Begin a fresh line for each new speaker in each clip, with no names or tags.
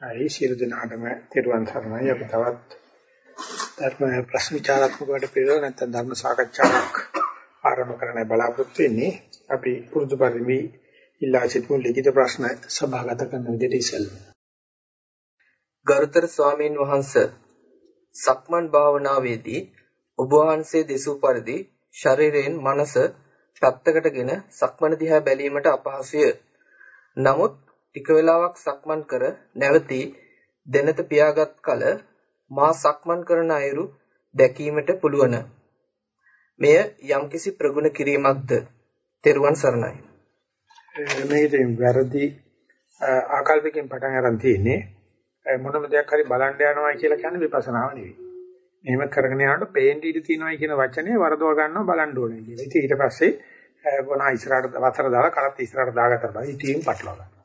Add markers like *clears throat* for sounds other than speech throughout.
ඒ සියලු දෙනාටම තෙරුවන් සරණයි. අපි තවත් ධර්ම ප්‍රශ්න විචාරාත්මක වැඩ පිළිවෙල නැත්නම් ධර්ම සාකච්ඡාවක් ආරම්භ කරන්න බලාපොරොත්තු වෙන්නේ. අපි පුරුදු පරිදි ඉල්ලා සිටිමු ලිඛිත ප්‍රශ්න සභාගත කරන විදිහට ඉස්සෙල්
ගරුතර ස්වාමීන් වහන්ස සක්මන් භාවනාවේදී ඔබ වහන්සේ දෙසූ පරිදි ශරීරයෙන් මනස පැත්තකටගෙන සක්මන දිහා බැලීමට අපහසුය. නමුත් ටික වේලාවක් සක්මන් කර නැවතී දෙනත පියාගත් කල මා සක්මන් කරන අයුරු දැකීමට පුළුවන්. මෙය යම්කිසි ප්‍රගුණ කිරීමක්ද? තෙරුවන් සරණයි.
මේකෙන් වැරදි ආකල්පකින් පටන් අරන් තියෙන්නේ මොනම දෙයක් හරි බලන්න යනවා කියලා කියන්නේ විපස්සනාව නෙවෙයි. එහෙම කරගෙන යනකොට පේන්න ඉඳ තියෙනවා කියන වචනේ වරදව ගන්නවා බලන්න ඕනේ කියලා. ඉතින් ඊට පස්සේ මොනවා ඉස්සරහට වතර දාලා කරත් ඉස්සරහට දාගත්තා බයි ටීම් පටලවා ගන්නවා.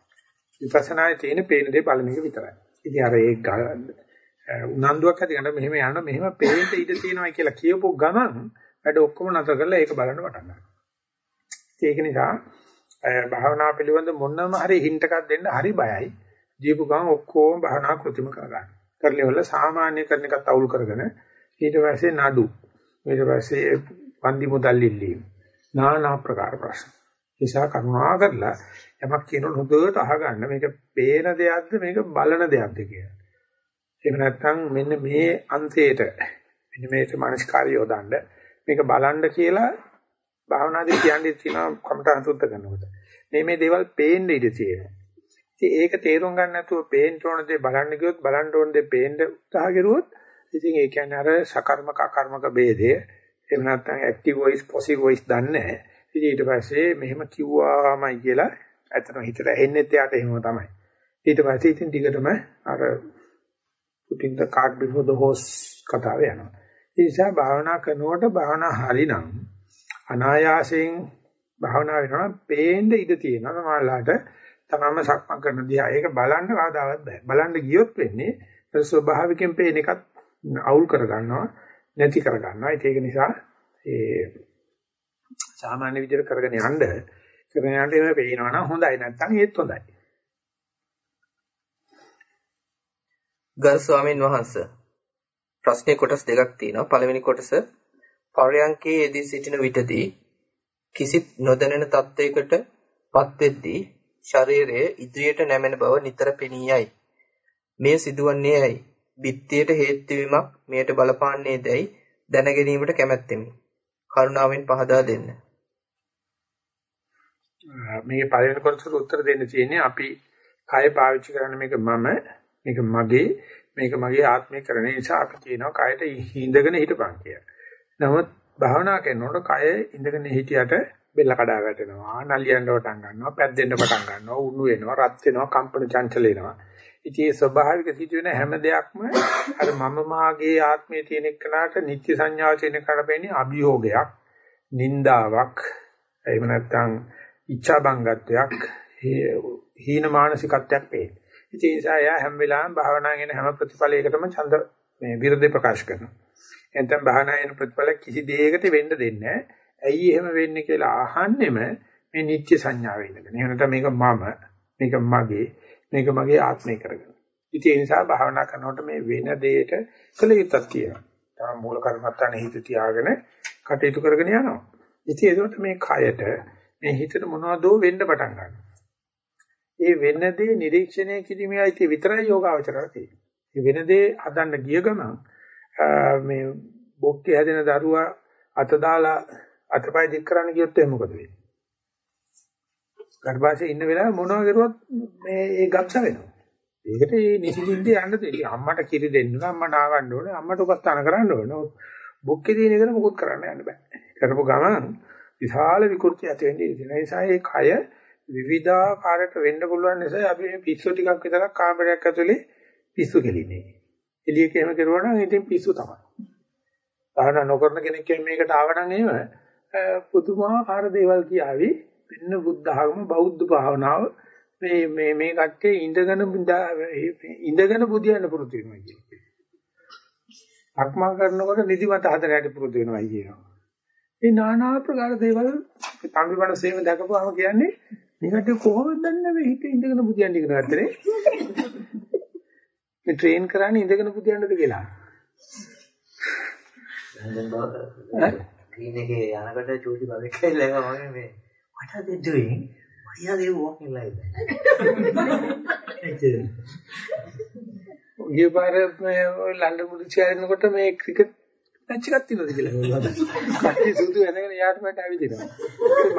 විපස්සනායේ තියෙන පේන දේ බලන එක විතරයි. ඉතින් අර ඒ උනන්දුවක් ඇති කරන මෙහෙම යන මෙහෙම පේන්න ඉඩ තියෙනවා කියලා කියපු ගමන් වැඩ ඔක්කොම නතර කරලා ඒක බලන්න පටන් ගන්නවා. ඒක නිසා භාවනා පිළිබඳ මොනම හරි හින්ට් එකක් දෙන්න හරි බයයි. දීපු ගමන් ඔක්කොම භාවනා කෘතිම කරගන්න. කරලිවල සාමාන්‍ය කරන එකත් අවුල් කරගෙන ඊට පස්සේ නඩු ඊට පස්සේ වන්දි මුදල් ඉල්ලීම নানা ප්‍රකාර ප්‍රශ්න. නිසා කරුණා කරලා යමක් කියනොත් හොඳට අහගන්න මේක පේන දෙයක්ද මේක බලන දෙයක්ද කියලා. එහෙම නැත්නම් මෙන්න මේ අන්තයට මෙන්න මේක මානසිකාරය යොදන්න මේක බලන්න කියලා භාවනාදී කියන්නේ තියෙනවා කමටහන් සුද්ධ කරනකොට. මේ මේ දේවල් පේන්න ඉඩ තියෙනවා. ඉතින් ඒක තේරුම් ගන්න නැතුව පේන්න ඕන දේ බලන්න ගියොත් බලන්න ඕන දේ පේන්න උත්සාහ කරුවොත් ඉතින් ඒ කියන්නේ අර සකර්මක අකර්මක ભેදය එහෙම නැත්නම් ඇක්ටිව් වොයිස් පොසිටිව් වොයිස් දන්නේ නැහැ. ඉතින් ඊට පස්සේ මෙහෙම කිව්වාමයි කියලා ඇත්තටම හිතට ඇහෙන්නෙත් යාට එහෙම තමයි. ඊට පස්සේ ඉතින් ටිකටම අර putting the cart before the horse කතාව යනවා. ඒ නිසා භාවනා කරනකොට භාවනා හරිනම් අනායාසයෙන් භාවනා වෙනවා පේන්න ඉඩ තියෙනවා. සමහරලාට තමම සක්මන් කරන දිහා ඒක බලන්න කවදාවත් බෑ. බලන්න ගියොත් වෙන්නේ ස්වභාවිකයෙන් පේන එකත් අවුල් කර ගන්නවා නැති කර ගන්නවා. ඒක නිසා ඒ සාමාන්‍ය විදිහට කරගෙන යන්න කරගෙන යන්න එහෙම පේනවා නම් හොඳයි නැත්නම් ඒත් හොඳයි.
ගරු ස්වාමීන් වහන්සේ ප්‍රශ්නේ කොටස් දෙකක් තියෙනවා. පළවෙනි කොටස පරයන්කේ යෙදී සිටින විටදී කිසිත් නොදැනෙන තත්වයකට පත් වෙද්දී ශරීරයේ ඉදිරියට නැමෙන බව නිතර පෙනී යයි. මෙය සිදුවන්නේ ඇයි? බිත්තියට හේතු වීමක් මෙයට බලපාන්නේ දැයි දැන ගැනීමට කැමැත්තෙමි. කරුණාවෙන් පහදා දෙන්න.
මේ පළවෙනි කොටසට උත්තර දෙන්න තියෙන්නේ අපි කය පාවිච්චි කරන මේක මම මේක මගේ මේක මගේ ආත්මය කරන නිසා අපි කියනවා කයට හිඳගෙන හිටපන් කියලා. නමුත් භාවනා කරනකොට කය ඉඳගෙන හිටියට බෙල්ල කඩා වැටෙනවා, නලියන්න පටන් ගන්නවා, පැද්දෙන්න පටන් ගන්නවා, උණු වෙනවා, රත් වෙනවා, කම්පන චංචල වෙනවා. ඉතින් ඒ ස්වභාවික සිදුවෙන හැම දෙයක්ම අර මම මාගේ ආත්මයේ තියෙන එක්කනට නිත්‍ය සංඥාව තියෙන කරපෙන්නේ අභියෝගයක්, නින්දාවක්, එහෙම නැත්නම් ඉච්ඡා බංගත්වයක් හීන මානසිකත්වයක් වේ. ඉතින් ඒ නිසා යා හැම වෙලාවෙම භාවනාගෙන හැම ප්‍රතිඵලයකටම ඡන්ද මේ විරුද්ධ ප්‍රකාශ කරනවා. එතෙන් භාවනාගෙන ප්‍රතිඵල කිසි දෙයකට වෙන්න දෙන්නේ ඇයි එහෙම වෙන්නේ කියලා අහන්නෙම මේ නිත්‍ය සංඥාව ඉන්නකනේ. එහෙම නැත්නම් මේක මම, මේක මගේ, මේක මගේ ආත්මය කරගෙන. ඉතින් ඒ නිසා භාවනා කරනකොට මේ වෙන දෙයක කළ යුත්තක් තියෙනවා. තමයි මූල කර්මත්තානේ හිත තියාගෙන කටයුතු කරගෙන යනවා. ඉතින් ඒකට මේ කයට මේ හිතට මොනවදෝ වෙන්න පටන් ගන්නවා. ඒ වෙන දේ නිරීක්ෂණය කිරීමේ අයිතිය විතරයි යෝගාවචරයට තියෙන්නේ. මේ වෙන දේ හදන්න ගිය ගමන් මේ බොක්කේ හැදෙන දරුවා අත දාලා අතපය දික් කරන්න ගියොත් එහෙනම් මොකද වෙන්නේ? ගර්භාෂයේ ඉන්න වෙලාවේ මොනවා කරුවත් මේ ඒ ගබ්ස වෙනවා. ඒකට මේ නිසින්ින්ද යන්න දෙන්නේ. අම්මට කිරි දෙන්න ඕන, අම්මා නාවන්න ඕනේ, අම්මට උපස්ථාන කරන්න ඕනේ. බොක්කේ දින එකට මොකුත් කරන්න යන්න බෑ. කරපු ගමන් විශාල විකෘති ඇති වෙන්නේ ඉතින් ඒ නිසා මේ කය විවිධාකාරයට වෙන්න පුළුවන් නිසා අපි මේ පිස්සු ටිකක් විතරක් කාමරයක් ඇතුලේ පිස්සු කෙලින්නේ. එළියක එහෙම කරුවා නම් ඉතින් පිස්සු තමයි. භාවනා නොකරන කෙනෙක් මේකට ආවනම් එහෙම පුදුමාකාර දේවල් කියාවි. වෙන බුද්ධ ආගම බෞද්ධ භාවනාව මේ මේ මේ කට්ටිය ඉඳගෙන ඉඳගෙන බුදියන්න පුරුදු වෙනවා කියන්නේ. අක්මා කරනකොට නිදිමත හදරයට පුරුදු වෙනවා කියනවා. මේ নানা ආකාර දේවල් තම්බිවන සේම දැකපුවාම කියන්නේ මේකට කොහොමද දන්නේ මේ හිත ඉඳගෙන බුදියන් ඉගෙන ගත්තනේ මේ ට්‍රේන් කරන්නේ ඉඳගෙන පුදියන්නද කියලා.
ට්‍රේන් එකේ යනකොට චූටි බබෙක් කියලා මම මේ what are they doing? Why are they walking like that?
ගිය පාර මේ ලන්ඩන් මුදිසියාරෙනකොට මේ ක්‍රිකට් මැච් එකක් තියෙනවද කියලා බලන්න. කට්ටිය සුදු වෙනගෙන යාට මට ඇවිදිනවා.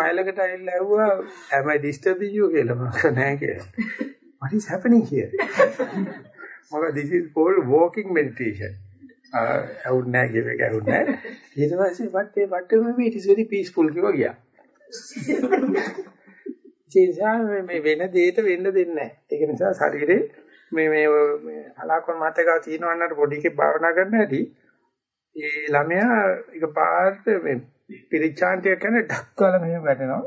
මයිලකට ඇවිල්ලා ඇහුවා am I disturbing you කියලා මම නෑ කියලා. What is happening here? මොකද this is called walking meditation. අවුත් නෑ කියව එක අවුත් නෑ. ඊට පස්සේ what what maybe it is very peaceful කිව්වා ගියා. ඒ මේ වෙන දෙයක වෙන්න දෙන්නේ නැහැ. ඒක නිසා ශරීරේ මේ මේ මේ හලාකොන් මාතේකව තියෙනවන්නට පොඩි එකේ භාවනා කරන්න ඇති. ඒ ළමයා එක පාට මේ පිරිචාන්තිය කියන්නේ ඩක්කලා මෙහෙම වැටෙනවා.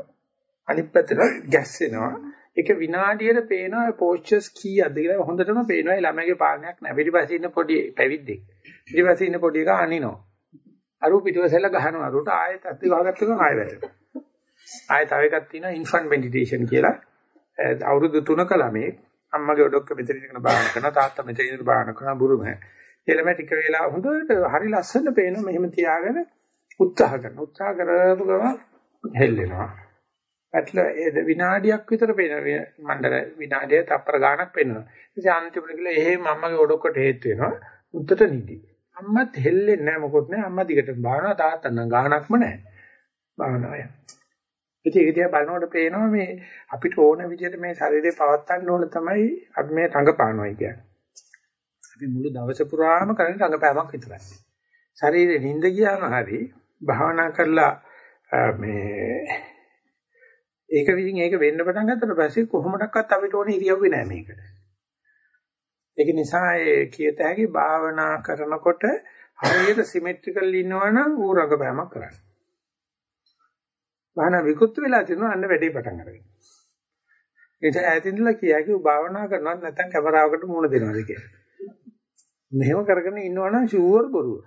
අනිත් පැත්තට ගැස්සෙනවා. ඒක විනාඩියට පේනවා පෝස්චර්ස් කීයක්ද කියලා හොඳටම පේනවා. ඒ ළමයාගේ පාලනයක් නැහැ. පිටිපස්සේ ඉන්න පොඩි පැවිද්දෙක්. පිටිපස්සේ ඉන්න පොඩි එකා අනිනවා. අරු පිටිපස්සෙල්ල ගහනවා. අරුට ආයෙත් අත්ති ගහගත්ත ගමන් ආයෙ වැටෙනවා. ආයෙ තව එකක් තියෙනවා ඉන්ෆන්ට් මෙඩිටේෂන් කියලා. අවුරුදු 3ක ළමයි අම්මගේ ඔඩොක්ක මෙතන ඉඳගෙන භාවනා කරනවා තාත්තා මෙතන ඉඳගෙන භාවනා කරනවා බුරුම. ඊළඟ ටික වෙලා හොඳට හරි ලස්සන පේනවා මෙහෙම තියාගෙන උත්සාහ කරනවා. උත්සාහ කරපු ගමන් හෙල්ලෙනවා. ඇట్లా ඒ විනාඩියක් විතර පේන මණ්ඩල විනාඩිය තප්පර ගාණක් පේනවා. ඉතින් අන්තිමට ගිහලා එහෙම අම්මගේ ඔඩොක්කට හේතු වෙනවා. උත්තර නිදි. අම්මත් හෙල්ලෙන්නේ නැහැ මොකොත් නැහැ. අම්මා දිගට භාවනා තාත්තා නම් ගාණක්ම නැහැ. භාවනාවයි. ඉතින් ඒක දිහා බලනකොට පේනවා මේ අපිට ඕන විදිහට මේ ශරීරේ පවත්වන්න ඕන තමයි අපි මේ රඟපානවා කියන්නේ. අපි මුළු දවස පුරාම කරන්නේ රඟපෑමක් විතරයි. ශරීරේ නිින්ද ගියාම හරි භාවනා කරලා මේ ඒක විදිහින් ඒක වෙන්න පටන් ගත්තට පස්සේ කොහොමඩක්වත් අපිට ඕනේ ඉරියව්වේ නෑ මේකට. ඒක නිසා ඒ කියත හැකි භාවනා කරනකොට හරියට සිමෙට්‍රිකල් ඉන්නවනම් ඌ රඟපෑමක් කරන්නේ. භාවනා විකුත් වෙලා තියෙනවා අන්න වැඩේ පටන් අරගෙන. ඒක ඈතින්දලා කියකි භාවනා කරනවත් නැත්නම් කැමරාවකට මුණ දෙනවද කියලා. මෙහෙම කරගෙන ඉන්නවනම් ෂුවර් බොරුව.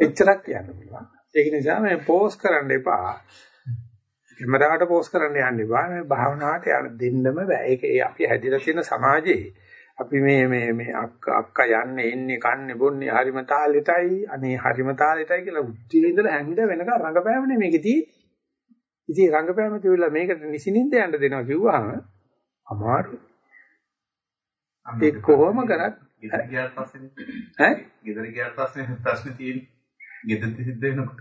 එච්චරක් කියන්න පුළුවන්. ඒක නිසා මේ පෝස් කරන්න එපා. කැමරාවට පෝස් කරන්න යන්න එපා. මේ භාවනාවට යන්න දෙන්නම බෑ. ඒක අපි හැදිලා තියෙන සමාජයේ අපි මේ මේ මේ අක්කා අක්කා යන්නේ එන්නේ කන්නේ බොන්නේ හරිම තාලෙටයි අනේ හරිම තාලෙටයි කියලා උත්ති ඉඳලා හැංගිට වෙනකන් රඟපෑමනේ මේකෙදී ඉතින් රංගපෑම තියලා මේකට නිසින්ින්ද යන්න දෙනවා කිව්වහම අමාරු. ඒ කොහොම කරත්
ගෙදර ගියාට පස්සේ
ඈ
ගෙදර ගියාට පස්සේ ප්‍රශ්න තියෙන්නේ. ගෙදර සිද්ධ වෙනකොට.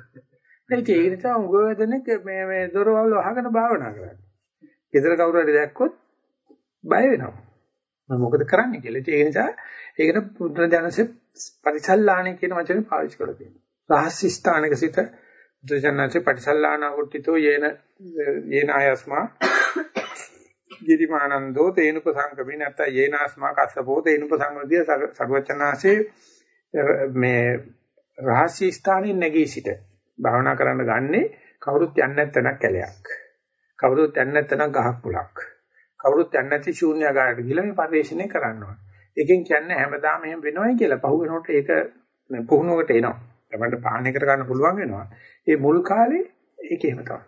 ඒක ඒ නිසා උගවදෙනෙක් මේ මේ දොරවල් වහගෙන භාවනා කරන්නේ. ගෙදර කවුරු හරි දැක්කොත් බය වෙනවා. මම මොකද කරන්නේ කියලා. ඒ නිසා ඒකට පුදුරජනසේ පරිසල්ලාණේ කියන වචනේ පාවිච්චි කරලා තියෙනවා. රහස්‍ය ස්ථානක සිට බුදුසන්නාංශේ පටිසල්ලාන වෘත්තිතෝ යේන යේන ආයස්මා ගිරිමානන්දෝ තේනුප සංකපේ නැත්නම් යේනාස්මා කස්සපෝ තේනුප සංවදිය සර්වචනාංශේ මේ රහස්‍ය ස්ථානයේ නැගී සිට භාවනා කරන්න ගන්නේ කවුරුත් යන්නේ නැත්නම් කැලයක් කවුරුත් යන්නේ නැත්නම් ගහක් මුලක් කවුරුත් යන්නේ නැති ශූන්‍යagaraට ගිහලා මේ පරිශ්‍රණය කරන්න ඕන. එකෙන් කියන්නේ හැමදාම එහෙම වෙනවයි කියලා. පහු වෙනකොට ඒක පුහුණුවකට එනවා. තමන්ට පාලනය කර ගන්න පුළුවන් වෙනවා. ඒ මුල් කාලේ ඒක එහෙම තමයි.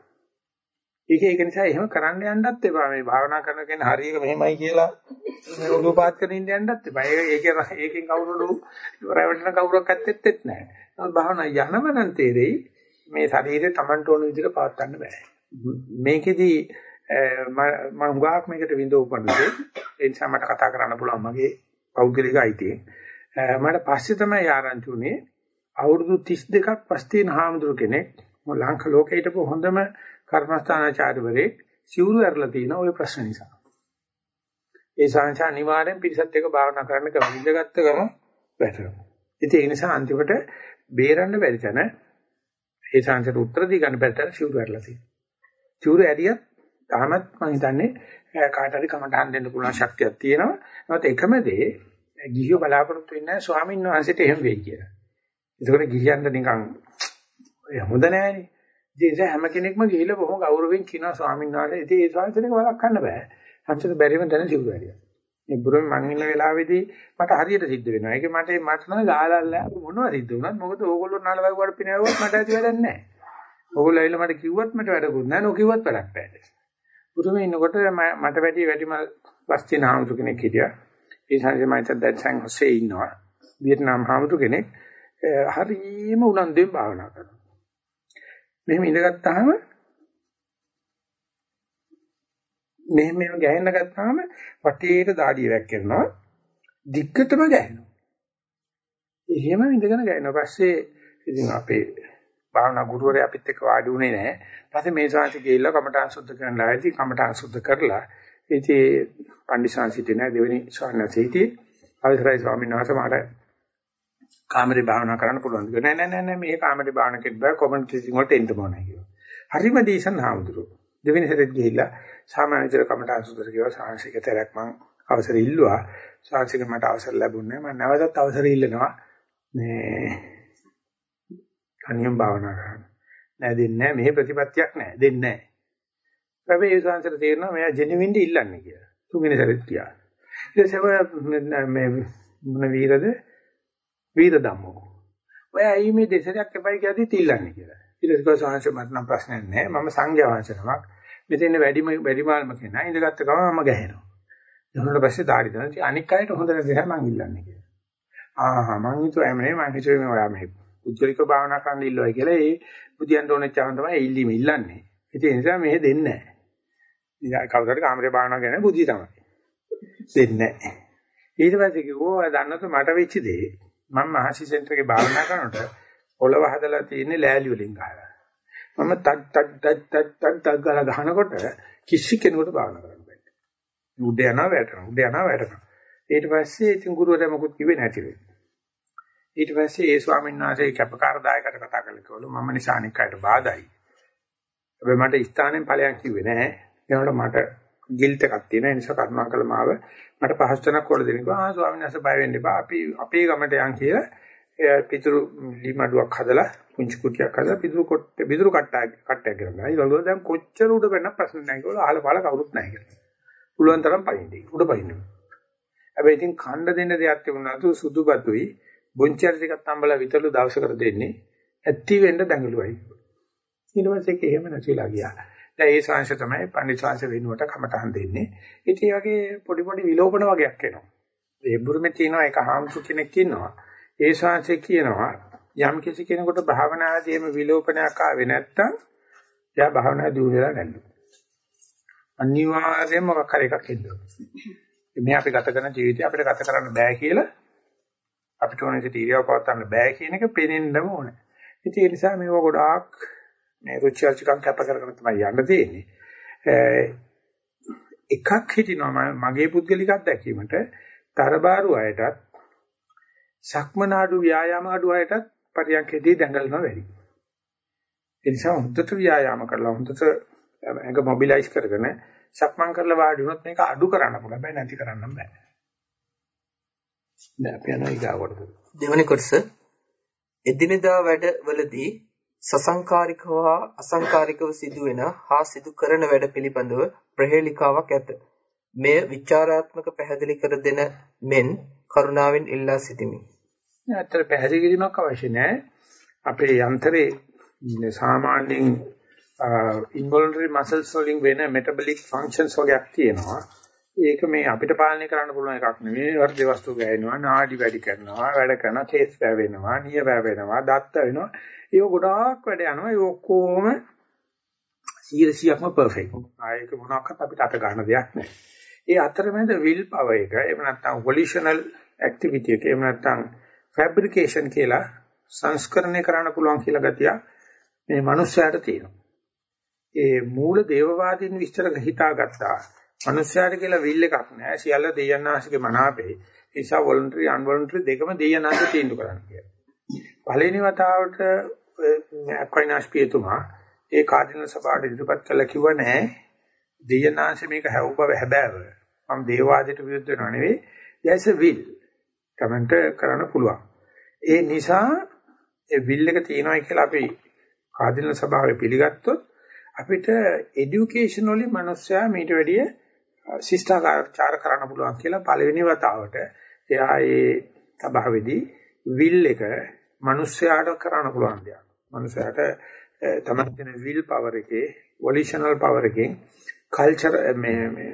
ඒක ඒක නිසා එහෙම කරන්න යන්නත් එපා. මේ භාවනා කරන කෙනා හරියක මෙහෙමයි කියලා මේ උඩුපාත් කරගෙන ඉන්න යන්නත් එපා. ඒක ඒක ඒකෙන් කවුරුළු රැවටෙන කවුරක් ඇත්තෙත් නැහැ. නමුත් භාවනා යනම නම් තේරෙයි මේ ශරීරය Tamanට ඕන විදිහට පවත් ගන්න බෑ. මේකෙදි මම හුඟක් මේකට විඳවපන්නේ ඒ නිසා මට කතා කරන්න පුළුවන් මගේ පෞද්ගලික අයිතියෙන්. මට පස්සේ තමයි ආරංචි උනේ අවුරුදු 32ක් පස්තින හාමුදුරු කෙනෙක් ලංක ලෝකේ හිටපු හොඳම කර්මස්ථානාචාර්යවරේ සිවුරු ඇරලා තියෙන ওই ප්‍රශ්න නිසා. ඒ සංසාර අනිවාර්යෙන් පිරිසත් එක්ක භාවනා කරන්න කම ඉඳගත්ත ගම වැටෙනවා. ඉතින් ඒ නිසා අන්තිමට බේරන්න බැරි තැන ඒ සංසාරට උත්තර දී ගන්න බැරි තැන සිවුරු ඇරලා තියෙනවා. සිවුරු ඇරියත් තාමත් මම හිතන්නේ කාට හරි කමටහන් දෙන්න පුළුවන් ශක්තියක් තියෙනවා. නමුත් එකම දේ ගිහියෝ බලාපොරොත්තු වෙන්නේ ස්වාමීන් වහන්සේට එහෙම වෙයි කියලා. ඒකෝට ගිහියන්ට නිකන් *tsk* හොඳ නෑනේ. ඉතින් හැම කෙනෙක්ම ගිහිල්ලා බොහොම ගෞරවයෙන් කියනවා ස්වාමීන් වහන්සේ. ඉතින් ඒ ස්වාමීන් වහන්සේට වලක් ගන්න බෑ. සංසද බැරිම දැන සිවුරු ඇරියා. මේ බුරුම මං ඉන්න වෙලාවේදී මට හරියට සිද්ධ වෙනවා. ඒක මට මට නම් ගාලල්ලා මොනවද සිද්ධ වුණත් මොකද ඕගොල්ලෝ නලවයි පිනවුවත් මට ඇති වැඩක් නැහැ. ඕගොල්ලෝ ඇවිල්ලා මට කිව්වත් මට වැඩකුත් නැහැ. නොකිව්වත් වැඩක් නැහැ. බුරුමේ ඉන්නකොට මට වැඩි වැඩිම පස්චින ආමතු කෙනෙක් හිටියා. ඒ සංජයමයිත දැන් සං හොසේ ඉන්නවා. වියට්නාම් හාමුදුර කෙනෙක් හරියම උනන්දුවෙන් භාවනා කරනවා. මෙහෙම ඉඳගත්තාම මෙහෙම මෙහෙම ගැහෙන්න ගත්තාම වටේට දාඩිය වැක්කෙනවා. දිග්ගටම ගැහෙනවා. එහෙම ඉඳගෙන ගැහෙනවා. පස්සේ ඉතින් අපේ භාවනා ගුරුවරයා අපිත් එක්ක වාඩි වුණේ නැහැ. පස්සේ මේ ශාන්ති ගිහිල්ලා කමඨාන් සුද්ධ කරන්න ආවේදී කමඨාන් සුද්ධ කරලා ඉතින් පණ්ඩිසාන් සිටින දෙවෙනි ස්වාමීන් අවසරයි ස්වාමීන් වහන්සේ මාට කාමරේ භාවනා කරන්න පුළුවන්. නෑ නෑ නෑ නෑ මේ කාමරේ භාවනා කෙත් බෑ කොමන්ට් ටීචින් වලට එන්න ඕනේ කියලා. හරිම දීසන් හාමුදුරුවෝ. දෙවෙනි සැරේත් ගිහිල්ලා සාමාන්‍ය විතර කමඨාන් සුද්ධ කිව්වා සාංශික තරක් මං අවසර ඉල්ලුවා. සාංශික මට අවසර ලැබුණේ මම නැවතත් අවසර ඉල්ලනවා. මේ අනියම් භාවනා කරන්න. නෑ දෙන්නේ නෑ මෙහෙ ප්‍රතිපත්තියක් නෑ දෙන්නේ නෑ. හැබැයි ඒ සංසාර තේරෙනවා මෙයා ජෙනුවින්ද ඉල්ලන්නේ කියලා. තුන්වෙනි සැරේත් කියා. ඊට පස්සේ මේ මොන වීරද? වීර ධම්මෝ. ඔය ඇයි මේ දෙසරයක් එපයි කියද්දි තිල්ලන්නේ කියලා. ඊට පස්සේ සංසාර මට නම් ප්‍රශ්නයක් නෑ. මම සංඝයා වංශනමක්. මෙතන වැඩිම වැඩිමාල්ම කෙනා ඉඳගත්ත ගමන් මම ගහනවා. ඊට පස්සේ දාඩි දාන අනික් අයට හොඳ නැහැ මං ඉල්ලන්නේ කියලා. ආහා මං හිතුවා එමේ මං හිතුවේ මේ ඔයා මේ උද්ගලික භාවනා කරන්න ඉල්ලුවයි කියලා ඒ බුදියන්ට ඕනෙච්චාම තමයි ඉල්ලීම ඉල්ලන්නේ. ඒ නිසා මෙහෙ දෙන්නේ නැහැ. ඉතින් කවුරුහරි කාමරේ භාවනා කරන බුද්ධිය තමයි. දෙන්නේ නැහැ. ඊට පස්සේ කිව්වා දන්නත් මට වෙච්ච දේ මම මහසි සෙන්ටර් එකේ භාවනා කරනකොට පොළව හදලා තියෙන්නේ ලෑලි වලින් ගහලා. මම තක් තක් තක් තක් තක් තක් ගාලා ගහනකොට කිසි කෙනෙකුට භාවනා කරන්න බෑ. උඩ යනවා වැටෙනවා උඩ යනවා වැටෙනවා. ඊට පස්සේ ඉතින් ගුරුවරයා මොකුත් කිව්වේ නැති වෙයි. ඊට පස්සේ ඒ ස්වාමීන් වහන්සේ කැපකාර දායකට කතා කළා කිව්වලු මම නිසානික අයට බාධායි. හැබැයි මට ස්ථානෙන් ඵලයක් කිව්වේ නැහැ. ඒනකොට මට ගිල්ට් එකක් තියෙන නිසා කරුණාකර මාව මට පහසුතනක් වල දෙන්න කිව්වා. ආ ස්වාමීන් වහන්සේ බය වෙන්න එපා. අපි අපේ ගමට යන් කියලා පිටුරු ලිමඩුවක් හදලා පුංචි කුටියක් හදලා පිටුරු කොට පිටුරු කට්ටයක් කට්ටයක් කරනවා. ඒගොල්ලෝ දැන් කොච්චර උඩ වෙන්න ප්‍රශ්න නැහැ කියලා අහල බල කවුරුත් නැහැ කියලා. පුළුවන් තරම් පයින්නේ. උඩ පයින්නේ. හැබැයි ඉතින් ඛණ්ඩ දෙන්න දෙයක් තිබුණාතු සුදුබතුයි බොන්චර් ටිකක් තම්බලා විතරලු දවසකට දෙන්නේ. ඇත්ටි වෙන්න දඟලුවයි. ඊට පස්සේ ඒක එහෙම නැතිලා ගියා. දැන් ඒ ශාංශ තමයි පණ්ඩිත ශාංශ වෙනුවට කමටහන් දෙන්නේ. ඉතින් ඒ වගේ පොඩි පොඩි විලෝපන වගේක් එනවා. ඒ බුරුමේ තියෙනවා එක හාමුදුරු කෙනෙක් ඉන්නවා. ඒ ශාංශේ කියනවා යම් කිසි කෙනෙකුට භාවනාදීම විලෝපනයක් ආවේ නැත්තම් එයා භාවනා දියුණු වෙලා නැල්ලු. අනිවාර්යයෙන්ම මොකක් හරි එකක් එන්න ඕනේ. මේ අපි ගත කරන ජීවිතය අපිට ගත කරන්න බෑ කියලා අපිට ඕනේ ඉතිරියව පවත්වන්න බෑ කියන එක පේනෙන්නම ඕනේ. ඉතින් ඒ නිසා මේව ගොඩාක් මේ රුචිල්චකම් කැප කරගෙන තමයි යන්න තියෙන්නේ. එකක් හිටිනවා මගේ පුද්ගලික අත්දැකීමට තරබාරු අයටත් සක්මනාඩු ව්‍යායාම අඩු අයටත් පරියන්කේදී දැඟලනවා වැඩි. ඒ නිසා හොඳට ව්‍යායාම කරලා හොඳට ඇඟ මොබිලයිස් කරගෙන සක්මන් කරලා වාඩි වුණොත් මේක අඩු කරන්න පුළුවන්. හැබැයි නැති කරන්න බෑ. දැන් අපි යනවා ඊගාවට.
දෙවැනි කොටස එදිනෙදා වැඩවලදී සසංකාරිකව හා අසංකාරිකව සිදුවෙන හා සිදු කරන වැඩ පිළිබඳව ප්‍රහේලිකාවක් ඇත. මෙය විචාරාත්මක පැහැදිලි කර දෙන මෙන් කරුණාවෙන් ඉල්ලා සිටිමි.
ඇත්තට පැහැදිලි කිරීමක් අවශ්‍ය නැහැ. අපේ යන්ත්‍රේ සාමාන්‍යයෙන් ඉන්වොලන්ටරි මසල්ස් වලින් වෙන මෙටබොලික් ෆන්ක්ෂන්ස් වගේක් තියෙනවා. ඒක මේ අපිට පාලනය කරන්න පුළුවන් එකක් නෙවෙයි. වර්ධ වස්තු ගෑනවා, නාඩි වැඩි කරනවා, වැඩ කරනවා, කේස් වැවෙනවා, නිය වැවෙනවා, දත්ත වෙනවා. ඒක ගොඩාක් වැඩ යනවා. ඒ ඔක්කොම 100%ක්ම පර්ෆෙක්ට්. ආයක මොනවාක්වත් අපිට අත ගන්න දෙයක් නැහැ. ඒ අතරමැද විල් පවර් එක, එහෙම නැත්නම් වොලිෂනල් ඇක්ටිවිටි එක, එහෙම නැත්නම් ෆැබ්‍රිකේෂන් කියලා සංස්කරණය කරන්න පුළුවන් කියලා ගතිය මේ මනුස්සයාට තියෙනවා. ඒ මූල දේවවාදීන් විස්තර හිතාගත්තා. අනුස්සයාට කියලා විල් එකක් නැහැ. සියල්ල දෙයන්නාසිකේ මනාපේ. ඒ නිසා වොලන්ටරි අන්වොලන්ටරි දෙකම දෙයන්නාසික තීන්දුව කරන්න කියලා. පළවෙනි වතාවට අක්වයිනාස්පියතුමා ඒ කාර්යන සභාවට ඉදිරිපත් කළා කිව්ව නැහැ. දෙයන්නාසි මේක හැවුපව හැබෑව. මම දේවාදයට විරුද්ධ වෙනව නෙවෙයි. there's a will. කමෙන්ට කරන්න පුළුවන්. ඒ නිසා ඒ විල් එක තියෙනවායි කියලා අපි කාර්යන සභාවේ පිළිගත්තොත් අපිට এඩියුකේෂන් වලින් මිනිස්සයා මීට වැඩිය ශිෂ්ටාචාර කරන්න පුළුවන් කියලා පළවෙනි වතාවට එයා ඒ සභාවේදී විල් එක මිනිස්සයාට කරන්න පුළුවන් දෙයක්. මිනිස්සයාට තමයි තියෙන විල් පවර් එකේ වොලිෂනල් පවර් එකෙන් කල්චර් මේ මේ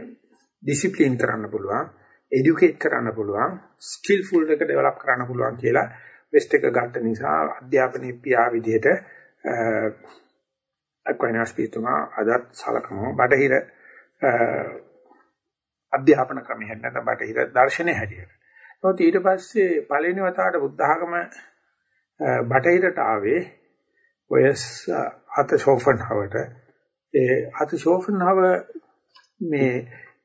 ඩිසිප්ලින් කරන්න පුළුවන්. එඩියුකේට් කරන්න පුළුවන් ස්කිල්ෆුල් එක ඩෙවලොප් කරන්න පුළුවන් කියලා වෙස්ට් එක ගන්න නිසා අධ්‍යාපනයේ පියා විදිහට අක්වයිනාස් පිටුමා අදත් සලකමු බටහිර අධ්‍යාපන ක්‍රමය නැත්නම් බටහිර දර්ශනය හැටියට. ඒත් ඊට පස්සේ පළවෙනි වතාවට බුද්ධ ආගම බටහිරට ආවේ ඔය අත ෂෝෆන්හවට ඒ අත ෂෝෆන්හව මේ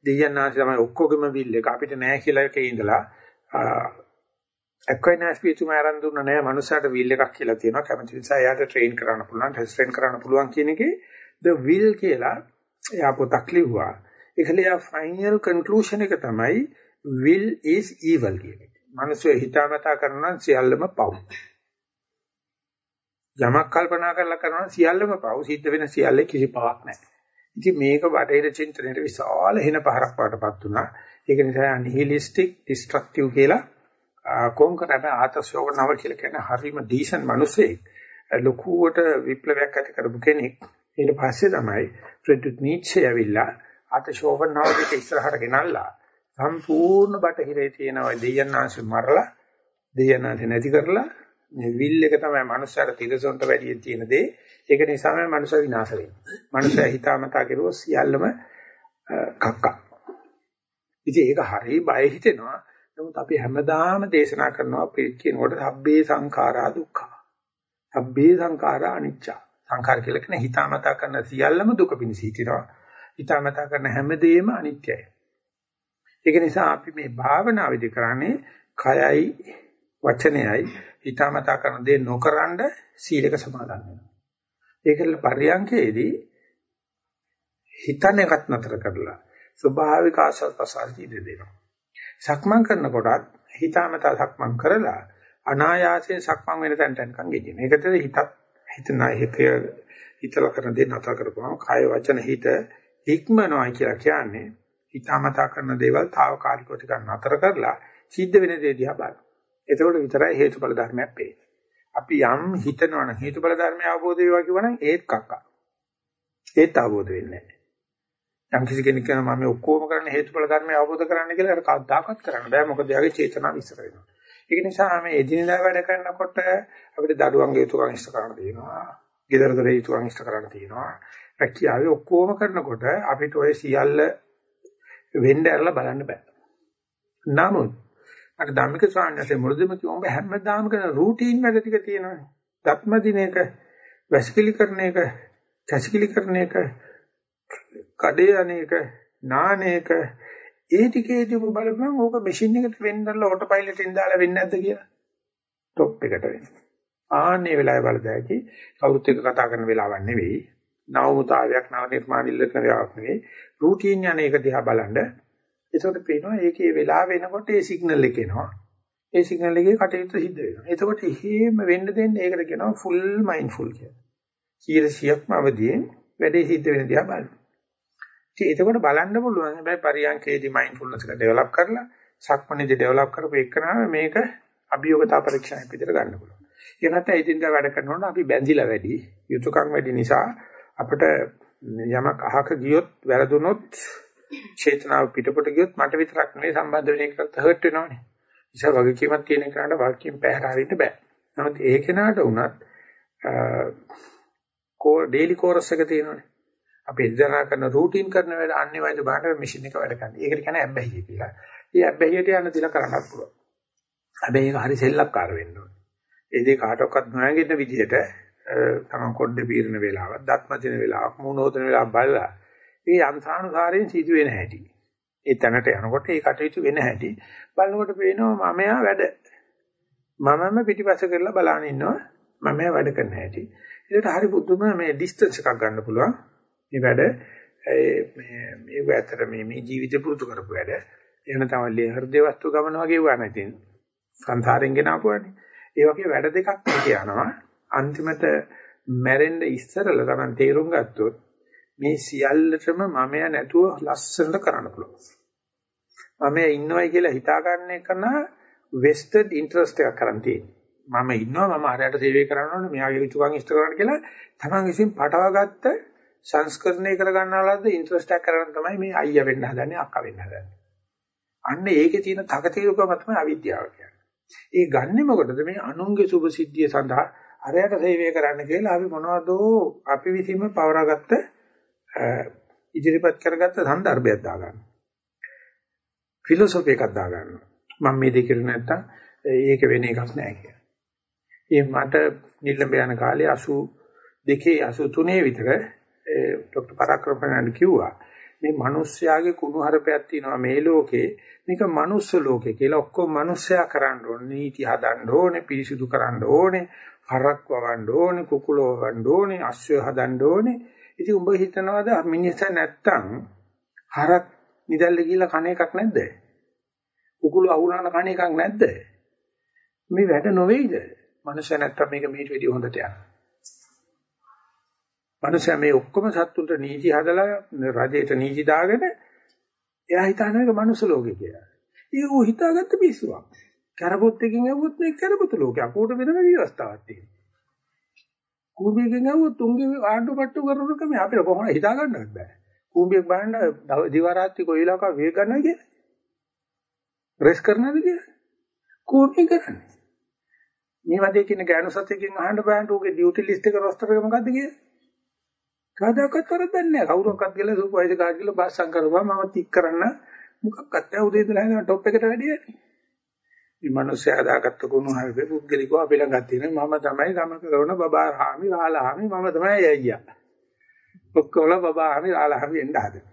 දෙයන්නාසි තමයි ඔක්කොගෙම බිල් එක අපිට නෑ කියලා එකේ ඉඳලා ඇක්වයිනාස් පිටුම ආරම්භ දුන්න නෑ මනුස්සයාට වීල් එකක් කියලා තියෙනවා. කැමති නිසා එයාට ට්‍රේන් කරන්න පුළුවන් ටෙස්ට් ට්‍රේන් කරන්න පුළුවන් කියන එකේ the will කියලා එයා පොතක් ලිව්වා. ඒකලියා ෆයිනල් කන්ක්ලූෂන් එක තමයි will is evil කියන එක. මිනිස්සු හිතාමතා කරනවා සියල්ලම පව්. යමක් කල්පනා කරලා කරනවා සියල්ලම පව් සිද්ධ වෙන සියල්ලේ කිසි පවක් නැහැ. ඉතින් මේක බටහිර චින්තනයේ විශාල හින පහරක් වඩපත් වුණා. ඒක නිසා නිහිලිස්ටික් ඩිස්ට්‍රක්ටිව් කියලා කොන්කරන ආතසෝගනව කියලා කියන හරිම ඩීසන් මිනිසෙක්. ලොකුවට විප්ලවයක් ඇති කරපු කෙනෙක්. ඊට පස්සේ තමයි ෆ්‍රෙඩරික් නීච්චේ ඇවිල්ලා ආතසෝගනව දෙක ඉස්සරහට ගෙනල්ලා සම්පූර්ණ බටහිරේ තියෙන ওই දෙයන්නාංශ මරලා දෙයන්නාංශ නැති කරලා මේ විල් එක තමයි මනුස්සයාට තිරසොන්ට වැඩි තියෙන දේ ඒක නිසාම මනුෂ්‍ය විනාශ වෙනවා. මනුෂ්‍ය හිතාමතා කෙරුවොත් සියල්ලම කක්කා. ඉතින් ඒක හරිය බය හිතෙනවා. නමුත් අපි හැමදාම දේශනා කරනවා කියනකොට සබ්බේ සංඛාරා දුක්ඛා. සබ්බේ සංඛාරා අනිච්චා. සංඛාර කියලා කියන හිතාමතා කරන සියල්ලම දුක පිණිස හිටිනවා. හිතාමතා කරන හැමදේම අනිත්‍යයි. ඒක නිසා අපි මේ භාවනාවේදී කරන්නේ කයයි වචනයයි හිතාමතා කරන දේ නොකරනද සීලක සමාදන් වෙනවා. ඒකල පරියන්කේදී හිතන එකත් නතර කරලා ස්වභාවික ආසල් ප්‍රසාරී දෙනවා. සක්මන් කරනකොටත් හිතාමතා සක්මන් කරලා අනායාසයෙන් සක්මන් වෙන තැනට යනකම් ගෙදින. ඒකද හිතත් හිතන හිතය හිතලා කරන දේ නතර කරපුවම කාය වචන හිත ඉක්මනවා කියලා කියන්නේ හිතාමතා කරන දේවල් తాවකාලිකව ටිකක් නතර කරලා සිද්ධ වෙන දේ දිහා බලන්න. එතකොට විතරයි හේතුඵල ධර්මයක් පේන්නේ. අපි යම් හිතනවනම් හේතුඵල ධර්මය අවබෝධ වේවා කියවනම් ඒත් කක්කා. ඒත් අවබෝධ වෙන්නේ නැහැ. යම් කිසි කෙනෙක් කියනවා මම ඔක්කොම කරන්නේ හේතුඵල ධර්මය අවබෝධ කරන්න කියලා අර කවදාකවත් කරන්න බෑ. මොකද එයාගේ චේතනාව විශ්සර වෙනවා. ඒක නිසා මේ එදිනෙදා වැඩ කරනකොට අපිට දඩුවන්ගේ යුතුයකම් ඉෂ්ට කරන්න තියෙනවා. ගෙදර දොරේ යුතුයකම් ඉෂ්ට කරන්න තියෙනවා. රැකියාවේ ඔක්කොම කරනකොට අපිට ඔය සියල්ල වෙන්න ඇරලා බලන්න බෑ. නමුත් අර ධම්මික ස්වාමීන්වහන්සේ මුරුදෙම කිව්වොත් හැමදාම කරන රූටීන් වැඩ ටික තියෙනවානේ. දත්ම දින එක, වැසිකිලි කරන එක, කැසිකිලි කරන එක, කඩේ අනේක, නානේක ඒ ටිකේදී ඔබ බලපන් ඕක මැෂින් එකට වෙන්නදලා ඔටෝ පයිලට් එකෙන් දාලා වෙන්නේ නැද්ද කියලා. টොප් එකට වෙන්නේ. ආන්නේ වෙලාවේ බලදැකි කවුරුත් එක්ක කතා කරන වෙලාවක් නෙවෙයි. නවමුතාවයක් නව නිර්මාණ ඉල්ලන වෙලාවක් නෙවෙයි. රූටීන් යන එක දිහා බලන්න එතකොට පේනවා ඒකේ වෙලාව වෙනකොට ඒ සිග්නල් එක එනවා. ඒ සිග්නල් එකේ කටයුතු සිද්ධ වෙනවා. එතකොට එහෙම වෙන්න දෙන්නේ ඒකට කියනවා ෆුල් මයින්ඩ්ෆුල් කියලා. 100%ක්ම අවදියෙන් වැඩේ සිද්ධ වෙන දිහා බලන්න. ඉතින් එතකොට බලන්න පුළුවන් හැබැයි පරියන්කේදී මයින්ඩ්ෆුල්නස් එක ඩෙවලොප් කරලා සක්මණේදී ඩෙවලොප් කරපු එකනම මේක අභියෝගතා පරීක්ෂණයක් විදිහට ගන්න පුළුවන්. ඒක නැත්නම් ඉදින්දා වැඩ කරනකොට අපි බැඳිලා වැඩි, යුතුයකම් වැඩි නිසා අපිට යමක් අහක ගියොත් වැරදුනොත් චේතනාව පිටපොට ගියොත් මට විතරක් නෙවෙයි සම්බන්ධ වෙන එකකට හර්ට් වෙනවනේ. නිසා වගකීමක් තියෙන කෙනාට වගකීම් පැහැර හරින්න බෑ. නමුත් ඒ කෙනාට උනත් කෝ ඩේලි කෝරස් එක තියෙනවනේ. අපි එදිනා කරන රූටින් කරන වැඩ අනිවාර්යද බාහිර මැෂින් එක වැඩ කරන්නේ. ඒකට කියන්නේ අබ්බැහිය කියලා. ඒ අබ්බැහියට යන දිල කරන්නත් පුළුවන්. හැබැයි ඒක හරි සෙල්ලක්කාර වෙන්න ඕනේ. ඒ දේ කාටවත් නොයගෙන්න විදිහට තමන් කොණ්ඩේ පීරන වෙලාවක්, දත්ම දින වෙලාවක්, මූණ හොදන වෙලාවක් බලලා ඒ යම්සානුසාරයෙන් සිදු වෙන හැටි. ඒ තැනට යනකොට ඒ කටයුතු වෙන හැටි බලනකොට පේනවා මමයා වැඩ. මමම පිටිපස්ස කරලා බලන ඉන්නවා මමයා වැඩ කරන හැටි. ඒකට හරි බුදුම මේ ඩිස්ටන්ස් එකක් ගන්න පුළුවන්. මේ වැඩ මේ මේ වැතර මේ මේ ජීවිත පුරුදු කරපු වැඩ. එහෙම තමයි හෘද වස්තු ගමන වගේ වුණා ඉතින් සංසාරෙන් ගෙන ආපුවානේ. ඒ වගේ වැඩ දෙකක් මේක යනවා. අන්තිමට මැරෙන්න ඉස්සරලා තමයි තේරුම් ගත්තොත් මේ සියල්ලටම මමයා නැතුව ලස්සනට කරන්න පුළුවන්. මමයා ඉන්නවයි කියලා හිතා ගන්න එක නා වෙස්ටඩ් ඉන්ටරෙස්ට් එකක් කරන් තියෙන්නේ. මම ඉන්නවා මම අරයට සේවය කරන්න ඕනේ මෙයාගේ යුතුයකම් ඉෂ්ට කරන්න කියලා තමන් විසින් පටවගත්ත සංස්කරණය කර ගන්නාලාද ඉන්ටරෙස්ට් එකක් කරගෙන තමයි මේ අයියා වෙන්න හදන්නේ අක්කා වෙන්න හදන්නේ. අන්න ඒකේ තියෙන තකතිරුකම තමයි අවිද්‍යාව කියන්නේ. ඒ ගන්නෙ මොකටද මේ අනුන්ගේ සුභ සිද්ධිය සඳහා අරයට සේවය කරන්න කියලා අපි මොනවද අපි විසීම පවරාගත්ත ඉදිරිපත් කරගත්ත සන්දර්භයක් දාගන්න. ෆිලොසොෆි එකක් දාගන්න. මම මේ දෙක කරු නැත්තම් ඒක වෙන එකක් නෑ කියලා. ඒ මට නිල්ලඹ යන කාලේ 82 83 විතර ડોક્ટર පරාක්‍රමණන් කිව්වා මේ මිනිස්යාගේ කුණුහරුපයක් තියෙනවා මේ ලෝකේ මේක මනුස්ස ලෝකේ කියලා ඔක්කොම මිනිස්සයා කරන්න ඕනේ නීති හදන්න ඕනේ පිරිසිදු කරන්න ඕනේ හරක් වවන්න ඕනේ කුකුලෝ වවන්න ඕනේ අශ්වය හදන්න ඕනේ. ඉතින් උඹ හිතනවාද මිනිස්සු නැත්තම් හරක් නිදල්ල කියලා කණ එකක් නැද්ද? කුකුල අහුලාන කණ එකක් නැද්ද? මේ වැඩ නොවේද? මනුෂ්‍ය නැත්තම් මේක මීට වැඩිය හොඳට යනවා මනුෂ්‍ය මේ ඔක්කොම සත්තුන්ට නීති හදලා රජයට නීති දාගෙන එයා හිතන එක මනුස්ස ලෝකේ කියලා. ඒක ඌ හිතාගත්ත පිස්සුවක්. කරපොත් එකකින් ඇහුවොත් මේ කරපොත ලෝකයක්. අකෝට වෙනම විවස්ථාවක් තියෙනවා. කූඹියකින් ඇහුවොත් තුන්ගේ ආණ්ඩු පට්ටු කරනකොට මේ අපිට කොහොමද හිතා ගන්නවත් බෑ. කූඹියක් බලන්න දිවාරාත්‍රි කොයිලාක වේ ගන්නවා කියලා. රෙස් කරනවද කියලා. කූඹිය කරන්නේ. මේ වදේ කියන ගෑනු සතෙක්ගෙන් අහන්න බෑන්ට ඌගේ ඩියුටි ලිස්ට් එක රොස්ටර් එක මොකද්ද කියලා. කවදාකවත් කරදන්නේ නැහැ. කවුරක්වත් ගිහලා සුපර්වයිසර් කාට ගිහලා බාස්සම් කරපුවා මම ටික් කරන්න මොකක්වත් නැහැ. උදේ ඉඳලා හිටන টොප් එකට වැඩිය. මේ මිනිස්සයා හදාගත්ත කුණු හැරෙපේ පුද්ගලිකව අපි ළඟ තියෙන මම තමයි ගමක කරන බබා රාමි රාලාමි මම තමයි අයියා. ඔක්කොම බබා රාමි රාලාමි එන්න හදන.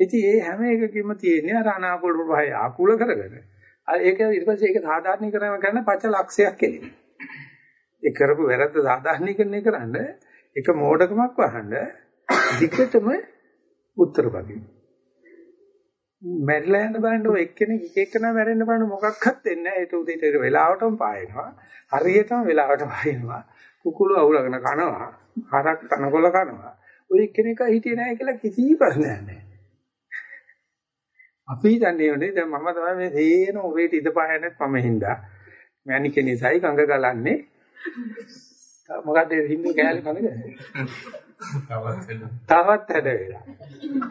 ඉතින් මේ හැම එකකින්ම තියෙන්නේ අර අනාකූල ප්‍රවාහය ආකූල කරගෙන. ඒක ඊට පස්සේ ඒක සාධාරණීකරණය කරන පච ලක්ෂයක් කෙලින්. ඒ කරපු වැරද්ද සාධාරණීකරණය කරන්නේ එක මෝඩකමක් වහන්න දිගටම උත්තර බදින්න. මැරිලා යන බලන්න ඔය එක්කෙනෙක් එක එකන මැරෙන්න බලන්න මොකක්වත් වෙන්නේ නැහැ. ඒක උදේට ඒක වෙලාවටම පායනවා. හරියටම වෙලාවට පායනවා. කුකුළු අවුලගෙන කනවා. හරක් තනකොළ කනවා. ඔය එක්කෙනෙක් හිටියේ නැහැ කියලා කිසි ප්‍රශ්නයක් නැහැ. අපි දන්නේ නැහැ දැන් මම තමයි මේ තේන ඔබේට ඉඳ පායන්නත් මම හින්දා. මැනිකේ නිසයි කංග ගලන්නේ. මොකද්ද හින්දු කෑලි කනද? තවත් හැද වෙලා.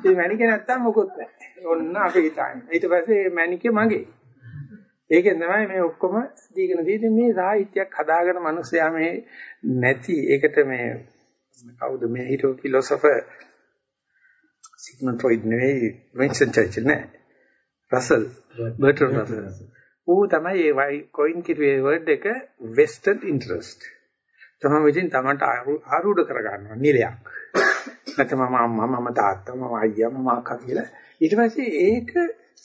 මේ මැනිකේ නැත්තම් මොකොත් නැහැ. ඔන්න අපි හිතන්නේ. ඊට පස්සේ මැනිකේ මගේ. ඒකෙන් තමයි මේ ඔක්කොම දීගෙන තියෙන්නේ මේ සාහිත්‍යයක් හදාගෙන මිනිස්සයා මේ නැති ඒකට මේ කවුද මේ හිටෝ ෆිලොසොෆර් සිග්මන්ඩ් ෆ්‍රොයිඩ් නෙවෙයි වින්ස්ටන් චර්චිල් නෑ රසල් බර්ට්‍රන්ඩ් රසල් ඌ තමයි ඒ කොයින් කිරුවේ වර්ඩ් එක වෙස්ටර්න් ඉන්ටරෙස්ට් තමයි විදිහින් තමන්ට ආරූඪ කරගන්නවා නිලයක්. නැත්නම් මම අම්මා මම තාත්තා මම අයියා මම අක්කා කියලා. ඊට පස්සේ ඒක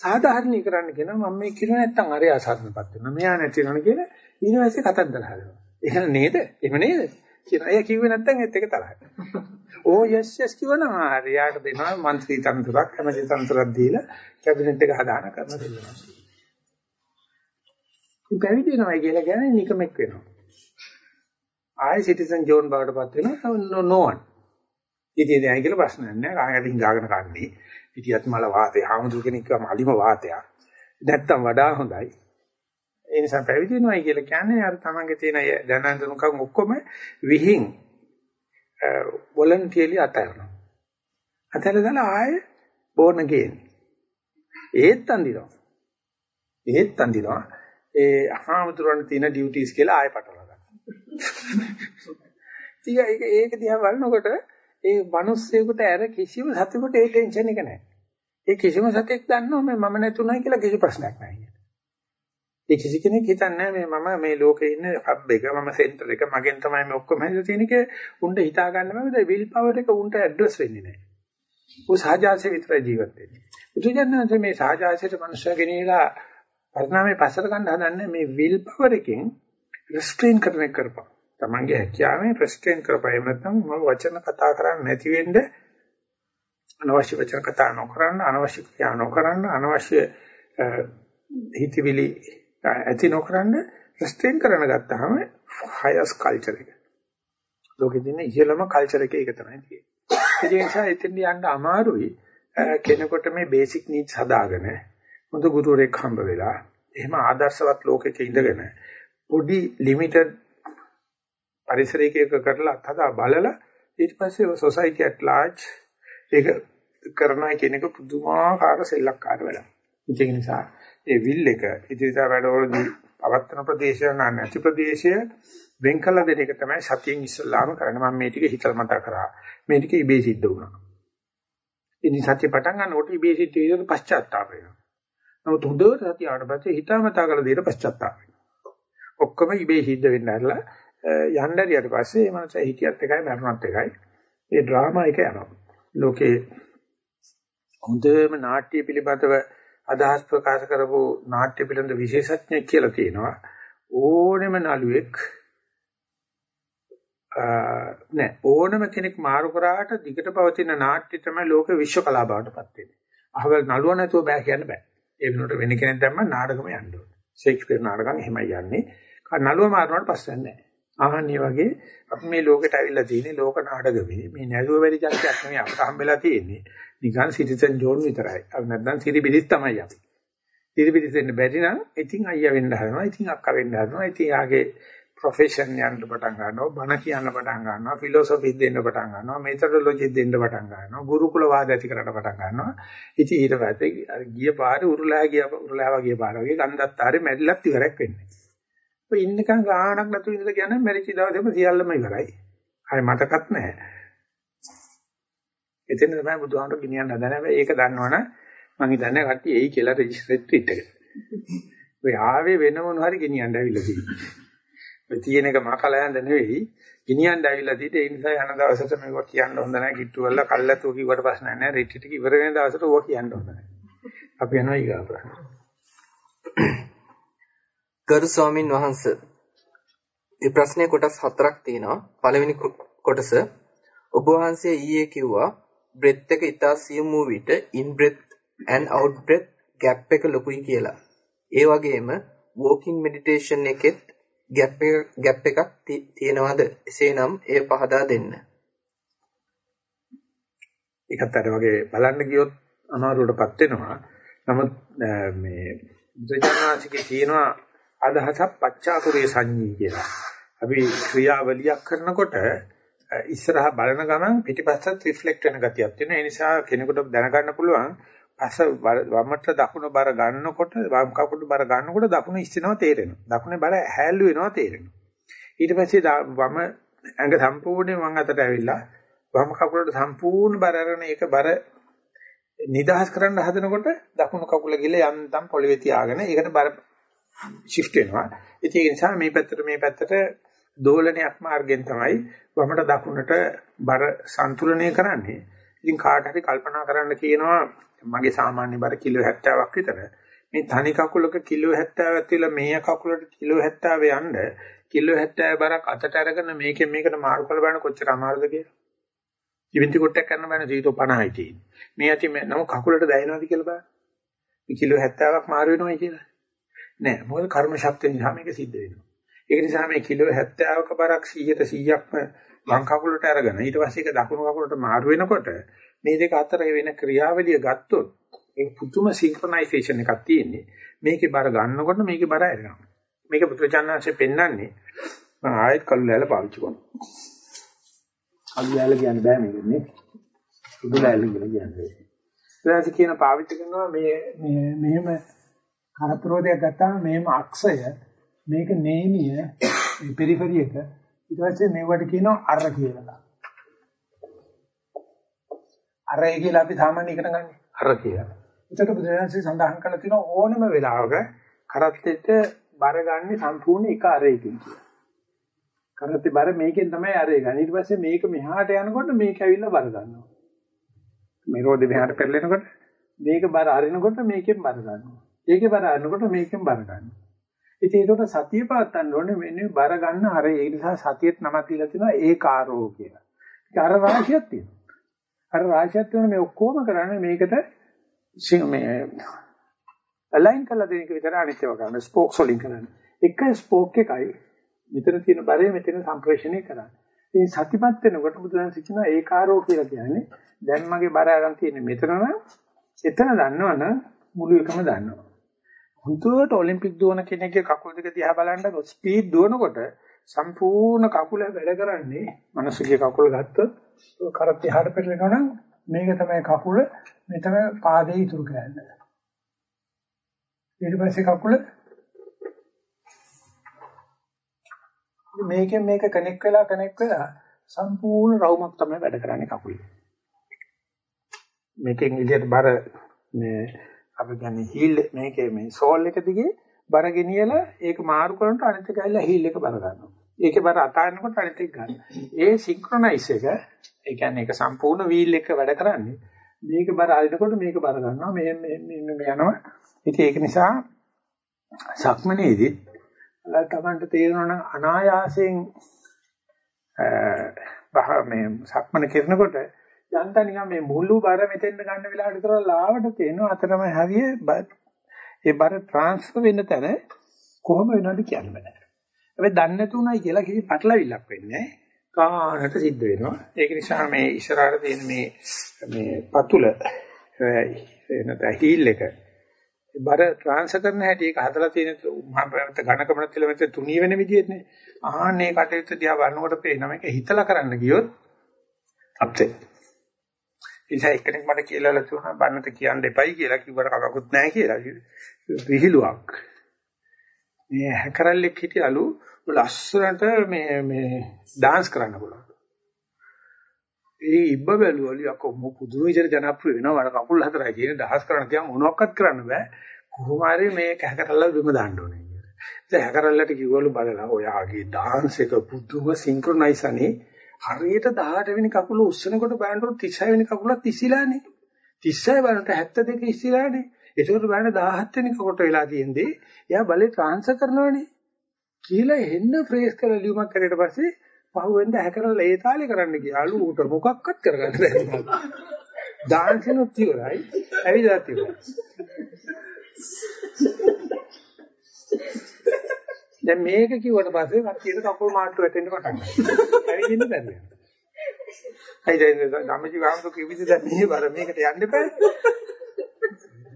සාධාරණීකරන්න කියනවා මම මේ කිරුව නැත්තම් අරය අසරණපත් වෙනවා. මෙයා නැති වෙනවා කියලා ඊට පස්සේ කතන්දර හදනවා. එහෙම නේද? එහෙම නේද? කියන අය කිව්වේ නැත්තම් ඒත් එක තරහයි. ඕ යස් යස් කිව්වනම් ආර්යාට දෙනවා മന്ത്രി තනතුරක් කැමති තනතුරක් දීලා කැබිනට් එක හදාන කරන දෙන්නවා. ඉතින් පැවිදි වෙනවා කියලා කියන්නේ නිකමෙක් වෙනවා. ආයෙ සිටිසන් ජෝන් බවටපත් වෙනවා නෝවන්. ඉතින් දැන් කියලා ප්‍රශ්නයක් නැහැ. කාගෙන් හිඟාගෙන කන්නේ. පිටියත් මල වාතය. හාමුදුර කෙනෙක් කිව්වම අලිම වාතයක්. නැත්තම් වඩා හොඳයි. ඒ නිසා පැවිදි වෙනවයි කියලා කියන්නේ අර තමන්ගේ තියෙන දැනඳුනුකම් ඔක්කොම විහිං වොලන්ටියර්ලි අතහැරනවා. අතහැරලා දාලා ආයෙ බෝර්න් අගේන්. ඒත් අඳිනවා. ඒත් අඳිනවා. ඒ හාමුදුරන් තියෙන ඩියුටිස් කියලා ආයෙ පටලවා ඉතින් ඒක ඒක දිහා බලනකොට ඒ මිනිස්සෙකුට අර කිසිම සතෙකුට ඒ ටෙන්ෂන් එක නැහැ. ඒ කිසිම සතෙක් දන්නව මේ මම නැතුණයි කියලා කිසි ප්‍රශ්නයක් නැහැ. ඒ කිසි කෙනෙක් හිතන්නේ මේ මම මේ ලෝකේ ඉන්න හබ් එක මම සෙන්ටර් එක මගෙන් තමයි මේ ඔක්කොම හැදලා තියෙන එක උන්ට හිතා ගන්න බෑ විල් පවර් එක උන්ට ඇඩ්‍රස් වෙන්නේ නැහැ. ਉਹ සාජාසෙ විතර ජීවත් වෙන්නේ. බුදුජානක මේ සාජාසෙට මනුෂ්‍ය ගෙනියලා පරිණාමයේ පස්සට ගන්න හදන්නේ මේ විල් පවර් එකෙන් රිස්ට්‍රේන් කරන එක කරපන්. තමන්ගේ හැකියාවෙන් රිස්ට්‍රේන් කරපන්. එහෙම නැත්නම් මම වචන කතා කරන්නේ නැති වෙන්න අනවශ්‍ය වචන කතා නොකරන්න, අනවශ්‍ය ක්‍රියා නොකරන්න, අනවශ්‍ය හිතවිලි ඇති නොකරන්න රිස්ට්‍රේන් කරන ගත්තාම හයස් කල්චර් එක. ලෝකෙ තියෙන ඉහළම කල්චර් එකේ ඒක තමයි තියෙන්නේ. ඒ නිසා එතෙන් යන්න අමාරුයි. කෙනෙකුට මේ බේසික් නීඩ්ස් හදාගෙන හොඳ ගුරුවරයෙක් හම්බ වෙලා එහෙම ආදර්ශවත් ලෝකෙක ඉඳගෙන පොඩි ලිමිටඩ් පරිසරයක කරලා අත්හදා බලලා ඊට පස්සේ සොසයිටි at large ඒක කරනවා කියන එක පුදුමාකාර සෙල්ලක්කාර වැඩක්. ඒක නිසා ඒ විල් එක ඉදිරියට වැඩවලදී පවත්තන ප්‍රදේශය නැති ප්‍රදේශය වෙන් කළ දෙන එක තමයි සතියෙන් ඉස්සල්ලාම කරන්නේ. මම මේ ටික හිතලා මතක් කරා. මේ ටික ඉබේ සිද්ධ වුණා. ඉතින් සතිය පටන් ගන්නකොට ඉබේ සිද්ධ විදිහට පශ්චාත්තාප වෙනවා. නමුත් හොඳට සතිය ආවට පස්සේ හිතාමතා කළ දෙයට පශ්චාත්තාප වෙනවා. ඔක්කොම ඉබේ සිද්ධ වෙන්න ඇරලා යන්න ඇරියට පස්සේ මේ මනස හිතියත් එකයි මරණත් එකයි. ඒ ඩ්‍රාමා එක යනවා. ලෝකේ හොඳම නාට්‍ය පිළිබඳව අදහස් ප්‍රකාශ කරපු නාට්‍ය පිළිබඳ විශේෂඥයෙක් කියලා තියෙනවා. ඕනෙම නළුවෙක් නෑ ඕනම කෙනෙක් මාරු කරාට දිගට පවතින නාට්‍ය තමයි ලෝක විශ්ව කලා බවට පත් වෙන්නේ. අහවල් නළුව නැතුව බෑ කියන්න බෑ. ඒ වෙනුවට වෙන කෙනෙක් දැම්ම නාටකම යන්න ඕනේ. ෂේක්ස්පියර් නාටකම් එහෙමයි යන්නේ. නළුව මාරුවාට පස්සේ නෑ. ආහන්නේ වගේ අපි මේ ලෝකෙට ඇවිල්ලා තියෙන්නේ ලෝක නාටකෙමේ. මේ නැළුව වැඩි චරිතයක් නෙමෙයි අපට හම්බෙලා තියෙන්නේ. නිකන් සිටිසන් ජෝන් විතරයි. අපි නැත්නම් සිරිබිලිත් තමයි අපි. සිරිබිලිත් වෙන්න බැරි නම් ඉතින් අයියා වෙන්න හදනවා. ඉතින් අක්කා වෙන්න හදනවා. ඉතින් යාගේ ප්‍රොෆෙෂන් යන්න පටන් ගන්නවා බණ කියන්න පටන් ගන්නවා ෆිලොසොෆි දෙන්න පටන් ගන්නවා මෙතඩොලොජි දෙන්න පටන් ගන්නවා ගුරුකුල වාද ඇති කරන්න පටන් ගන්නවා. ඉතින් ඊට පස්සේ ගිය පාරේ උරුලා ගිය උරුලා වගේ පාර වගේ ගන්ධත්තාරේ මැරිලත් ඉවරක් වෙන්නේ. ඔය ඉන්නකන් ගානක් නැතුව ඉඳලා කියන්නේ මැරිච්ච දවසේම සියල්ලම ඉවරයි. හරි මතකත් නැහැ. එතන තමයි බුදුහාමුදුරු ගෙනියන්න හදන හැබැයි ඒක දන්නවනම් මම හිතන්නේ කට්ටිය එයි කියලා රෙජිස්ට්‍රේට් රිට් එකට ඔය ආවේ වෙන මොන හරි ගෙනියන්න ඇවිල්ලා තියෙනවා. ඔය තියෙන එක මකලා යන්න නෙවෙයි. ගෙනියන්න ඇවිල්ලා තියෙට ඒ නිසා යන දවසට මේක කියන්න හොඳ නැහැ. කිට්ටු වල කල්ලාතෝ කිව්වට ප්‍රශ්න නැහැ. රිට්‍රීට් එක ඉවර වෙන දවසට ඕක කියන්න හොඳ නැහැ. අපි යනවා ඊගා ප්‍රශ්න.
ගරු ස්වාමින් වහන්සේ මේ ප්‍රශ්නේ කොටස් හතරක් තියෙනවා. පළවෙනි කොටස ඔබ වහන්සේ ඊයේ කිව්වා බ්‍රෙත් එක ඉතා සියුම් වූ විට in breath and out breath gap එක ලොකුයි කියලා. ඒ වගේම walking meditation එකෙත් ગેප් එක ગેප් එකක් තියෙනවද? එසේනම් එය පහදා දෙන්න.
ඒකත් අර වගේ බලන්න ගියොත් අමාරුවටපත් වෙනවා. නමුත් මේ බුදුජානනාංශිකේ තියෙනවා අදහසක් පච්චාතුරේ සංඤී කියලා. අපි ක්‍රියාවලියක් කරනකොට ඉස්සරහා බලන ගමන් පිටිපස්සත් රිෆ්ලෙක්ට් වෙන ගතියක් තියෙනවා. ඒ නිසා කෙනෙකුට දැනගන්න පුළුවන් පස වමට දකුණ බර ගන්නකොට වම් කකුලට බර ගන්නකොට දකුණ ඉස්සෙනවා තේරෙනවා. දකුණේ බර හැල්ලු වෙනවා තේරෙනවා. ඊට පස්සේ වම ඇඟ සම්පූර්ණයෙන් වම් අතට ඇවිල්ලා වම් කකුලට සම්පූර්ණ බර අරගෙන ඒක බර නිදහස් කරන්න හදනකොට දකුණු කකුල ගිල යන්තම් පොළවේ තියාගෙන ඒකට බර shift වෙනවා. ඉතින් ඒ නිසා මේ පැත්තට මේ පැත්තට දෝලනයක් මාර්ගෙන් තමයි වමට දකුණට බර සන්තුලනය කරන්නේ. ඉතින් කාට හරි කල්පනා කරන්න කියනවා මගේ සාමාන්‍ය බර කිලෝ 70ක් විතර. මේ තනි කකුලක කිලෝ 70ක් තියලා මේ කකුලට කිලෝ 70 යන්න කිලෝ 70 බරක් අතට අරගෙන මේකෙන් මේකට මාරු කරලා බලන්න කොච්චර අමාරුද කියලා. ඉවින්ති කොටයක් කරන්න බෑනේ 150යි තියෙන්නේ. මේ ඇති නම කකුලට දැනෙනවද කියලා බලන්න. මේ කිලෝ 70ක් මාරු වෙනවයි කියලා. නෑ මොකද කර්ම ශක්තිය නිසා මේක සිද්ධ වෙනවා. ඒක නිසා මේ කිලෝ 70ක බරක් 100ට 100ක්ම වම් කකුලට අරගෙන ඊට පස්සේ ඒක දකුණු කකුලට මාරු වෙනකොට මේ දෙක අතර වෙන ක්‍රියාවලිය ගත්තොත් ඒ පුදුම සින්ක්‍රොනයිසේෂන් එකක් තියෙන්නේ. මේකේ බර ගන්නකොට මේකේ බර ඇරෙනවා. මේක පුත්‍රචානංශයෙන් පෙන්වන්නේ මම ආයෙත් කළු ලෑල්ල පාවිච්චි කරනවා. කළු ලෑල්ල කියන්නේ බෑ මේකනේ. සුදු ලෑල්ල කියලා කියන්නේ. ඊට කියන පාවිච්චි කරනවා මේ මේ මෙහෙම කරප්‍රෝදයක් ගත්තාම මෙහෙම අක්ෂය මේක නේමිය පෙරිෆරි එක ඊට පස්සේ මේවට කියනවා අර කියලා. අරය කියලා අපි සාමාන්‍ය එකට ගන්න. අර කියලා. ඒකට බුදුරජාණන්සේ සඳහන් කරලා තියෙනවා ඕනම වෙලාවක කරත්තෙට බර ගන්න සම්පූර්ණ එක අරයකින් කියලා. කරත්තේ බර මේකෙන් තමයි අරය ගන්න. ඊට පස්සේ මේක මෙහාට යනකොට මේක ඇවිල්ලා බර ගන්නවා. මේ රෝදේ මෙහාට පෙරලෙනකොට මේක බර අරිනකොට මේකෙන් බර ගන්නවා. ඒකේ බර අරිනකොට මේකෙන් බර ගන්නවා. ඉතින් ඒකට සතිය පාත්තන්න ඕනේ මෙන්න බර ගන්න අර ඒ නිසා සතියෙත් නමක් දීලා තියෙනවා ඒකාරෝ කියලා. ඒක අර රාශියක් තියෙනවා. අර රාශියක් වෙන මේ ඔක්කොම කරන්නේ මේකට මේ අලයින් කරලා දෙන එක විතර අනිත් ඒවා කරන්නේ ස්පෝක්ස් වලින් කරන්නේ. එක ස්පෝක් එකයි මෙතන තියෙන බරය මෙතන සම්ප්‍රේෂණය කරන්නේ. ඉතින් සතිපත් වෙනකොට බුදුන් සිචන ඒකාරෝ කියලා කියන්නේ දැන් මගේ බර අරන් තියෙන්නේ මෙතන නම් එතන දන්නවනම් මුළු එකම දන්නවා. හුදුවට ඔලිම්පික් දුවන කෙනෙක්ගේ කකුල් දෙක දිහා බලන්න ස්පීඩ් දුවනකොට සම්පූර්ණ කකුල වැඩ කරන්නේ මිනිස්සුගේ කකුල ගත්තොත් කරත් එහාට පෙරලෙනවා නම් මේක තමයි කකුල මෙතන පාදයේ ඉතුරු කරන්නේ. ඊට පස්සේ කකුල මේකෙන් මේක කනෙක්ට් වෙලා කනෙක්ට් වෙලා සම්පූර්ණ රවුමක් තමයි වැඩ කරන්නේ කකුලේ. මේකෙන් එළියට බර මේ අපි කියන්නේ හීල් මේකේ මේ සෝල් එක දිගේ බර ගෙනියලා ඒක මාරු කරනකොට අනිත් එක ඇවිල්ලා හීල් එක බර ගන්නවා. ඒකේ බර අතාරිනකොට අනිත් එක ගන්න. ඒ සින්ක්‍රොනයිස් එක ඒ කියන්නේ ඒක සම්පූර්ණ වීල් එක වැඩ කරන්නේ. මේක බර අරිනකොට මේක බර ගන්නවා. මේ මේ යනවා. ඉතින් ඒක නිසා සක්මනේදී තමන්ට තේරෙනවා නම් අනායාසයෙන් මේ සක්මන කරනකොට යන්ත නිකන් මේ මුළු බර මෙතෙන්ද ගන්න වෙලාවට විතර ලාවට තේනවා අතරම හරිය ඒ බර ට්‍රාන්ස්ෆර් වෙන්න තැන කොහොම වෙනවද කියන්න බෑ. හැබැයි දන්නේ නැතුණයි කියලා කිසි පටලවිල්ලක් වෙන්නේ කානට සිද්ධ වෙනවා. ඒක නිසා මේ ඉස්සරහට තියෙන මේ මේ පතුල එනත හීල් එක බර ට්‍රාන්ස්ෆර් කරන හැටි ඒක හදලා තියෙන මහපරත ඝනකමන කිලෝමීටර් 3 වෙන විදිහනේ. ආහනේ කටයුත්ත දිහා බලනකොට පේනවා මේක හිතලා කරන්න ගියොත් අප්සෙට්. ඉතින් එක්කෙනෙක් මට කියලා ලතුනා බන්නට කියන්න එපයි කියලා කිව්වට කකකුත් නැහැ කියලා. විහිළුවක්. මේ හැකරල්ලෙක් හිටියලු ලස්සනට මේ මේ dance කරන්න පුළුවන්. ඒ ඉබ්බ බැලුවලු යකෝ මො පුදුම විදිහට ජනප්‍රිය වෙනවා මට කකුල් හතරයි කියන දහස් කරන්න තියන් මොනවක්වත් කරන්න බෑ කොහොම හරි මේ කැහකරල්ල බිම දාන්න ඕනේ කියලා. ඉතින් හැකරල්ලට කිව්වලු බලලා ඔයාගේ dance එක පුදුම සින්ක්‍රොනයිස් අනේ හරියට 18 වෙනි කකුල උස්සනකොට බලනකොට 36 වෙනි කකුලත් ඉස්සිලානේ. 36 බලනකොට 72 ඉස්සිලානේ. ඒකෝට බලන්න 17 වෙනි කකුලට වෙලා තියෙන්නේ එයා බලේ ට්‍රාන්ස්ෆර් කරනවනේ. කියලා එන්න ෆ්‍රේස් කරලා ලියුමක් කරේට පස්සේ පහුවෙන්ද හැකරලා ඒ තාලේ කරන්න ගියාලු ඌට මොකක්වත් කරගන්න බැහැ. ඩාන්සිනුත් ඉවරයි. ඇවිදලා ඉවරයි. දැන් මේක කිව්වට පස්සේ කට්ටියට කකුල් මාට්ටු වැටෙන්න පටන් ගන්නවා. ඇවිදින්න බැහැ. අයි දැන් ධම්මජී වහන්සේ කිව්විද දැන් මේ බර මේකට යන්න බෑ.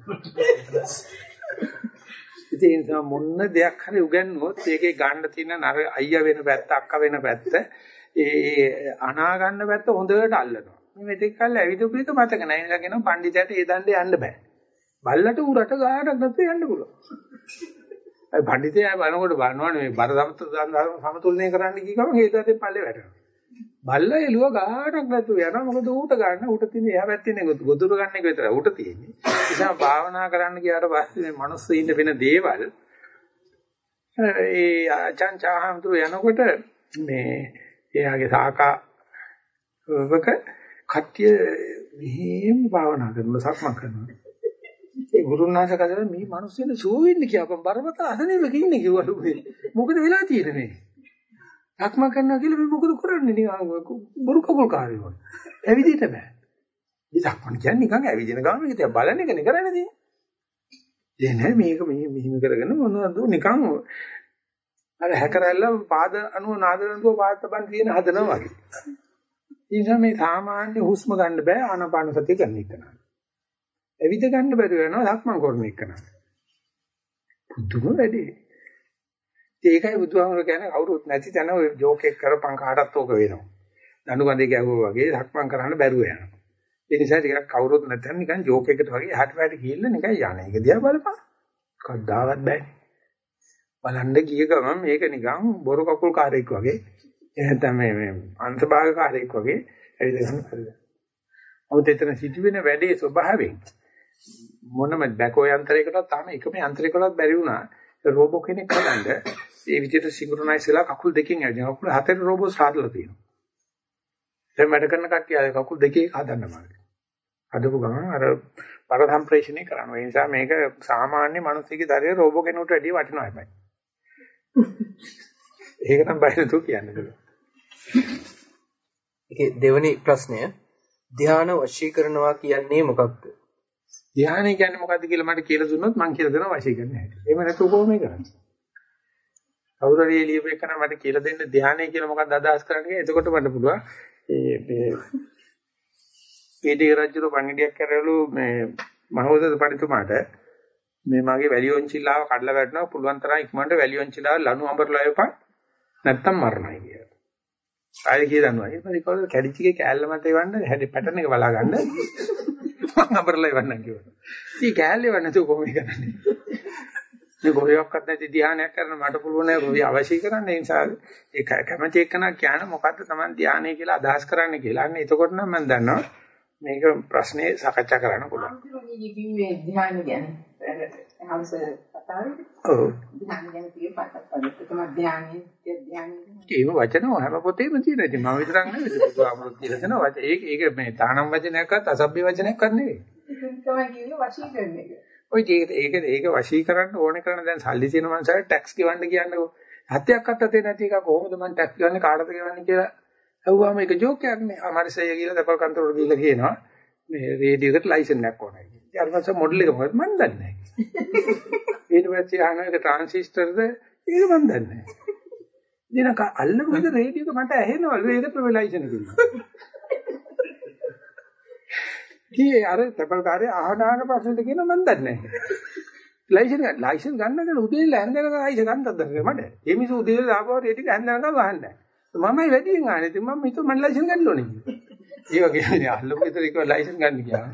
*laughs* ඉතින් ඒ නිසා මොන දෙයක් හරි උගන්වුවොත් ඒකේ ගන්න තියෙන නර අයියා වෙන පැත්ත අක්කා වෙන පැත්ත ඒ අනා ගන්න පැත්ත හොඳට අල්ලනවා. මේ මෙතෙක් කල් ඇවිදපු එක මතක නැහැ. ඒ නිසා කියනවා පඬිතයට ඒ දණ්ඩේ යන්න බෑ. බල්ලට උරට ගානක් නැතුව යන්න පුළුවන්. ඒ පඬිතයා බලනකොට බලනවනේ මේ බර සමතුලනය කරන්න කිය ගමන් ඒ දඩේ පල්ලේ වැටෙනවා. බල්ල එළුව ගානක් නැතුව යනවා මොකද ඌට ගන්න ඌට තියෙන එහා පැත්තේ ගොදුරු ගන්න එක විතරයි ඌට තියෙන්නේ. ඒ නිසා භාවනා කරන්න ගියාට පස්සේ මේ මිනිස්සු ඉන්න වෙන දේවල් ඒ අචංචාහම්තුරු යනකොට මේ එයාගේ සාකා වක කට්ටිය මෙහෙම භාවනා කරනවා සක්මන් කරනවා. ඒ ගුරුනාථ කදලා මේ මිනිස්සුන් සුව වෙන්න කියපන් බරපතල අසනීපක ඉන්නේ කිව්වලු මේ. මොකද වෙලා තියෙන්නේ මේ? සක්මන් කරනවා කියලා මේ මොකද කරන්නේ නිකන් බොරු කකුල් කාර්යය. ඇවිදින්න බෑ. මේ සක්මන් කියන්නේ නිකන් ඇවිදින ගමන් මේක තියා බලන එකනේ කරන්නේ තියෙන්නේ. ඒ නෑ මේක මෙහෙම කරගෙන මොනවද නිකන් අර හැකරල්ල පාද අනුව නාදනතුව පාද තබන් තියෙන හදනවා වගේ. ඒ නිසා මේ සාමාන්‍ය හුස්ම ගන්න බෑ ආනාපාන සතිය කරන එක නා. ඇවිද ගන්න බැරි වෙනවා සක්මන් කරන එක නා. පුදුම වැඩේ. ඒකයි බුදුහාමර කියන්නේ කවුරුත් නැති තැන ඔය ජෝක් එක කරපන් කාටත් ඕක වෙනවා. දඬුගඳේ ගැහුවා වගේ සක්මන් කරන්න බැරුව යනවා. ඒ නිසා ටිකක් කවුරුත් නැත්නම් නිකන් ජෝක් එකට වගේ එහාට පැයට ගිහිල්ලා නිකන් යන එක දිහා බලපන්. කවදාවත් බෑ. බලන්න ගිය ගමන් මේක නිකන් බොරු කකුල් කාරයෙක් වගේ එහෙනම් මේ මේ අංශභාග කාරයෙක් වගේ ඇවිද ගන්න හරිද. මොකද එතන සිදුවෙන වැඩේ ස්වභාවයෙන් මොනම බැකෝ යන්ත්‍රයකටත් තාම එකම යන්ත්‍රයකටත් බැරි වුණා රෝබෝ කෙනෙක් හදන්න ඒ විදිහට සින්ක්‍රොනයිස් වෙලා කකුල් දෙකෙන් ඇවිදින කකුල් හතරේ රෝබෝ සාදලා තියෙනවා. දැන් වැඩ කරන කට්ටිය අය කකුල් දෙකේ හදන්න මාගේ. හදපු ගමන් අර පර සම්ප්‍රේෂණය කරනවා. ඒ නිසා මේක සාමාන්‍ය මිනිස්සුගේ දරේ රෝබෝ කෙනෙකුට වැඩිය වටිනවා හැබැයි. ඒක නම් බය නැතුව කියන්න පුළුවන්.
ඒකේ දෙවෙනි ප්‍රශ්නය ධ්‍යාන වශී කරනවා කියන්නේ මොකක්ද?
ධ්‍යානය කියන්නේ මොකද්ද කියලා මට කියලා දුන්නොත් මම කියලා දෙනවා වශී කරන්න හැටි. එහෙම නැතුව කොහොම කරන්නේ? කවුරු හරි ලියපු එක නම් මට කියලා දෙන්න ධ්‍යානය කියලා මොකක්ද අදහස් කරන්නේ කියලා. එතකොට මට පුළුවන් ඒ මේ පීඩේ රජුගේ පණිඩියක් කරවලු මේ මහෝදත පඬිතුමාට මේ මගේ වැලියොන්චිලාව කඩලා වැටෙනවා පුළුවන් තරම් ඉක්මනට වැලියොන්චිලාව ලනු අඹරලා යපන් නැත්තම් මරණයි කියලා. ආයෙ කිය දන්නවා. ඊට පස්සේ කවුද කැඩිච්චගේ කෑල්ල මත එවන්න හැටි පැටර්න් එක බලා ගන්න. මම අඹරලා එවන්නම් කිව්වා. ඉතින් කෑල්ල එවන්න නැතුව කොහොමද කරන්නේ? මේ ගොවියක්වත් නැති ධානයක් කරන මට පුළුවන් නෑ ගොවිය අවශ්‍ය කරන්න ඒ නිසා ඒක කැමැති එක්කනක් කියන මොකද්ද Taman ධානය කියලා අදහස් කරන්න කියලා. අන්න එතකොට නම් මම දන්නවා මේක ප්‍රශ්නේ සාකච්ඡා කරන්න පුළුවන්.
කිව්වේ ධ්‍යාන ගැන. හවස කතාවේ
ඔව්.
ධ්‍යාන ගැන පදිට තමයි ධ්‍යානෙ ධ්‍යානෙ
ඒව වචන හැම පොතේම තියෙනවා. ඉතින් මම විතරක් නෙවෙයි බුදුහාමුදුරුවෝ කියලා දෙනවා. ඒක ඒක මේ තානම් වචනයක්වත් අසභ්‍ය වචනයක්වත් නෙවෙයි.
ඒක තමයි කිව්වේ වශීකරණ එක.
ඔය ඒක ඒක ඒක වශී කරන්න ඕනේ කරන දැන් සල්ලි තියෙන මනුස්සයෙක් ටැක්ස් ගෙවන්න කියන්නකෝ. හත්යක් අත්තේ නැති එක කොහොමද මම ටැක්ස් ගන්නේ කාටද ගෙවන්නේ කියලා අහුවාම ඒක ජෝක් එකක් නේ. අමාරිසය කියලා දපල් කන්තරෝල් ගිහලා කියනවා. මේ රේඩියෝ එකට ලයිසන් එකක් ඕනයි කියලා. ඊට පස්සේ මොඩල් එක මොකද මන් දන්නේ නැහැ. ඊට පස්සේ අහන එක ට්‍රාන්සිස්ටර්ද ඒක මන් දන්නේ නැහැ. ඉතින් අක අල්ලපු විදිහ රේඩියෝ එක මට ඇහෙනවලු ඒකට මේ ලයිසන් එක දුන්නා. කී අර තපල් කාර්යය අහන අහන ප්‍රශ්නෙට කියන මන් දන්නේ නැහැ. ලයිසන් ගන්න ලයිසන් ගන්න කියලා උදේලා හැන්දනක ආයිස ගන්නත් දැක්කේ මට. ඒ මිනිස්සු උදේලා ආපුවා ඒ ටික හැන්දනක වහන්නේ. මමයි වැඩියෙන් ආනේ. ඉතින් මම හිතුවා මම ලයිසන් ගන්න ඕනේ කියලා. ඒ වගේ නේ අල්ලපු විතර එක ලයිසන් ගන්න ගියා.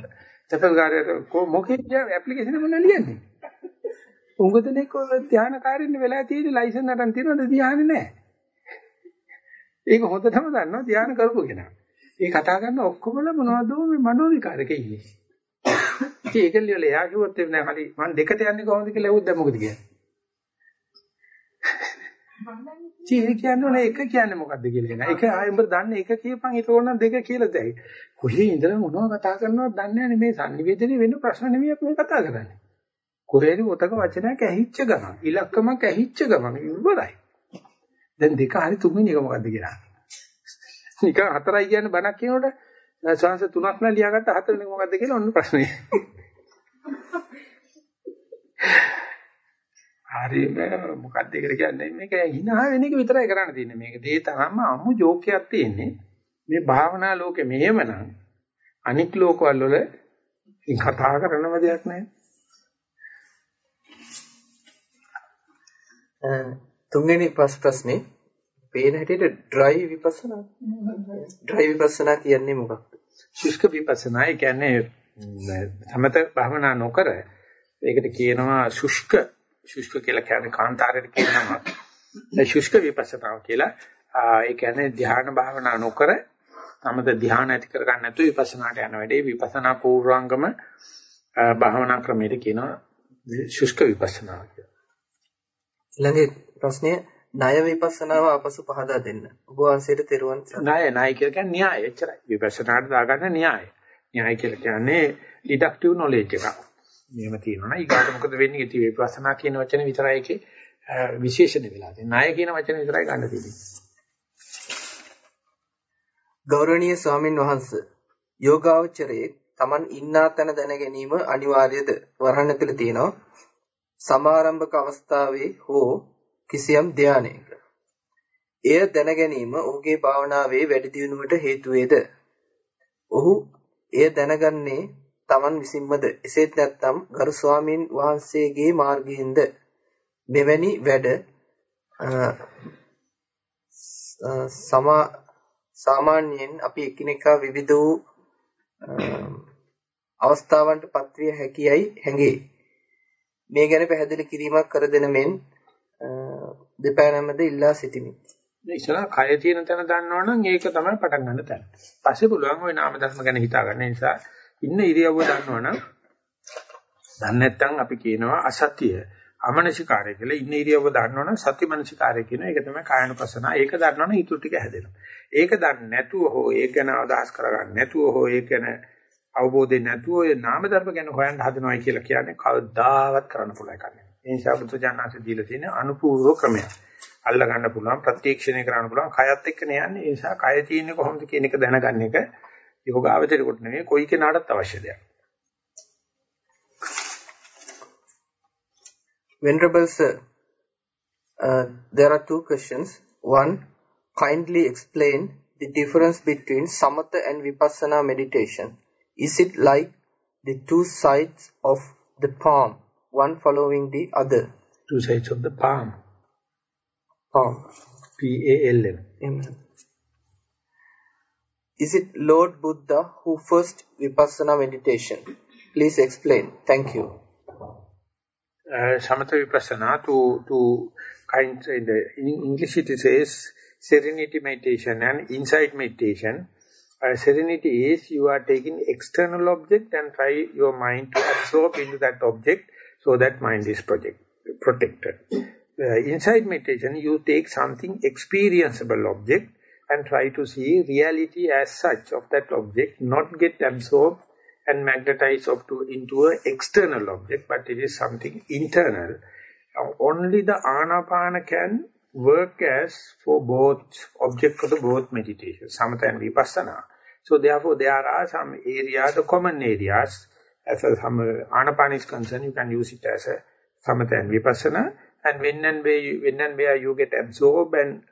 තපල් කාර්යයට මොකෙද ඇප්ලිකේෂන් එක මොනවද ලියන්නේ? උංගදෙනෙක් ඔය ධානකාරින්න වෙලා තියෙන ලයිසන් නටන් තියෙනවද ධානය නැහැ. ඒක හොඳටම දන්නවා ධානය කරපු කෙනා. ඒ කතා කරන ඔක්කොමල මොනවද මේ මනෝ විකාරක ඉන්නේ. ඉතින් ඒක ලියලා එයා කිව්වොත් එන්නේ හරි මම දෙකට යන්නේ කොහොමද කියලා ඇහුවොත් දැන් මොකද කියන්නේ? චී කියන්නේ එක කියන්නේ මොකද්ද කියලා කියන. එක ආයෙ උඹ දන්නේ එක කියපන් ඒක ඕන දෙක කියලා දැයි. කොහේ ඉඳලා මොනවද කතා කරනවද දන්නේ නැහැ මේ sannivedanaye වෙන ප්‍රශ්න නෙමෙයි අපි මේ කතා කරන්නේ. කොහේද ඔතක වචනයක් ඇහිච්ච ගමන් ඉලක්කමක් ඇහිච්ච ගමන් ඉවරයි. දැන් දෙක හරි තුන්වෙනි එක මොකද්ද කියලා. නිකන් හතරයි කියන්නේ බණක් කියනකොට ශාංශ තුනක් නම් ලියාගත්ත හතරෙනි මොකද්ද කියලා ඔන්න ප්‍රශ්නේ. හරි මොකක්ද ඒකට කියන්නේ? මේක hina වෙන එක විතරයි කරන්න තියෙන්නේ. මේක දේ තරම්ම අමු ජෝක්යක් තියෙන්නේ. මේ භාවනා ලෝකේ මෙහෙමනම් අනික් ලෝකවල වල ඉතින් කතා කරනව දෙයක් නැහැ
තුන්වෙනි පස් ප්‍රශ්නේ පේන හැටියට ඩ්‍රයි විපස්සනා ඩ්‍රයි විපස්සනා කියන්නේ මොකක්ද?
ශුෂ්ක විපස්සනා ඒ කියන්නේ සමත භාවනා නොකර ඒකට කියනවා ශුෂ්ක ශුෂ්ක කියලා කියන්නේ කාන්තාරයට කියනවා ඒ ශුෂ්ක විපස්සනාව කියලා ඒ කියන්නේ ධ්‍යාන භාවනා නොකර සමත ධ්‍යාන ඇති කර ගන්න නැතුව විපස්සනාට යන වැඩේ විපස්සනා පූර්වාංගම භාවනා ක්‍රමයට කියනවා ශුෂ්ක විපස්සනාව කියලා.
ඊළඟ ප්‍රශ්නය ණය විපස්සනාව අපසු පහදා දෙන්න. ඔබ වහන්සේට තෙරුවන්
ණය ණය කියලා කියන්නේ න්‍යාය එච්චරයි. විපස්සනාට දාගන්න න්‍යාය. න්‍යාය කියලා කියන්නේ ඩිඩක්ටිව් නොලෙජ් එකක්. මෙහෙම තියෙනවා ඊගාට මොකද වෙන්නේ ඉති විපස්සනා කියන වචනේ විතරයි ඒකේ විශේෂණ වෙලා තියෙන්නේ. ණය කියන වචනේ විතරයි ගන්න තියෙන්නේ.
ගෞරවනීය ස්වාමින් වහන්සේ යෝගාවචරයේ Taman ඉන්නා තැන දැන ගැනීම අනිවාර්යද? වරහන් ඇතුළේ තියෙනවා. සමාරම්භක අවස්ථාවේ හෝ කිසියම් ධානයක. එය දැන ගැනීම ඔහුගේ භාවනාවේ වැඩි දියුණුවට හේතු වේද? ඔහු එය දැනගන්නේ Taman විසින්මද? එසේත් නැත්නම් ගරු ස්වාමින් වහන්සේගේ මාර්ගයෙන්ද? මෙවැනි වැඩ සමා සාමාන්‍යයෙන් අපි එකිනෙකා විවිධ වූ අවස්ථාවන්ට පත්විය හැකියයි හැඟේ. මේ ගැන පැහැදිලි කිරීමක් කර දෙන මෙන් දෙපෑ නැමද ඉල්ලා සිටිමි.
මේ ඉස්සරහ කය තියෙන තැන දන්නවනම් ඒක තමයි පටන් ගන්න තැන. පස්සේ පුළුවන් ওই නාම ධර්ම ගැන හිතා ගන්න නිසා ඉන්න ඉරියව්ව දන්නවනම් දන්නේ නැත්නම් අපි කියනවා අසත්‍ය අමනසිකාරය කියලා ඉන්න ඉරියව්ව දන්නවනම් සති මනසිකාරය කියන එක තමයි කායනුපසන. ඒක දන්නවනම් ඊටු ටික හැදෙනවා. ඒක දන්නේ නැතුව හෝ ඒක ගැන අදහස් කරගන්න නැතුව හෝ ඒක ගැන අවබෝධය නැතුව ඒ නාම ධර්ම ගැන හොයන්න හදනවා කියලා කියන්නේ කවදාවත් කරන්න පුළුවන් එකක් නෙවෙයි. ඒ නිසා බුදුජානනාංශ දීලා තියෙන අනුපූර්ව ක්‍රමයක්. අල්ල ගන්න පුළුවන් ප්‍රත්‍යක්ෂණය කරන්න පුළුවන් කයත් එක්ක නෑන්නේ. ඒ නිසා කය තියෙන්නේ කොහොමද කියන එක දැනගන්න එක යෝගාවචරයට නෙවෙයි කොයි කෙනාටත් අවශ්‍ය දෙයක්.
Venerable sir, uh, there are two questions. One, kindly explain the difference between samatha and vipassana meditation. Is it like the two sides of the palm, one following the other?
Two sides of the palm.
Palm.
P-A-L-M.
Amen. Is it Lord Buddha who first vipassana meditation? Please explain. Thank you.
uh, samatha vipassana to, to kind, in, the, in English it says serenity meditation and insight meditation. Uh, serenity is you are taking external object and try your mind to absorb into that object so that mind is project, protected. Uh, inside meditation, you take something experienceable object and try to see reality as such of that object, not get absorbed and magnetized up to, into an external object, but it is something internal. Uh, only the anapana can work as for both object for the both meditation, samatha and vipassana. So therefore there are some areas, the common areas, as a uh, anapana is concerned, you can use it as a samatha and vipassana. And when and where you, when and where you get absorbed and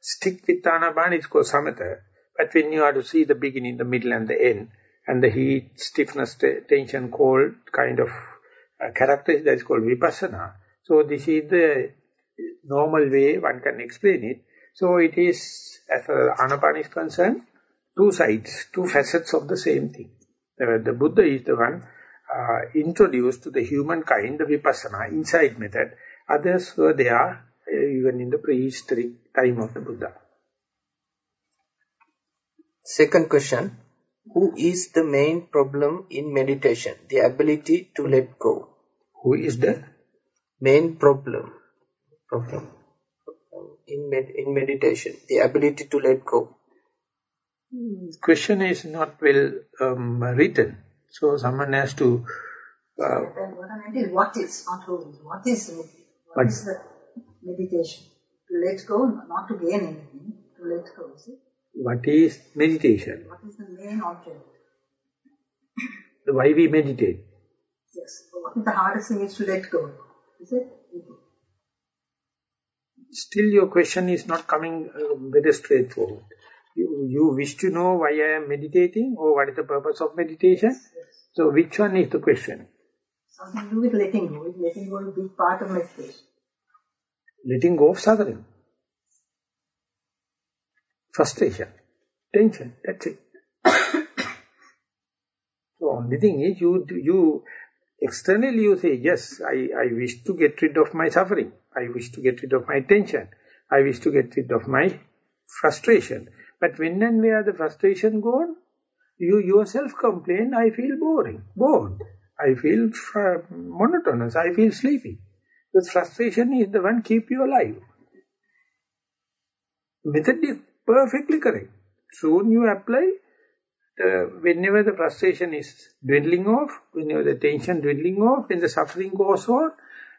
stick with anapana, it's called samatha. But when you have to see the beginning, the middle and the end, and the heat, stiffness, tension, cold kind of uh, that is called vipassana. So this is the normal way one can explain it. So it is, as far as Anapana is concerned, two sides, two facets of the same thing. The Buddha is the one uh, introduced to the humankind the vipassana, inside method. Others were there uh, even in the prehistoric time of the Buddha.
Second question. Who is the main problem in meditation? The ability to let go.
Who is the?
Main problem. Problem. In, med in meditation. The ability to let go.
Question is not well um, written. So someone has to... Uh,
what I meant is what is, not who. What is, what
What?
is the meditation? To let go, not to gain anything. To let go, see?
what is meditation?
What is the main object?
Why we meditate?
Yes. So what is the hardest thing is to let go? Is it?
Still your question is not coming uh, very straightforward. You, you wish to know why I am meditating or what is the purpose of meditation? So which one is the question?
Something to do with letting go. Is letting go a big part of meditation?
Letting go of suffering. Frustration. Tension. That's it. *coughs* so only thing is you, you externally you say, yes, I, I wish to get rid of my suffering. I wish to get rid of my tension. I wish to get rid of my frustration. But when and where the frustration gone, you yourself complain, I feel boring, bored. I feel monotonous, I feel sleepy. Because frustration is the one keep you alive. Method is perfectly correct. Soon you apply, uh, whenever the frustration is dwindling off, whenever the tension dwindling off, when the suffering goes on,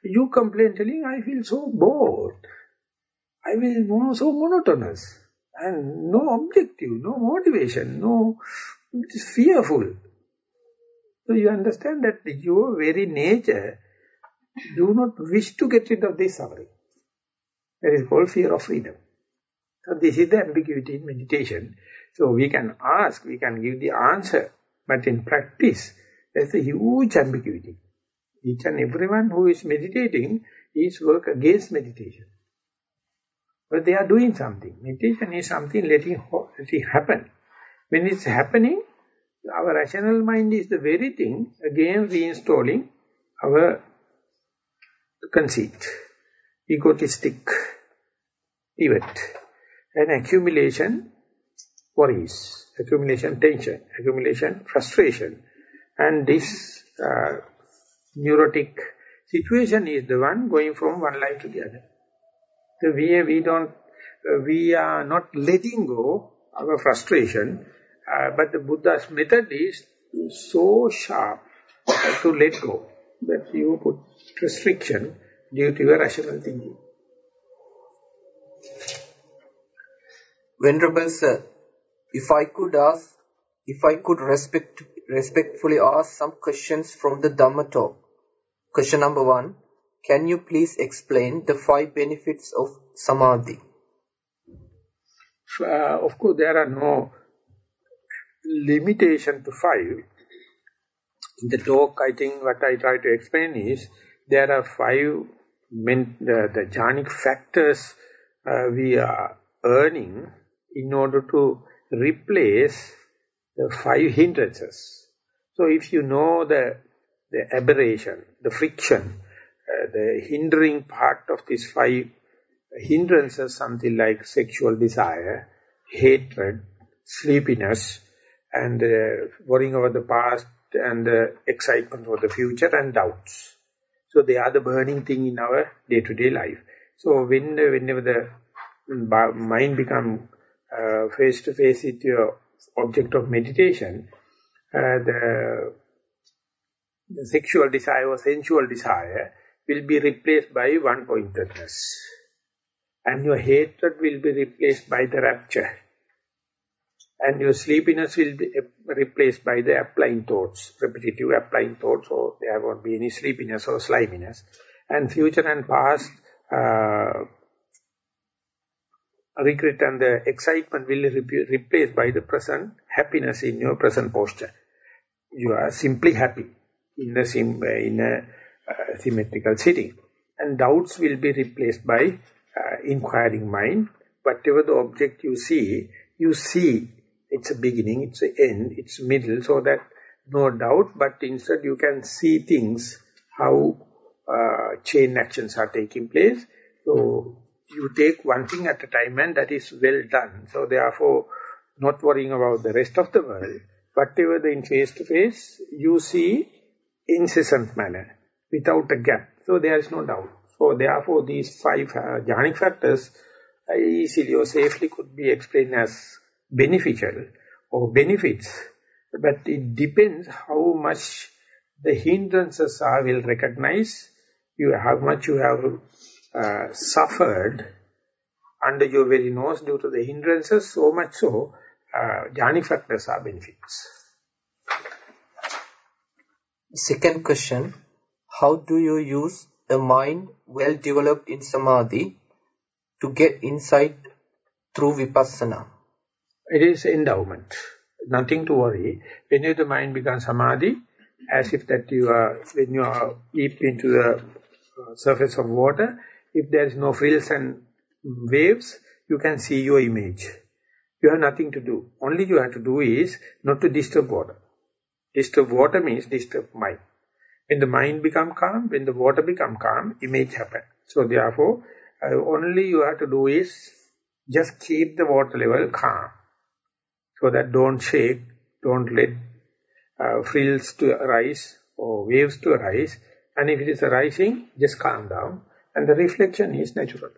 you complain telling, I feel so bored. I feel so monotonous. And no objective, no motivation, no, it is fearful. So you understand that your very nature do not wish to get rid of this suffering. That is called fear of freedom. So this is the ambiguity in meditation. So we can ask, we can give the answer, but in practice, there's a huge ambiguity. Each and everyone who is meditating is work against meditation. But they are doing something. Meditation is something letting, letting happen. When it's happening, our rational mind is the very thing, again reinstalling our conceit, egotistic pivot, and accumulation worries, accumulation tension, accumulation frustration. And this uh, neurotic situation is the one going from one life to the other. So we, we don't, uh, we are not letting go our frustration, uh, but the Buddha's method is so sharp to let go that you put restriction due to your rational thinking.
Venerable Sir, if I could ask, if I could respect, respectfully ask some questions from the Dhamma talk. Question number one, can you please explain the five benefits of Samadhi?
Uh, of course, there are no limitation to five. In the talk, I think what I try to explain is, there are five men, the, the jhanic factors uh, we are earning in order to replace the five hindrances. So if you know the, the aberration, the friction, the hindering part of these five hindrances, something like sexual desire, hatred, sleepiness, and uh, worrying about the past and uh, excitement for the future and doubts. So they are the burning thing in our day-to-day -day life. So when whenever the mind become uh, face-to-face uh, -face with your object of meditation, uh, the, the sexual desire or sensual desire will be replaced by one-pointedness. And your hatred will be replaced by the rapture and your sleepiness will be replaced by the applying thoughts, repetitive applying thoughts, so there won't be any sleepiness or sliminess. And future and past uh, regret and the excitement will be replaced by the present happiness in your present posture. You are simply happy in a, sim, in a symmetrical sitting. And doubts will be replaced by uh, inquiring mind. Whatever the object you see, you see it's a beginning, it's an end, it's middle, so that no doubt, but instead you can see things, how uh, chain actions are taking place. So you take one thing at a time and that is well done. So therefore, not worrying about the rest of the world, whatever the in face-to-face, -face, you see incessant manner, without a gap. So there is no doubt. So therefore, these five uh, jhanic factors uh, easily or safely could be explained as beneficial or benefits, but it depends how much the hindrances are will recognize you how much you have uh, suffered under your very nose due to the hindrances, so much so, uh, jhani factors are benefits.
Second question, how do you use a mind well developed in samadhi to get insight through vipassana?
It is endowment. Nothing to worry. When the mind becomes samadhi, as if that you are, when you are deep into the uh, surface of water, if there is no frills and waves, you can see your image. You have nothing to do. Only you have to do is not to disturb water. Disturb water means disturb mind. When the mind become calm, when the water become calm, image happen. So therefore, uh, only you have to do is just keep the water level calm so that don't shake, don't let uh, frills to arise or waves to arise. And if it is arising, just calm down. And the reflection is natural.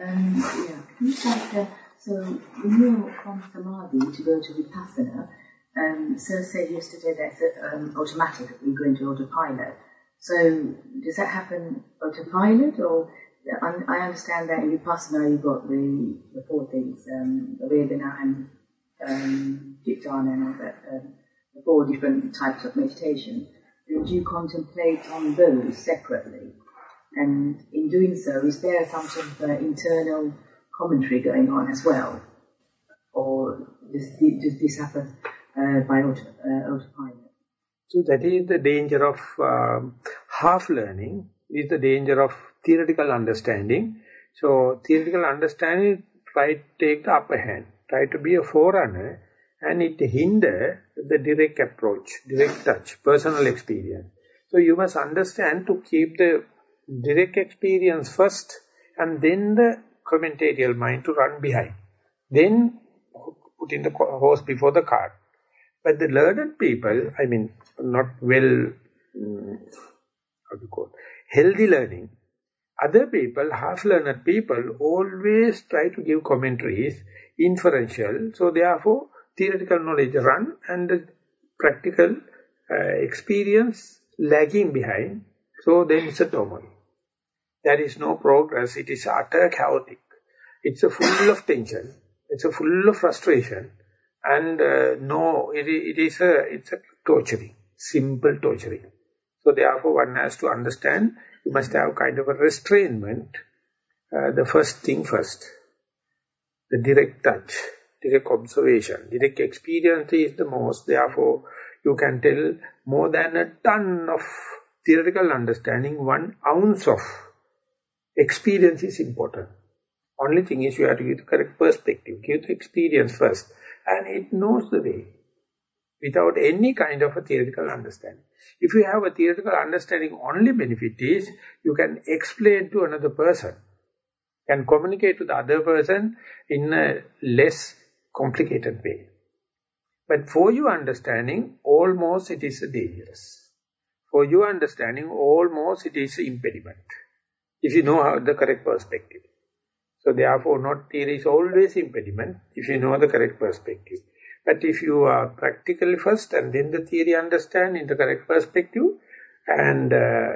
Um, yeah, you uh, so when you're from Samadhi to go to Vipassana, um, Sir said yesterday that's um, automatic, you go into autopilot. So does that happen autopilot or I understand that in Vipassana you've got the, the four things, um, the Vedana and um, Kirtana and all that, um, the four different types of meditation, do you contemplate on those separately? And in doing so, is there some sort of uh, internal commentary going on as well? Or does, does this happen by auto, uh, autopilot?
So that is the danger of um, half learning, is the danger of theoretical understanding. So theoretical understanding try to take the upper hand try to be a forerunner and it hinder the direct approach, direct touch, personal experience. So you must understand to keep the direct experience first and then the commentarial mind to run behind. Then put in the horse before the cart. But the learned people, I mean, not well, um, how do you call healthy learning, other people, half-learned people, always try to give commentaries inferential. So therefore, theoretical knowledge run and the practical uh, experience lagging behind. So then it's a turmoil. There is no progress. It is utter chaotic. It's a full of tension. It's a full of frustration. And uh, no, it, it is a, it's a torturing, simple torturing. So therefore one has to understand, you must have kind of a restrainment, uh, the first thing first the direct touch, direct observation, direct experience is the most. Therefore, you can tell more than a ton of theoretical understanding, one ounce of experience is important. Only thing is you have to give the correct perspective, give the experience first, and it knows the way. without any kind of a theoretical understanding. If you have a theoretical understanding, only benefit is you can explain to another person, can communicate to the other person in a less complicated way. But for your understanding, almost it is a dangerous. For your understanding, almost it is impediment. If you know how the correct perspective. So therefore, not theory is always impediment if you know the correct perspective. But if you are practical first and then the theory understand in the correct perspective, and uh,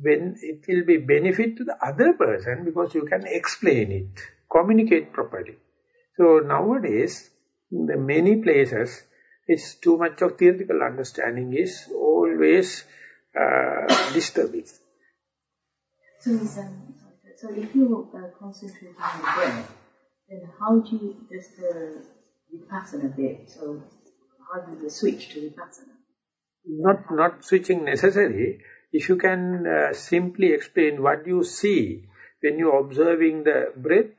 when it will be benefit to the other person because you can explain it, communicate properly. So nowadays, in the many places, it's too much of theoretical understanding is always uh, disturbing.
So if you uh, concentrate on the breath, then how do you, does the vipassana bit, so how do you switch to vipassana?
Not, not switching necessary. If you can uh, simply explain what you see when you're observing the breath,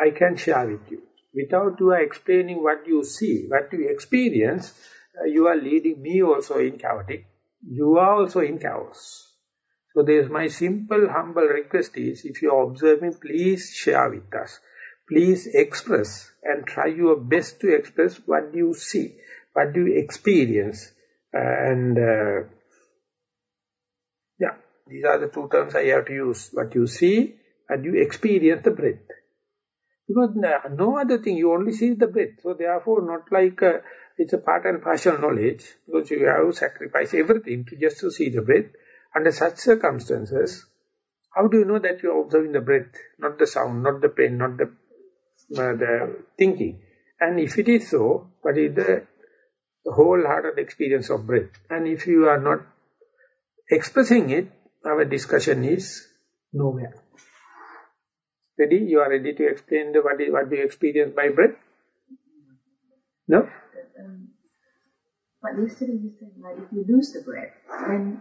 I can share with you. Without you are explaining what you see, what you experience, uh, you are leading me also in chaotic. You are also in chaos. So there's my simple, humble request is, if you are observing, please share with us. Please express and try your best to express what you see, what you experience. Uh, and uh, yeah, these are the two terms I have to use. What you see and you experience the breath. Because no other thing, you only see the breath. So therefore, not like uh, it's a part and partial knowledge, because you have to sacrifice everything to just to see the breath. Under such circumstances, how do you know that you are observing the breath, not the sound, not the pain, not the, uh, the thinking? And if it is so, what is the wholehearted experience of breath? And if you are not expressing it, our discussion is nowhere. Ready? You are ready to explain the, what, is, what you experience by breath? No?
Um, but yesterday you said that if you lose the breath, then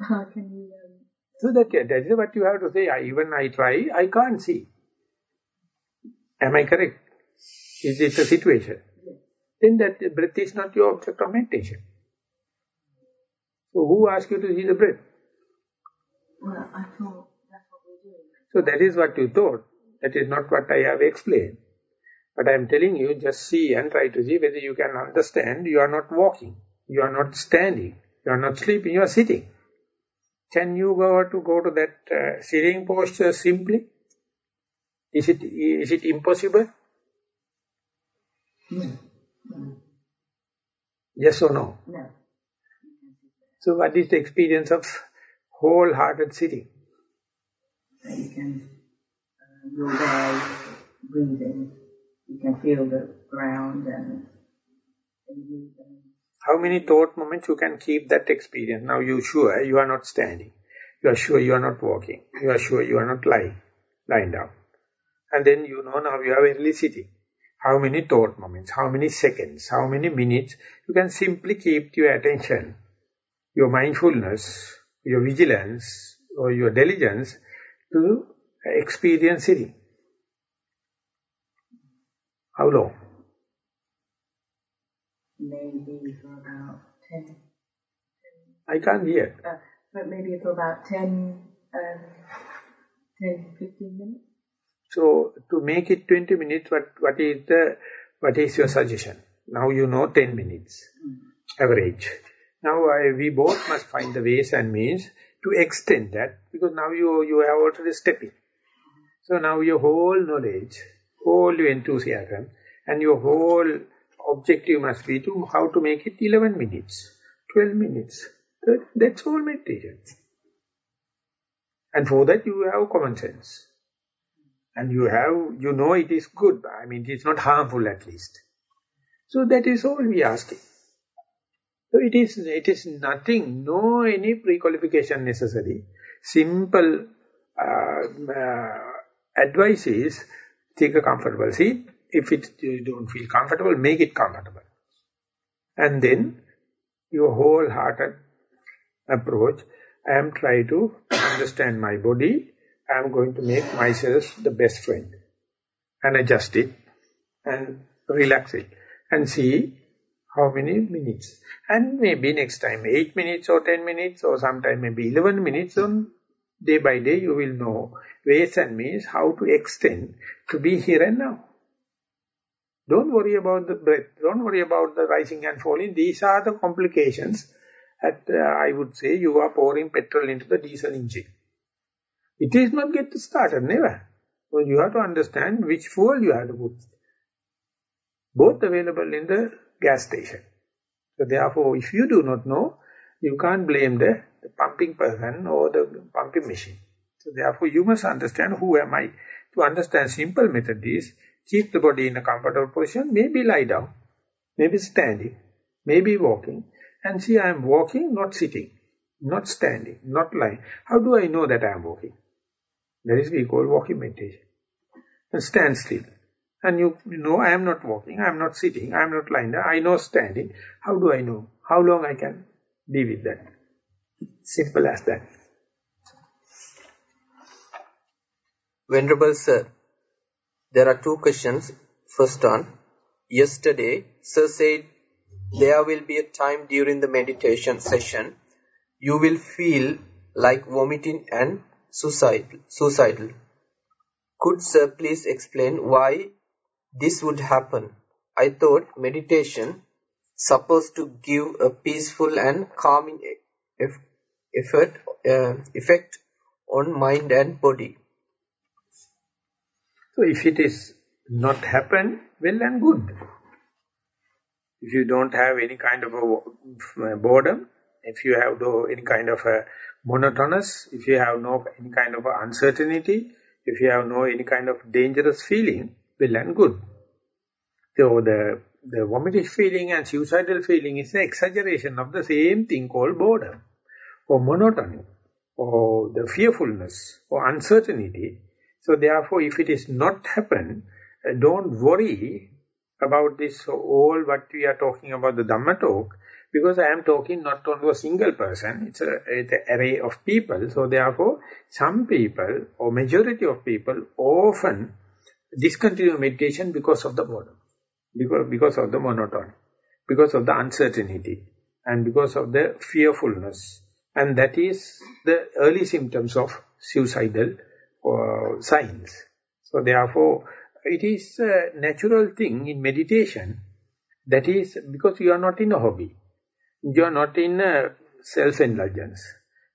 *laughs* can you... Um,
so that, that is what you have to say. I, even I try, I can't see. Am I correct? Is it a situation?
Yes.
Then that breath is not your object of meditation. So who asked you to see the breath?
Well, I thought that's what we're doing.
So that is what you thought. That is not what I have explained. But I am telling you, just see and try to see whether you can understand. You are not walking. You are not standing. You are not sleeping. You are sitting. Can you go to go to that uh, sitting posture simply? Is it is it impossible?
No. No.
Yes or no?
No.
So what is the experience of wholehearted sitting?
You can, uh, you're breathing, you can feel the ground and, and
How many thought moments you can keep that experience? Now you sure you are not standing. You are sure you are not walking. You are sure you are not lying, lying down. And then you know now you are really sitting. How many thought moments, how many seconds, how many minutes, you can simply keep your attention, your mindfulness, your vigilance, or your diligence to experience sitting. How long?
Maybe for about 10,
I can't hear.
uh, but maybe for about 10, um, 10, 15 minutes.
So to make it 20 minutes, what what is the what is your suggestion? Now you know 10 minutes average. Now I, we both must find the ways and means to extend that because now you you have already stepping. So now your whole knowledge, whole your enthusiasm, and your whole objective must be to how to make it 11 minutes, 12 minutes. That, that's all meditation. And for that you have common sense. And you have, you know it is good. I mean, it is not harmful at least. So that is all we asking. So it is, it is nothing, no any pre-qualification necessary. Simple uh, uh, advice is, take a comfortable seat. If it, you don't feel comfortable, make it comfortable. And then, your wholehearted approach, I am trying to understand my body, I am going to make myself the best friend. And adjust it, and relax it. And see How many minutes? And maybe next time 8 minutes or 10 minutes or sometime maybe 11 minutes on day by day you will know ways and means how to extend to be here and now. Don't worry about the breath. Don't worry about the rising and falling. These are the complications that uh, I would say you are pouring petrol into the diesel engine. It is not get started, never. So you have to understand which fuel you have to put. Both available in the gas station. So therefore, if you do not know, you can't blame the, the pumping person or the pumping machine. So therefore, you must understand who am I. To understand simple method is, keep the body in a comfortable position, maybe lie down, maybe standing, maybe walking, and see I am walking, not sitting, not standing, not lying. How do I know that I am walking? That is we call walking meditation. And stand still. And you, know I am not walking, I am not sitting, I am not lying there, I know standing. How do I know? How long I can be with that? Simple as that.
Venerable Sir, there are two questions. First one, yesterday Sir said there will be a time during the meditation session you will feel like vomiting and suicidal. Could Sir please explain why this would happen? I thought meditation supposed to give a peaceful and calming effort, uh, effect on mind and body.
So if it is not happen, well and good. If you don't have any kind of a uh, boredom, if you have no, any kind of a monotonous, if you have no any kind of uncertainty, if you have no any kind of dangerous feeling, well and good. So the, the vomiting feeling and suicidal feeling is an exaggeration of the same thing called boredom or monotony or the fearfulness or uncertainty. So therefore, if it is not happen, uh, don't worry about this all what we are talking about the Dhamma talk because I am talking not only a single person, it's, a, it's an array of people. So therefore, some people or majority of people often discontinue meditation because of the boredom, because, because of the monotony, because of the uncertainty, and because of the fearfulness. And that is the early symptoms of suicidal uh, signs. So therefore, it is a natural thing in meditation, that is because you are not in a hobby. You are not in self-indulgence.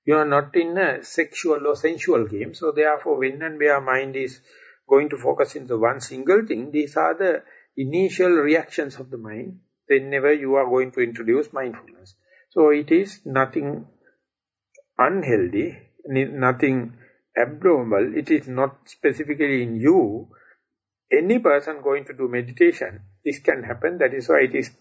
You are not in a sexual or sensual game. So therefore, when and where mind is going to focus into one single thing, these are the initial reactions of the mind whenever you are going to introduce mindfulness. So it is nothing unhealthy, nothing abnormal. It is not specifically in you. Any person going to do meditation, this can happen. That is why it is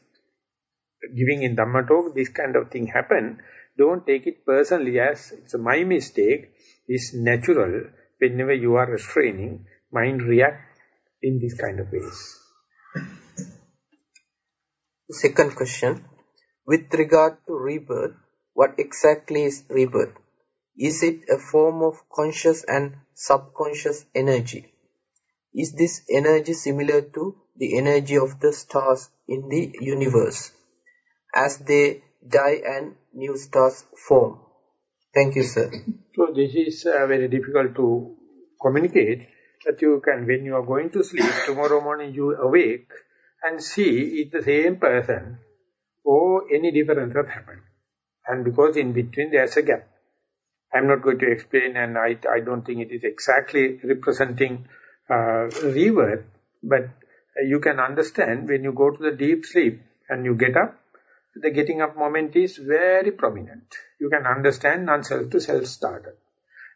giving in Dhamma talk, this kind of thing happen, don't take it personally as it's my mistake. It's natural. Whenever you are restraining, mind react in this kind of ways.
Second question. With regard to rebirth, what exactly is rebirth? Is it a form of conscious and subconscious energy? Is this energy similar to the energy of the stars in the universe? as they die and new stars form. Thank you, sir.
So this is uh, very difficult to communicate that you can, when you are going to sleep, tomorrow morning you awake and see it's the same person or any difference has happened. And because in between there's a gap. I'm not going to explain and I, I don't think it is exactly representing uh, rebirth, but you can understand when you go to the deep sleep and you get up, the getting up moment is very prominent. You can understand non-self to self-started.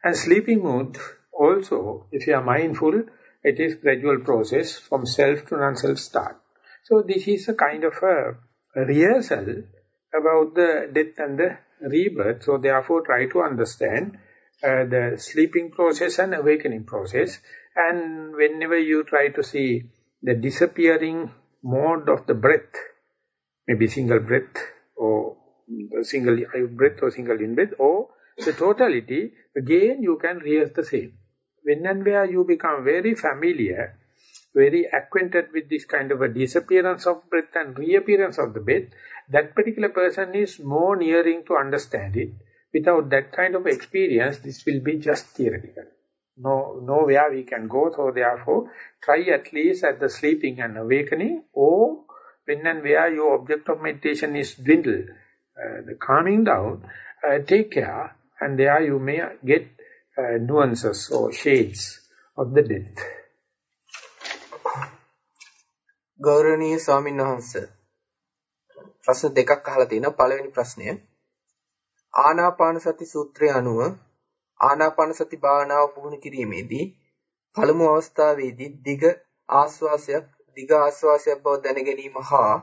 And sleeping mood also, if you are mindful, it is gradual process from self to non-self start. So this is a kind of a rehearsal about the death and the rebirth. So therefore try to understand uh, the sleeping process and awakening process. And whenever you try to see the disappearing mode of the breath, maybe single breath or single breath or single in breath or the totality, again you can rehearse the same. When and where you become very familiar very acquainted with this kind of a disappearance of breath and reappearance of the breath, that particular person is more nearing to understand it. Without that kind of experience, this will be just theoretical. No, nowhere we can go, so therefore, try at least at the sleeping and awakening, or when and where your object of meditation is dwindled, uh, the calming down, uh, take care, and there you may get uh, nuances or shades of the death.
ගෞරවනීය ස්වාමීන් වහන්ස ප්‍රශ්න දෙකක් අහලා තිනවා පළවෙනි ප්‍රශ්නය ආනාපාන සති සූත්‍රය අනුව ආනාපාන සති භාවනාව පුහුණු කිරීමේදී පළමු අවස්ථාවේදී දිග ආස්වාසයක් දිග ආස්වාසයක් බව දැන ගැනීම හා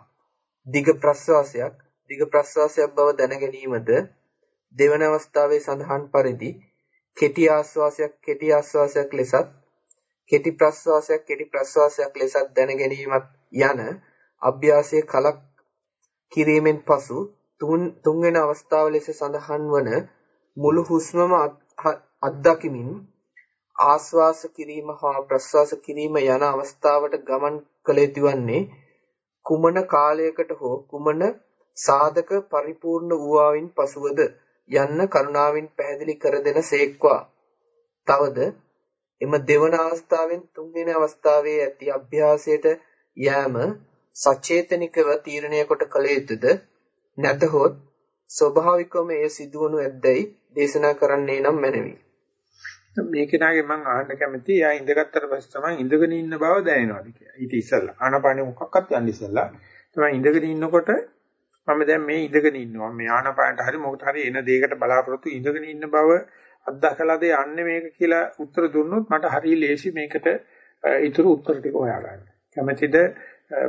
දිග ප්‍රස්වාසයක් දිග ප්‍රස්වාසයක් බව දැන ගැනීමද දෙවන අවස්ථාවේ සඳහන් පරිදි කෙටි ආස්වාසයක් කෙටි ආස්වාසයක් ලෙසත් කෙටි ප්‍රස්වාසයක් කෙටි ප්‍රස්වාසයක් ලෙසත් දැන ගැනීමත් යන අභ්‍යාසයේ කලක් කිරීමෙන් පසු තුන්වෙනි අවස්ථාව ලෙස සඳහන් වන මුළු හුස්මම අත්දකිමින් ආස්වාස කිරීම හා ප්‍රස්වාස කිරීම යන අවස්ථාවට ගමන් කළ යුතු වන්නේ කුමන කාලයකට හෝ කුමන සාධක පරිපූර්ණ වූවායින් පසුවද යන්න කරුණාවෙන් පැහැදිලි කර දෙන සේක්වා. තවද එම දෙවන අවස්ථාවෙන් තුන්වෙනි අවස්ථාවේ ඇති අභ්‍යාසයට යෑම සචේතනිකව තීරණය කොට කළ යුතුද නැතහොත් ස්වභාවිකවම එය සිදුවනු ඇද්දයි දේශනා කරන්නේ නම් මැනවි.
මේ කෙනාගේ මම අහන්න කැමති එයා ඉඳගත්තට පස්සේ තමයි ඉඳගෙන ඉන්න බව දැනෙනවාද කියලා. ඊට ඉස්සෙල්ලා ආනපානෙ මොකක්වත් යන්න ඉස්සෙල්ලා තමයි ඉඳගෙන ඉන්නකොට මම දැන් මේ ඉඳගෙන ඉන්නවා. මේ ආනපානට හරි මොකට හරි එන දෙයකට බලාපොරොත්තු ඉඳගෙන ඉන්න බව අත්දකලාද යන්නේ මේක කියලා උත්තර දුන්නොත් මට හරි ලේසි මේකට ඊටු උත්තර ටික හොයාගන්න. කැමැතිද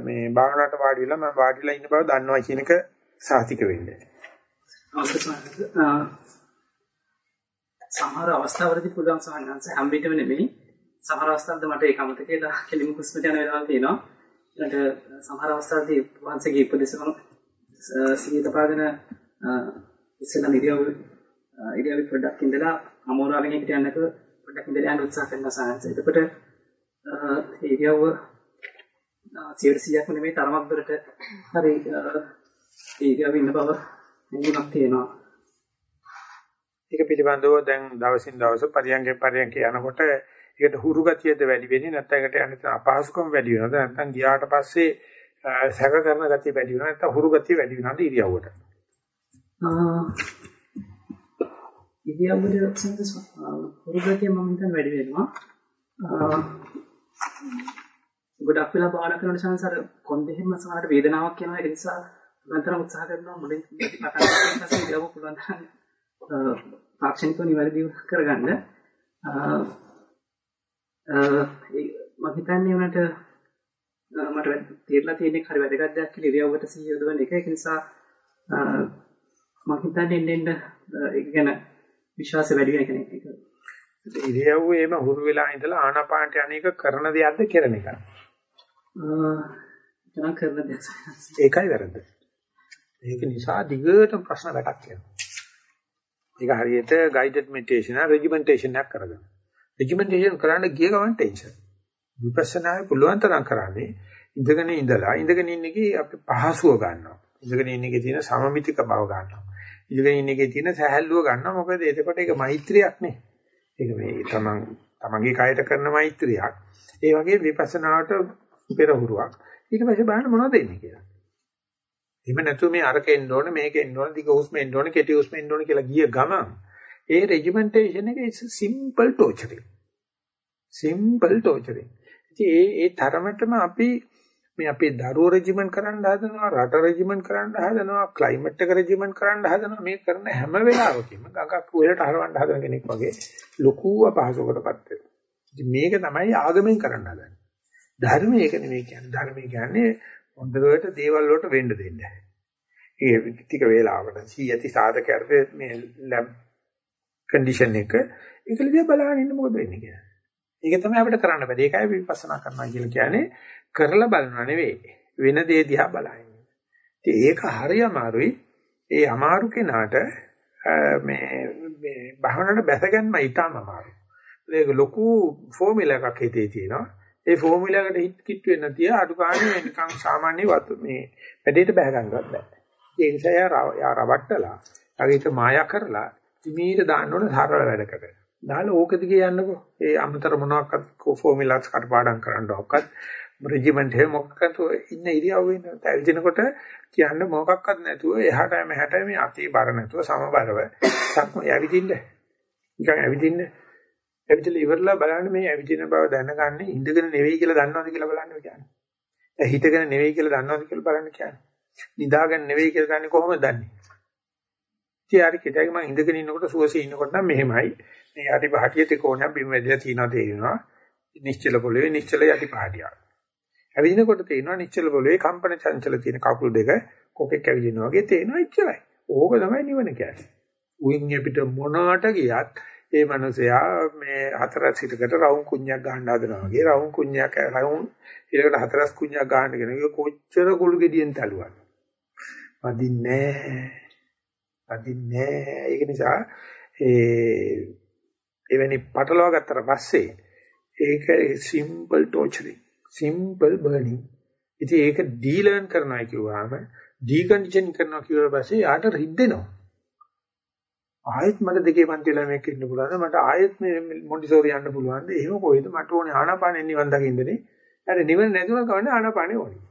මේ භාවනාවට වාඩි වෙලා මම වාඩිලා ඉන්න බව දන්නවා කියන එක සාතික වෙන්නේ.
සමහර අවස්ථාවලදී පුළුවන් සහනංශ හැම විටම නෙමෙයි සමහර අවස්ථාවලදී මට ඒක අමතකේලා කෙලිම හුස්මට යන වෙලාවල් තියෙනවා. ඊළඟට සමහර අවස්ථාවලදී වහන්සේගේ උපදේශ සිහිය තබාගෙන ඉස්සෙල්ලා ඉරියව් ඉරියව් පොඩ්ඩක් ඉඳලා අමෝරාවෙන් එකට යන්නක පොඩ්ඩක් ඉඳලා යන්න උත්සාහ කරනවා සාහස. එතකොට ඉරියව් 100%ක්ම නෙමෙයි තරමක් දුරට හරි ඉරියව් ඉන්න බව හැඟීමක් තියෙනවා.
ඒක පිළිබඳව දැන් දවසින් දවස පරියන්ගේ පරියන්ක යනකොට ඒකට හුරු ගතියද වැඩි වෙන්නේ නැත්නම් ඒකට යන අපහසුකම් වැඩි වෙනවද නැත්නම් ගියාට පස්සේ සැක කරන ගතිය වැඩි වෙනවා නැත්නම් හුරු ගතිය වැඩි වෙනවද ඉරියව්වට?
ඉරියව්වට සංස හුරු ගතිය මම හිතන්නේ වැඩි වෙනවා. ගොඩක් වෙලා භාවනා කරන සංසාර කොන්දෙහිම සමහරට වේදනාවක් එනවා ඒ නිසා මම උත්සාහ කරනවා මුලින් පටන් ගන්න පස්සේ ඉරියව්ව පුළුවන් තරම් තාක්ෂණිකව නිවැරදිව කරගන්න. මම හිතන්නේ උනට මට තේරලා තියෙන්නේ හරි වැදගත් දෙයක් කියලා ඉරියව්වට සිහිය යොදවන එක. ඒක නිසා මම හිතන්නේ එන්න එන්න ඒක ගැන විශ්වාසය වැඩි වෙන කෙනෙක් එක.
ඉරියව්වේම හුරු වෙලා ඉඳලා ආනාපානට අනේක කරන දෙයක්ද කරන එකක්.
අ කරන දෙයක්.
ඒකයි වැරද්ද. ඒක නිසා දිගටම ප්‍රශ්න රටක් යනවා. ඒක හරියට guided meditation එක regimentation එකක් කරගන්න. regimentation කරන්න ගිය ගමන් ටෙන්ෂන්. විපස්සනාවේ පුළුවන් තරම් කරන්නේ ඉඳගෙන ඉඳලා ඉඳගෙන ඉන්න එකේ අපි පහසුව ගන්නවා. ඉඳගෙන ඉන්න එකේ තියෙන සමමිතික බව ගන්නවා. ඉඳගෙන ඉන්න එකේ තියෙන සහැල්ලුව ගන්නවා. මොකද එතකොට ඒක මෛත්‍රියක් නේ. ඒක මේ තමන් තමන්ගේ කයට කරන මෛත්‍රියක්. ඒ වගේ විපස්සනාවට පෙරහුරුවක්. ඊට පස්සේ බලන්න මොනවද එන්නේ කියලා. එහෙම නැතුව මේ අරක එන්න ඕනේ මේක එන්න ඕනේ දිග හුස්ම එන්න ඕනේ කෙටි හුස්ම එන්න ඕනේ කියලා ගිය ගමන් ඒ රෙජිමෙන්ටේෂන් එක is simple torturing. simple torturing. ඉතින් ඒ ඒ තරමටම අපි මේ අපේ දරුවෝ රෙජිමන්ට් කරන්න හදනවා රට රෙජිමන්ට් කරන්න හදනවා ක්ලයිමේට් එක රෙජිමන්ට් කරන්න හදනවා මේ කරන හැම වෙලාවකම ගඟක් උයලට හරවන්න හදන කෙනෙක් වගේ ලොකු අපහසුකටපත් වෙනවා. ඉතින් මේක තමයි ආගමෙන් කරන්න හදන්නේ. ධර්මය ඒක නෙමෙයි කියන්නේ. ධර්මය කියන්නේ හොඳට දේවල් වලට වෙන්න දෙන්න. ඒ ටික වේලාවකට සී ඇති සාධකයට මේ ලැබ් කන්ඩිෂන් එක ඒකලිය බලන්න ඉන්න මොකද වෙන්නේ කියලා. ඒක තමයි අපිට කරන්න බෑ. ඒකයි විපස්සනා කරනවා කියලා කියන්නේ කරලා බලනවා නෙවෙයි. වෙන දේ දිහා බලන්නේ. ඉතින් ඒක හරි අමාරුයි. ඒ අමාරු කෙනාට මේ මේ භවනට බැසගන්න ඊටම අමාරුයි. ඒක ලොකු ෆෝමියුලා එකක් හිතේ තියෙනවා. ඒ ෆෝමියුලා එකට හිට කිට් වෙන්න තිය අඩු ගන්න නිකන් සාමාන්‍ය වතු මේ වැඩේට බහ ගන්නවත් බෑ. ඒ නිසා යා රවට්ටලා, අගිට මායා කරලා ඉමීට දාන්න ඕන සරල වැඩකට. දාලා ඕක දිගේ යන්නකෝ. ඒ අමතර මොනවාක්වත් ෆෝමියුලාස් කටපාඩම් කරන්න ඕකත් රෙජිමන්ට් එක මොකක්ද ඉන්න ඉරියව්වේ ඉන්න ඇවිදිනකොට කියන්න මොකක්වත් නැතුව එහාට මෙහාට මේ අතේ බර නැතුව සමබරව සක්ම ඇවිදින්න නිකන් ඇවිදින්න ඇවිදලා ඉවරලා බලන්න මේ ඇවිදින බව දැනගන්නේ ඉඳගෙන නෙවෙයි කියලා දන්නවද කියලා බලන්න කියන්නේ. දැන් හිටගෙන නෙවෙයි කියලා දන්නවද කියලා බලන්න කියන්නේ. නිදාගෙන නෙවෙයි කියලා දන්නේ කොහොමද දන්නේ? ඉතින් හරි කිතයි මම ඉඳගෙන ඉන්නකොට සුවසේ ඉන්නකොට නම් මෙහෙමයි. මේ යටි පහටිය තිකෝණයක් බිම වැදිලා තියෙනවා තේරෙනවා. නිශ්චල පොළවේ නිශ්චල යටි පහටියක්. ඇවිදිනකොට තේනවා නිශ්චල පොළවේ කම්පන චංචල තියෙන කකුල් දෙක කොකෙක් ඇවිදිනවා වගේ තේනවා ඉච්චරයි. ඕක තමයි නිවන කියන්නේ. උයින් අපිට මොනකට ගියත් ඒ මනුස්සයා මේ හතරස් හිතකට රවුම් කුණ්‍යක් ගන්න හදනවා වගේ රවුම් කුණ්‍යක් රවුම් ඊළඟට හතරස් කුණ්‍යක් ගන්න කියන එක කොච්චර කුළු ගෙඩියෙන් තලුවද. වදින්නේ වදින්නේ ඒක නිසා ඒ එවැනි පටලවා ගත්තට පස්සේ ඒක සිම්පල් ටෝචරින් simple burning. ඉතින් ඒක ඩීලර්න් කරනවා කිව්වහම ඩීකන්ඩිෂන් කරනවා කියවට පස්සේ යාට රිද්දෙනවා. ආයෙත් මට දෙකේ පන්ති ළමයෙක් ඉන්න පුළුවන් මට ආයෙත් මේ මොන්ටිසෝරි යන්න පුළුවන්ද? එහෙම කොහෙද? මට ඕනේ ආනාපානෙ නිවන් දකින්නනේ. අර නිවන නැතුව කවන්නේ ආනාපානෙ ඕනේ.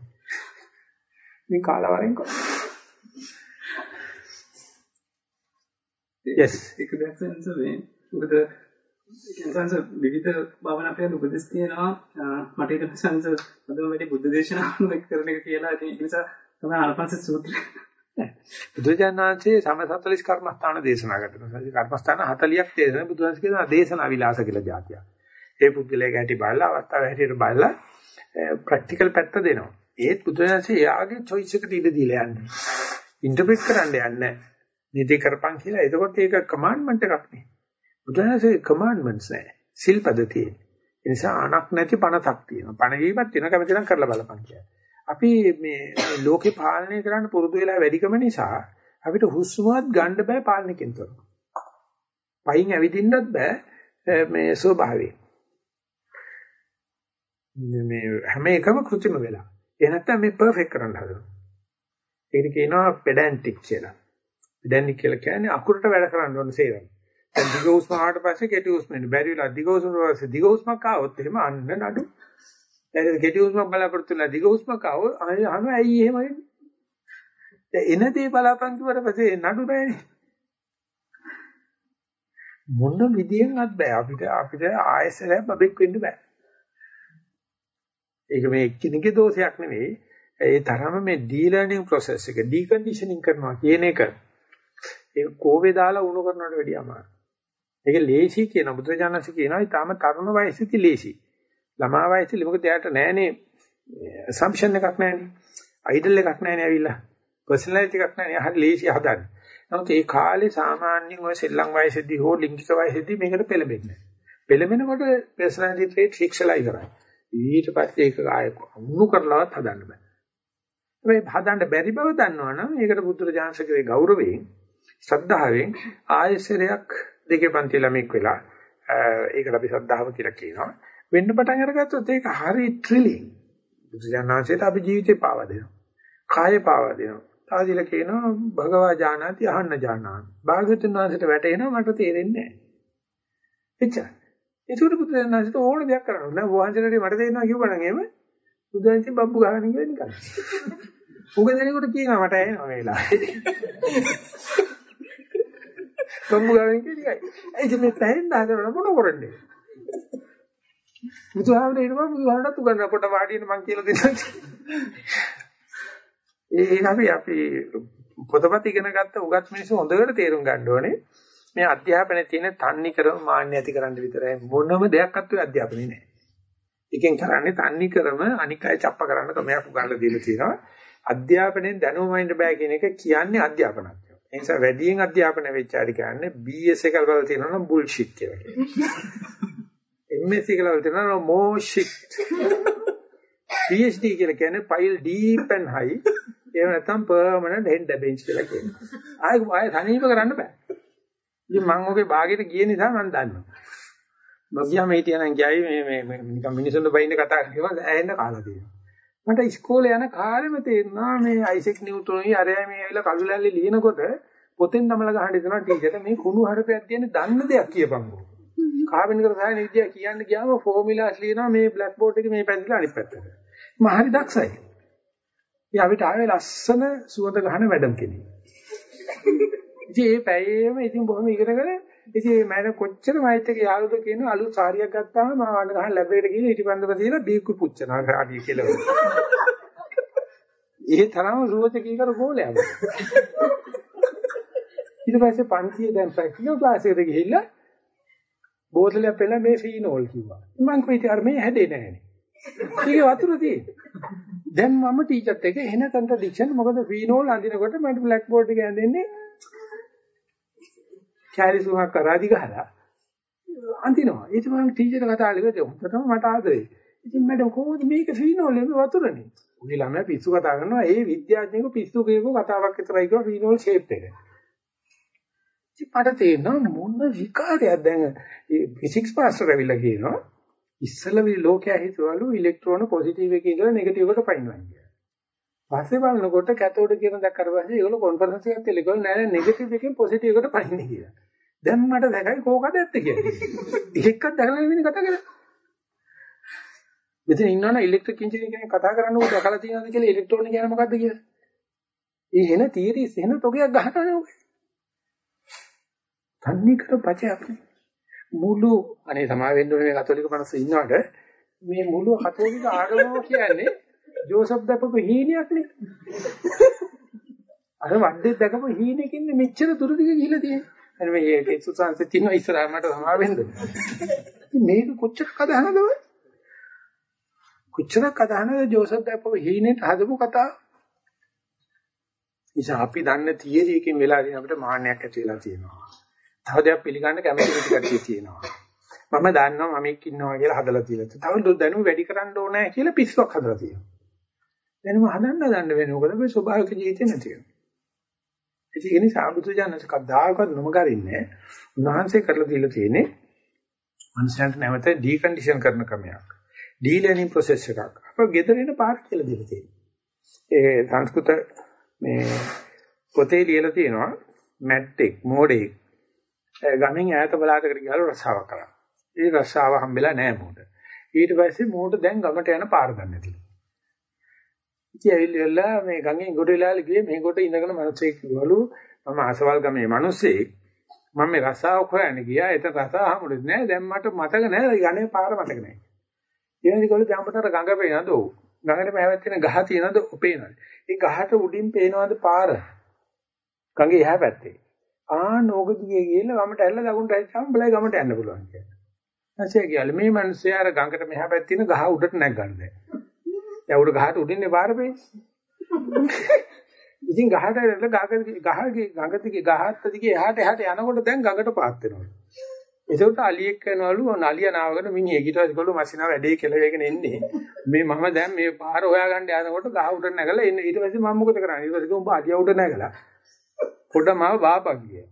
ඉතින් කාලවරෙන් කො yes.
ඒක දැක්සෙන්ස මේ මොකද සංස විවිධ භාවනා පිළිබඳ උපදෙස් තියෙනවා මට ඒක සංස අදම වැඩි බුද්ධ දේශනාවක් කරන එක කියලා ඉතින් ඒ නිසා තමයි ආනපනස සූත්‍රය
බුදුජානනාංශයේ සම 40 කර්මස්ථාන දේශනා කරනවා. කර්මස්ථාන 40ක් දේශනා බුදුන්ස් කියනවා දේශනා විලාස කියලා જાතිය. ඒ පුද්ගලයාගේ හැටි බලලා අවස්ථාව හැටියට බලලා ප්‍රැක්ටිකල් පැත්ත දෙනවා. ඒත් බුදුන්සේ එයාගේ choice එකට ඉඩ දීලා යන්නේ. ඉන්ටර්ප්‍රිට් කරන්න යන්නේ නැහැ. නිදි කරපන් කියලා. එතකොට ඒක කමාන්ඩ්මන්ට් එකක් නේ. බුදුහාමසේ කමාන්ඩ්මන්ට්ස් නැහැ. සිල්පද තියෙන. ඒ නිසා අනක් නැති පණතක් තියෙනවා. පණ වීමක් තියෙනවා කැමති නම් කරලා බලපන් කියලා. අපි මේ ලෝකේ පාලනය කරන්න පුරුදු වෙලා වැඩිකම නිසා අපිට හුස්මවත් ගන්න බෑ පාලනකින් තොරව. පයින් ඇවිදින්නත් බෑ මේ ස්වභාවයෙන්. මේ හැම එකම કૃත්‍රිම වෙලා. ඒ නැත්තම් මේ පර්ෆෙක්ට් කරන්න හදනවා. ඒකට කියනවා පෙඩැන්ටික් කියලා. පෙඩැන්ටික් කියලා කියන්නේ අකුරට වැඩ කරන්න ඕන සේවය. දැන් දිග හුස්ම ආවට පස්සේ කෙටි හුස්ම එන්න බැරි වෙලා දිග හුස්ම පස්සේ දිග හුස්මක් ආවොත් එහෙම අන්න නඩු. දැන් කෙටි හුස්මක් බලාපොරොත්තු වෙලා දිග හුස්මක් ආවොත් අහන ඇයි එහෙම වෙන්නේ? දැන් එන දේ බලාපන් කිව්වට පස්සේ නඩු නැහැනේ. මොන විදියෙන්වත් බෑ අපිට අපිට ආයෙසරයක් බබෙක් වෙන්න බෑ. ඒක මේ එක්කෙනෙකුගේ දෝෂයක් නෙවෙයි. ඒ තරම මේ ඩීලර්නින් process එක ඩිකන්ඩිෂනින් කරනවා කියන එක ඒක කෝවේ දාලා උණු කරනවට වැඩිය අමාරුයි. ඒක ලේසි කියන බුදුරජාණන්සේ කියනවා ඊටාම තරුණ වයසේදී ලේසි. ළමා වයසේදී මොකද එයාට නැහනේ assumption එකක් නැහනේ. අයිඩල් එකක් නැහනේ ඇවිල්ලා. personality එකක් නැහනේ. හරි ලේසි හදන්නේ. නමුත් ඒ කාලේ සාමාන්‍යයෙන් ඔය සෙල්ලම් වයසේදී හෝ ලිංගික වයසේදී මේකට පෙළඹෙන්නේ. පෙළඹෙනකොට personality trait fixලා ඉවරයි. ඊට පස්සේ ඒක ආයෙ අමුණු කරලවත් හදන්න බෑ. හැබැයි හදන්න බැරි බව දන්නවනම් ඒකට බුදුරජාණන්සේගේ ගෞරවයෙන් ශ්‍රද්ධාවෙන් ආයෙසරයක් දෙකේ පන්ති ළමෙක් වෙලා ඒකට අපි ශ්‍රද්ධාව කියලා කියනවා. වෙන්න පටන් අරගත්තොත් ඒක හරි ත්‍රිලිං. බුදුජානනාංශයට අපි ජීවිතේ පාවා දෙනවා. කාය පාවා දෙනවා. තාදිල කියනවා භගවා ජානාති අහන්න ජානාති. භාගතුන් වහන්සේට වැටෙනවා මට තේරෙන්නේ නැහැ. එච්චරයි. ඒකට බුදුජානනාංශයට ඕන දෙයක් කරන්න ඕනේ. වහන්සේට මට තේරෙනවා කිව්වනම් එහෙම බුදුන්සේ බබ්බු ගහගෙන ඉන්නේ නිකන්. *laughs* උග දෙනකොට කියනවා මට එනවා මේ වෙලාවේ. *laughs* බම්බු ගාවෙන් කියයි. ඒ මේ පැහෙන්න හදන මොන කරන්නේ? බුදුහාමරේ එනවා බුදුහාමරට උගන්වන්න පොට වාඩියෙන් මං කියලා දෙන්නම්. ඒ අපි අපි පොතපත ඉගෙන ගත්ත උගත් මිනිස්සු හොඳට තේරුම් ගන්න ඕනේ. මේ අධ්‍යාපනයේ තියෙන තන්නි කරම මාන්නේ ඇති කරන්න විතරයි මොනම දෙයක්වත් ඔය අධ්‍යාපනයේ නැහැ. එකෙන් කරන්නේ තන්නි කරම අනික් අය චප්ප කරන්න ක්‍රමයක් උගන්ලා දීලා තියෙනවා. අධ්‍යාපනයෙන් දැනුම වයින්ද බෑ කියන එක කියන්නේ අධ්‍යාපනයක්. ඒ නිසා වැඩියෙන් අධ්‍යාපන වෙච්ච අය කියන්නේ BS එක වල තියෙනවා නම් බුල්ෂිට් කියලා කියනවා. MS එක වල තියෙනවා නම් මොෂිට්. PhD කියලා කියන්නේ pile deep and high. එහෙම නැත්නම් permanent head bench කියලා කියනවා. ආයෙ ආයෙ තනීම කරන්න බෑ. ඉතින් මම ඔගේ භාගයට ගිය නිසා මම දන්නවා. නොගියාම හිටියනම් ගියයි මේ මේ මේ නිකන් මිනිසුන්ට බයින්න කතා කරනවා ඇහෙන්න කාලා තියෙනවා. මට ඉස්කෝලේ යන කාලෙම තේරුණා මේ අයිසෙක් නිව්ටෝනි අරයා මේ ඇවිල්ලා කළුලැල්ලේ ලියනකොට පොතෙන් තමල ගහන්න දෙනවා ටීචර් මේ කුණු හරපයක් තියෙන දන්න දෙයක් කියපන්කෝ. කාබනික රසායන විද්‍යාව කියන්න ගියාම ෆෝමියුලාස් ලියනවා මේ බ්ලැක් බෝඩ් එකේ මේ පැතිලා අනිත් පැත්තට. මම හරි දක්ෂයි. ඉතින් අපිට ආවේ ලස්සන සුවඳ ගහන වැඩම් කෙනෙක්. ඉතින් ඒ පැයේම ඉතින් බොහොම ඉගෙනගෙන ඉතින් මම කොච්චර මයිත් එක යාළුවෝ කියන අලුත් සාරියක් ගත්තාම මම වන්න ගහන ලැබෙට ගිහින් ඉටිපන්දම තියලා බීකු පුච්චනවා ආදී කියලා. ඒ තරම සුවචකී කර ගෝලයක්. ඊට පස්සේ පන්තියේ දැන් ප්‍රැක්ටිකල් ක්ලාස් එකට ගිහිල්ලා බෝතලයක් පෙළ මේ ෆීනෝල් කිව්වා. මම කිව්වා අර මේ හැදේ නැහැනේ. ඒක වතුර තියෙන්නේ. දැන් මම ටීචර්ත් එක්ක එන කන්ට්‍රඩික්ෂන් මොකද ෆීනෝල් අඳිනකොට මට බ්ලැක් බෝඩ් එක ඇඳෙන්නේ චාරිසුමක් කරාදි ගහලා අඳිනවා. ඊට මම ටීචර් කතා කළේ හොඳටම මට ආදරේ. ඉතින් මැඩම් කොහොමද මේක ෆීනෝල් එන්නේ වතුරනේ. උගේ ළමයා පිස්සු කතා කරනවා ඒ විද්‍යාඥයෙකු පිස්සු කියපු කතාවක් විතරයි කියව ෆීනෝල් ෂේප් එක. ඉතින් මට තේරෙනවා මොන විකාරයක් දැන් ෆිසික්ස් මාස්ටර් ඇවිල්ලා කියනවා ඉස්සලවි ලෝකයා හිතවලු ඉලෙක්ට්‍රෝන පොසිටිව් එකේ ඉඳලා නෙගටිව් එකට පයින්නවා කියලා. පස්සේ බලනකොට කැතෝඩ් කියන දැක්කට පස්සේ ඒගොල්ලෝ කොන්ෆරන්ස් එකක් තියලා ඒගොල්ලෝ නෑ නෙගටිව් එකෙන් පොසිටිව් එකට පයින්නේ කියලා. දැන් මට දැකයි කෝකද ඇත්ත කියලා. *laughs* එකක් දැකලා නෙවෙයි කතා කරන්නේ. මෙතන ඉන්නවනේ ඉලෙක්ට්‍රික් ඉන්ජිනියර් කෙනෙක් කතා කරනකොට දැකලා තියෙනවද කියලා ඉලෙක්ට්‍රෝන කියන්නේ මොකද්ද කියලා. ඒ හෙන තීරීස් හෙන තොගයක් ගහනවනේ ඔය. තන්නේ කර නේ. මුළු අනේ සමා වෙන්න ඕනේ මේ කතෝලික මනස ඉන්නවට මේ මුළු කතෝලික ආගම කියන්නේ ජෝසප් දපපු හීනයක් නේ. අර වඩේ දකපු හීනකින් මෙච්චර දුර දිග ගිහිල්ලා තියෙන්නේ. අර මේ යේසුස් වහන්සේ තින්න ඉස්සරහා මට සමා වෙන්න. ඉතින් මේක කොච්චර කදහනද ඔය? කොච්චර කදහනද ජෝසප් දපපු හීනෙට හදපු කතාව? නිසා අපි දන්න තියරි එකකින් වෙලා ඉතින් අපිට මාන්නයක් ඇති වෙලා තියෙනවා. තව දෙයක් පිළිගන්න කැමති නැති කට්ටිය තියෙනවා. මම දන්නවා මම එක්ක ඉන්නවා කියලා හදලා තියෙනවා. තව දැනුම වැඩි කරන්න ඕනේ කියලා පිස්සුවක් හදලා තියෙනවා. දැනුම හදන්න ගන්න වෙන්නේ මොකද මේ ස්වභාවික ජීවිතේ නැති වෙනවා. ඒක නිසා බුදුජානක කද්දාකවත් නොමගරින්නේ. උන්වහන්සේ කරලා දීලා තියෙන්නේ මනුස්සයන්ට නැවත ඩිකන්ඩිෂන් කරන ක්‍රමයක්. ඩී ලර්නින් ප්‍රොසෙස් එකක්. අප ගෙදර එන පාඩ කියලා දීලා තියෙනවා. ඒ සංස්කෘත මේ පොතේ ලියලා තියෙනවා මැට්ටෙක් මෝඩෙක් ගමෙන් ඈත බලාතකට ගිහලා රස්සාවක් කරා. ඒ රස්සාව හම්බෙලා නෑ මෝඩ. ඊට පස්සේ මෝඩ දැන් ගමට යන පාර දන්නේ නැතිලු. ඉතින් ඇවිල්ලා මේ ගඟෙන් ගොඩ වෙලාල ගියේ මේ කොට ඉඳගෙන මිනිස්සෙක් කිව්වලු මම අසවල් ගමේ මිනිස්සෙක් මම මේ රස්සාව හොයන්න ගියා. එතන රස්සාව හම්බුනේ නෑ. දැන් මට මතක නෑ ගණේ පාර මතක නෑ. ඊළඟට ගොල්ලෝ ජම්පතර ගඟ පේනද ඔව්. ගඟට පැවැත්වෙන ගහ තියෙනද පේනවද? ඒ ගහට උඩින් පේනවද පාර? ගඟේ එහා පැත්තේ. ආ නෝගදියේ ගිහලා වමට ඇල්ල දකුණට ඇවිත්ම බලයි ගමට යන්න පුළුවන් කියලා. ඊපස්සේ ගියාලු මේ මිනිස්සයා අර ගඟට මෙහා පැත්තේ තියෙන ගහ උඩට නැග්ගන්න දැන්. දැන් උඩ ගහට උඩින්නේ පාර පේන්නේ. ඉතින් ගහට ඇවිල්ලා ගහගේ ගහගේ ගඟ දිගේ ගහත් දිගේ එහාට එහාට යනකොට දැන් ගඟට පාත් වෙනවා. ඒකට අලියෙක් කරනවලු නලිය නාවකට මිනිහෙක් ඊට පස්සේ ගොල්ලෝ මැෂිනාව වැඩේ කියලා වේගෙන එන්නේ. මේ මම දැන් මේ පාර හොයාගන්න යනකොට ගහ උඩ නැගලා එන්නේ. ඊට පස්සේ මම මොකද කරන්නේ? ඊට පස්සේ උඹ අලිය උඩ නැගලා පොඩ මාව බාපන් කිය.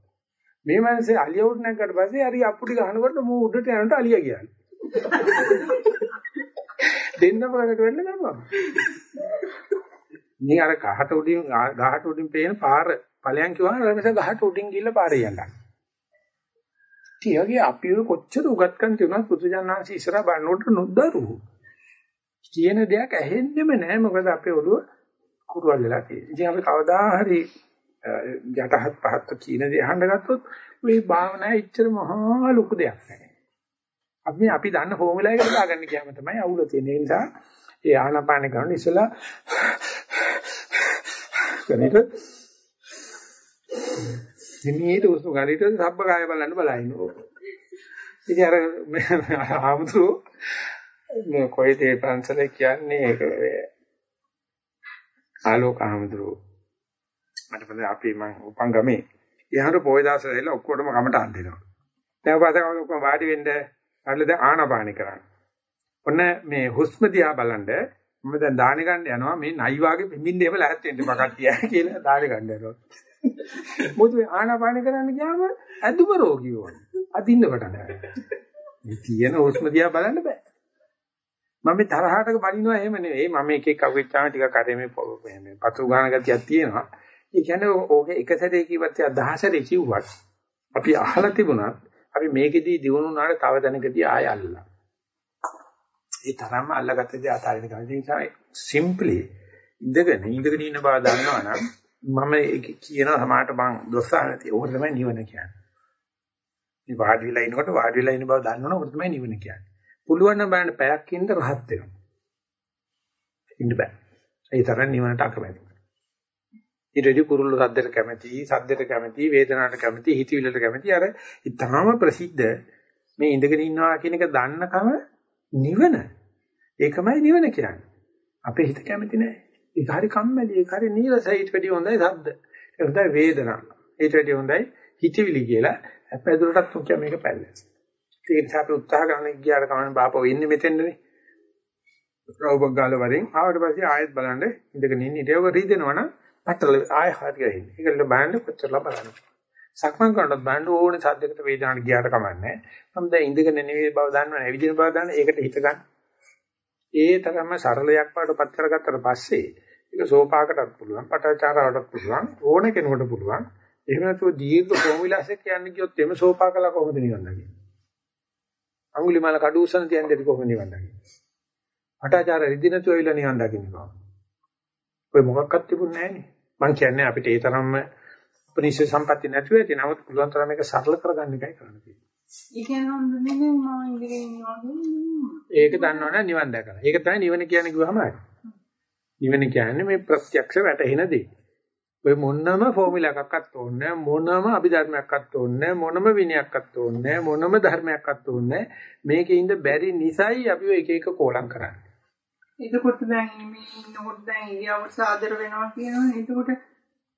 මේ මිනිස්සේ අලිය උඩ නැගකට පස්සේ හරි අප්පුටි ගහනකොට මූ උඩට යනකොට අලිය කියන්නේ. දෙන්නම ගඟට වෙන්න ගන්නවා. මේ අර ගහට උඩින් ගහට උඩින් පේන පාර ඵලයන් කිව්වම රමස ගහට උඩින් ගිහිල්ලා පාරේ යනවා. තියගේ අපි කොච්චර උගත්කම් තියුණත් පුදුජානංශ ඉස්සරහ බලනකොට නොදරු. කියන දෙයක් ඇහෙන්නෙම නැහැ මොකද අපේ ඔළුව කුරුවල් වෙලා තියෙන්නේ. ඉතින් අපි කවදා හරි යටහත් පහත් කියන දේ අහන්න ගත්තොත් මේ භාවනාවේ ඉච්චර මහා ලොකු දෙයක් නැහැ. අපි අපි දන්න ෆෝමියුලා එක දාගන්න කියම තමයි අවුල තියෙන්නේ. ඒ නිසා ඒ ආනාපාන කරන ඉස්සලා කනිට හිමීට උස්ම ගාලිට සබ්බ කාය බලන්න බලයින්. ඉතින් අර ආමුතු මේ කොයිද ඒ පන්සලේ කියන්නේ ඒක ආලෝක ආමුදුරෝ මට පස්සේ අපි මං උපන් ගමේ ඊහාර පොය දාස ඇවිල්ලා ඔක්කොටම කමට අන් දෙනවා. දැන් පස්සේ ඔක්කොම වාඩි වෙන්න අරලා දැන් ආනාපානි කරන්න. ඔන්න මේ හුස්ම දිහා බලන්න මම දැන් දාන ගන්න යනවා මේ නයි වාගේ පිඹින්නේ එහෙම ලැහත් වෙන්න බකට්ටිය කියලා දාන ගන්න යනවා. මොකද මේ ආනාපානි කරන්න ගියාම ඇදුම රෝගී වුණා. අදින්න පටන් ගන්නවා. මේ තියෙන හුස්ම දිහා බලන්න බෑ. මම මේ තරහටක බනිනවා එහෙම නෙවෙයි. මම එක එක අවුච්චාන ටිකක් අර මේ මේ පතුරු ගන්න ගතියක් තියෙනවා. ඒ කියන්නේ ඕකේ එක සැරේ කිව්වත් දහ සැරේ කිව්වත් අපි අහලා තිබුණත් අපි මේකෙදී දිනුනාට තව දැනකදී ආය අල්ලලා. ඒ තරම්ම අල්ලගත්ත දේ අතාරින්න ගන්න. ඒ නිසා සිම්පලි ඉඳගෙන ඉඳගෙන ඉන්න බව දන්නවනම් මම කියන සමාට මං දොස් ආනති. ඕක තමයි නිවන කියන්නේ. මේ වාඩි වෙලා ඉනකොට වාඩි වෙලා ඉන්න බව දන්නවනම් ඕක තමයි නිවන කියන්නේ. පුළුවන් නම් බලන්න පැයක් ඉන්න රහත් වෙනවා. ඉන්න බෑ. ඒ තරම් නිවනට අකමැති. ඊටදී කුරුල්ල සද්දට කැමති, සද්දට කැමති, වේදනාවට කැමති, හිතවිල්ලට කැමති. අර ඊටාම ප්‍රසිද්ධ මේ ඉඳගෙන ඉන්නවා කියන එක දන්නකම නිවන. ඒකමයි නිවන කියන්නේ. අපේ හිත කැමති නෑ. ඒක හරි කම්මැලි, ඒක හරි නීරසයි, ඊට වැඩිය හොඳයි සද්ද. ඒක හොඳයි වේදනා. ඊට වැඩිය හොඳයි හිතවිලි කියලා අපැදුරටත් මුඛ්‍ය මේක පැල්ලෙනවා. ඒ නිසා අපි උත්සාහ කරන ගියාට කමන්න බාපව ඉන්නේ මෙතෙන්දනේ. රෝබක් ගාල වරින් ආවට පස්සේ ආයෙත් බලන්න ඉඳගෙන ඉන්න ඉතියව රීදෙනවනම් පටල ආයෙ හරියට එන්නේ. ඒකල බලන්න කොච්චරලා බලන්න. සක්මන් කරනකොට බණ්ඩ ඕනේ සද්දයකට වේදනාවට ගියාට කමන්නේ. මම දැන් ඉඳගෙන නෙවෙයි බව දන්නවනේ. ඇවිදින බව දන්න ඒකට හිත ගන්න. ඒ තරම්ම සරලයක් වඩපත් කරගත්තට පස්සේ ඒක සෝපාකටත් පුළුවන්, පටාචාරාවටත් පුළුවන්, ඕන කෙනෙකුට පුළුවන්. එහෙම නැතුව දීර්ඝ ෆෝමියුලාස් එක යන්න ගියොත් එimhe සෝපාකලා කොහොමද නිවන් දකින්නේ? අඟුලිමාල කඩු උසන තියන් දෙවි කොහොමද නිවන් දකින්නේ? අටාචාර රිදි නැතුව ඇවිල්ලා නිවන් දකින්න බෑ. ඔය මොකක්වත් තිබුණේ නැහනේ. මං කියන්නේ අපිට ඒ තරම්ම උපනිෂේ සම්පatti නැතුව ඇති. නමුත් පුළුවන් තරම් මේක සරල කරගන්න එකයි කරන්න තියෙන්නේ. ඒක දන්නවනේ නිවන් දැකලා. ඒක තමයි නිවන කියන්නේ කිව්වම. නිවන කියන්නේ මේ ප්‍රත්‍යක්ෂ වැටහෙන දේ. ඔය මොනම ෆෝමියුලා එකක්වත් ඕනේ මොනම අභිධර්මයක්වත් ඕනේ මොනම විනයක්වත් ඕනේ මොනම ධර්මයක්වත් ඕනේ මේකේ ඉඳ බැරි නිසයි අපි ඔය එක එක කෝලම් කරන්නේ.
එතකොට දැන් මේ ඉන්නකොට දැන් ඉරියව්ව සාදර වෙනවා කියනවනේ. එතකොට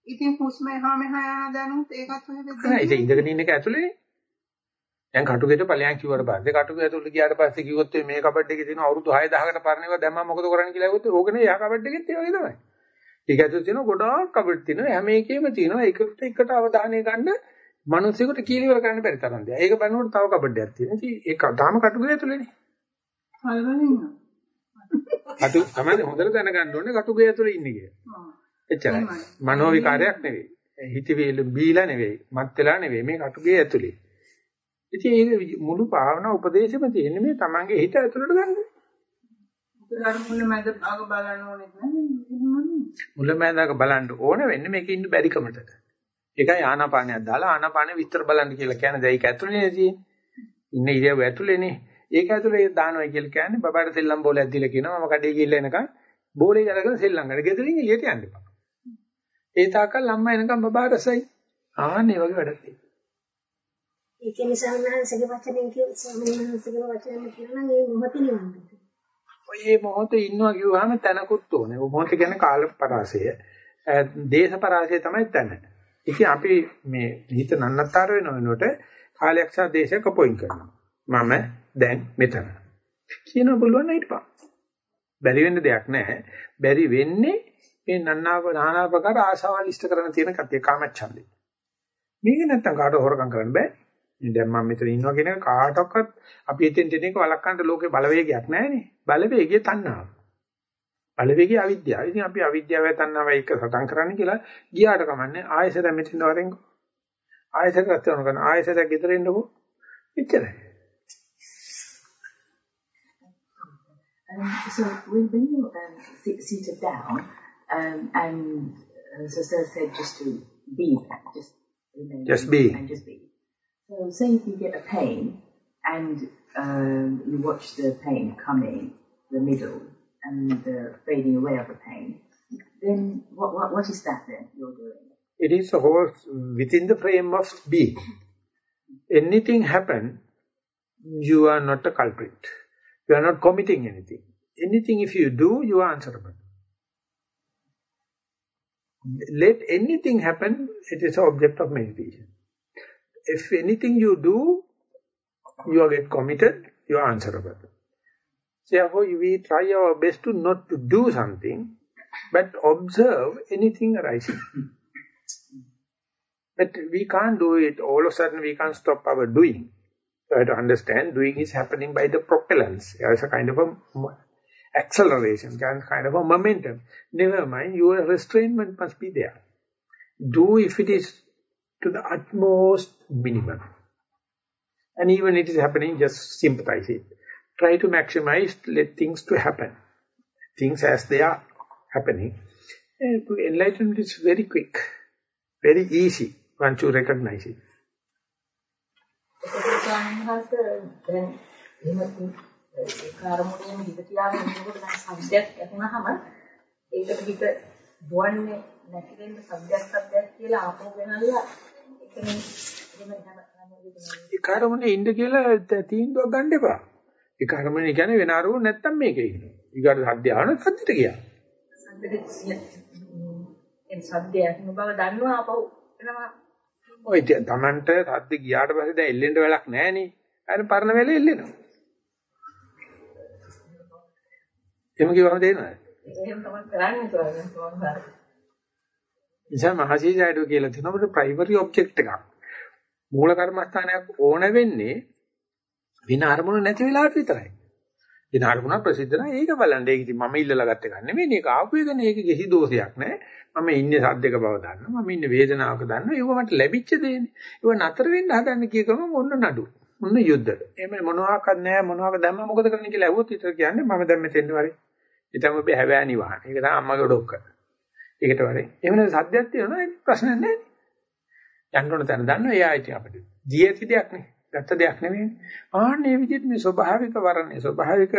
ඉතින් හුස්ම එහා මෙහා දැනුත් ඒකත් ඔය
නෑ ඉතින් ඉඳගෙන ඉන්න එක ඇතුලේ දැන් කටුගෙට ඵලයන් කිව්වට පස්සේ කටුගෙ ඇතුළට ගියාට පස්සේ කිව්වොත් මේ කබඩ් එකේ තියෙන අවුරුදු 6000කට පරණ ඒවා දැන් මම මොකද කරන්නේ කියලා ඇහුවොත් ඕකනේ යා කබඩ් එකෙත් ඒ වගේ තමයි. ඒක ඇතුළේ තියෙන ගොඩාක් කබඩ් තියෙනවා හැම එකෙම තියෙනවා එකට එකට අවධානය ගන්න මිනිස්සුන්ට කීලිවර කරන්න බැරි තරම් දෙයක්. ඒක බලනකොට තව කබඩ් එකක් තියෙනවා. ඉතින් ඒක තාම කටුගෙ ඇතුළේනේ.
හල්වල ඉන්නවා.
කටු තමයි හොඳට දැනගන්න ඕනේ කටුගෙ ඇතුළේ ඉන්නේ කියලා. එච්චරයි. මනෝ විකාරයක් නෙවෙයි. හිතවිලි බීලා නෙවෙයි. මත් වෙලා නෙවෙයි. මේ කටුගේ ඇතුලේ. ඉතින් ඒක මුළු භාවනා උපදේශෙම තියෙන්නේ මේ තමන්ගේ හිත ඇතුලට ගන්න.
උදාහරණ මුල මැද භාග බලන්න ඕනේ නැහැ.
මුල මැදක බලන්න ඕන වෙන්නේ මේක ඉන්න බැරි කමට. ඒකයි ආනාපානයක් දාලා ආනාපානෙ විස්තර බලන්න කියලා කියන්නේ දැන් ඒක ඇතුලේනේ තියෙන්නේ. ඉන්න ඉරියව්ව ඇතුලේනේ. ඒක ඇතුලේ දානවා කියලා කියන්නේ බබාට සෙල්ලම් බෝලයක් දීලා කියනවා මම කඩේ ගිහිල්ලා එනකන් බෝලේ අරගෙන සෙල්ලම් කරලා ගෙදරින් එළියට යන්න එපා. ඒ තාක්කල් අම්මා එනකම් බබා රසයි. ආන්නේ වගේ වැඩක් තියෙනවා.
ඒ කියන්නේ සාමහන්සගේ වචනෙන් කිව්ව සාමහන්සගේ වචනෙන් කියනවා ඒ මොහොතේ නිවන්න.
ඔය මේ මොහොතේ ඉන්නවා කිව්වහම තැනකුත් ඕනේ. ඔය මොහොත කියන්නේ කාල පරාසය. දේශ පරාසය තමයි තැන. ඉතින් අපි මේ හිත නන්නතර වෙන වෙනකොට කාලයක් සහ දේශයක පොයින් කරනවා. මම දැන් මෙතන. කියන බලන්න හිටපන්. බැරි වෙන්න දෙයක් නැහැ. බැරි වෙන්නේ මේ නන්නාව නානා ප්‍රකාර ආශාවල් ඉෂ්ට කරන තියෙන කතිය කාමච්ඡන්දේ. මේක නැත්තම් කාටවත් හොරකම් කරන්න බෑ. දැන් මම මෙතන ඉන්නවා කියන එක කාටවත් අපි එතෙන් දෙන එක වළක්වන්න ලෝකේ බලවේගයක් නැහැනේ. බලවේගය තණ්හාව. බලවේගය අවිද්‍යාව. ඉතින් අපි අවිද්‍යාවයි තණ්හාවයි එක සටන් කරන්න කියලා ගියාට කමන්නේ ආයෙසර මෙතෙන් වරෙන්කෝ. ආයෙසර රැස්තන කරන ආයෙසර ගෙදර එන්නකෝ. එච්චරයි.
Um, so when, when you um, sit, seated down, um, and uh, so Sir said just to be, just remain
Just be.
and just be. So say if you get a pain and um, you watch the pain coming, the middle, and the fading away of the pain, then what, what, what is that then you're doing?
It is a whole within the frame of being. Anything happen, you are not a culprit. You are not committing anything. Anything if you do, you are answerable. Let anything happen, it is object of meditation. If anything you do, you are get committed, you are answerable. Therefore, we try our best to not to do something, but observe anything arising. but we can't do it, all of a sudden we can't stop our doing. Have to understand doing is happening by the propellants. Is a kind of a acceleration, kind of a momentum. Never mind, your restrainment must be there. Do if it is to the utmost minimum. And even it is happening, just sympathize it. Try to maximize, let things to happen. Things as they are happening. And enlightenment is very quick, very easy once you recognize it.
දැන් එහෙම ඒ කාර්මුණියම හිත තියාගෙන ඉන්නකොට දැන් subject ඇතුණාම ඒකට හිත දුවන්නේ නැති වෙන්න සබ්ජෙක්ට් සබ්ජෙක්ට් කියලා ආපහු ගෙනල්ලා එතනින් එහෙම
ඒ කාර්මුණේ ඉන්න කියලා තීන්දුවක් ගන්න එපා. ඒ කාර්මුණේ කියන්නේ වෙන අරමුණ නැත්තම් මේකේ ඉන්නවා. ඊගාට සද්ද ආවන සද්දට ගියා.
සද්දෙත් එන් සද්දය ඇහෙන බව දන්නවා ආපහු එනවා.
ඔය තමන්ට සද්ද ගියාට පස්සේ දැන් එල්ලෙන්න වෙලක් නැහැ නේ. අර පරණ වෙලේ එල්ලෙනවා. එහෙම කිව්වම තේරෙනවද?
එහෙම තමයි කරන්නේ සෝමහාර.
නිසා මහසීජයඩු කියලා තියෙනවා ප්‍රයිමරි ඔබ්ජෙක්ට් එකක්. මූල කර්මස්ථානයක් ඕන වෙන්නේ වින අරමුණ නැති වෙලාවට විතරයි. වින අරමුණ ප්‍රසිද්ධ නැහැ ඒක බලන්න. ඒක ඉතින් මම ඉල්ලලා ගත්ත එකක් නෙමෙයි. මේක ආපු එකනේ. ඒක කිසි දෝෂයක් නැහැ. මම ඉන්නේ සද්දක බව දන්නවා. මම ඉන්නේ වේදනාවක දන්නවා. ඒක මට ලැබිච්ච දෙන්නේ. ඒක නතර වෙන්න හදන්න කිය ගමන් ඔන්න නඩු. ඔන්න යුද්ධ. එහෙම මොනවාක්වත් නැහැ. මොනවාක දැම්ම මොකද කරන්නේ කියලා ඇහුවොත් විතර කියන්නේ මම දැන් මෙතෙන්ද වරේ. එතම ඔබ හැවෑනි වහන. ඒක තමයි අම්මගේ ඩොක්ක. ඒකට වරේ. එහෙම නැත්නම් සද්දයක් තියෙනවා ඒක ප්‍රශ්න නැහැ. යන්න ඕන තැන දන්නවා එයා ඉතින් අපිට. දී ඇති දෙයක් නේ. ගත්ත දෙයක් නෙවෙයි. ආන්නේ විදිහට මේ ස්වභාවික වරණේ ස්වභාවික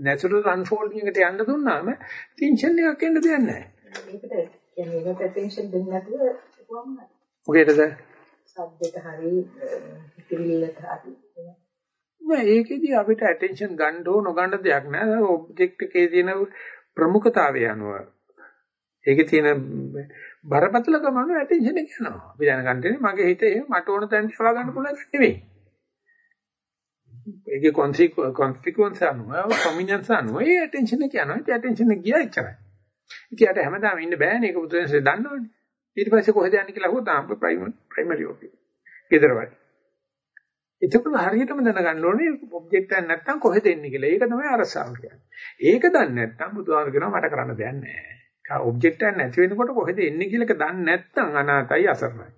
natural unfolding එකට යන්න දුන්නාම ටෙන්ෂන් එකක් එන්න දෙයක් නැහැ.
ඒකට කියන්නේ ඒකට attention දෙන්නේ නැතුව කොහොමද?
මොකේද?
සද්දෙට හරි හිතවිල්ලට හරි
නෑ ඒකෙදි අපිට ඇටෙන්ෂන් ගන්න ඕන නොගන්න දෙයක් නෑ ඔබ්ජෙක්ට් එකේ තියෙන ප්‍රමුඛතාවය අනුව ඒකේ තියෙන බරපතලකම අනුව ඇටෙන්ෂන් එක යනවා අපි දැනගන්නේ මගේ හිත මට ඕන තැනට හොවා ගන්න පුළුවන් නෙවෙයි ඒකේ කොන්සික්වන්ස් අනුව කොමිනියන්ස් අනුව ඒ ඇටෙන්ෂන් එක යනවා ඒ ඇටෙන්ෂන් එක ගියා ඉච්චරයි ඉතින් යට හැමදාම ඉන්න බෑනේ ඒක බුදුරජාණන්සේ දන්නවනේ ඊට පස්සේ කොහෙද යන්නේ කියලා අහුවොත් ආම්බ ප්‍රයිමරි ප්‍රයිමරි ඔපි ගෙදරවයි එතකොට හරියටම දැනගන්න ඕනේ ඔබ්ජෙක්ට් එකක් නැත්තම් කොහෙද එන්නේ කියලා. ඒක තමයි අරසාව කියන්නේ. ඒක දන්නේ නැත්තම් බුදුහාම කියනවා මට කරන්න දෙයක් නැහැ. ඒක ඔබ්ජෙක්ට් එකක් නැති වෙනකොට කොහෙද එන්නේ කියලා එක දන්නේ නැත්තම් අනාතයි අසරණයි.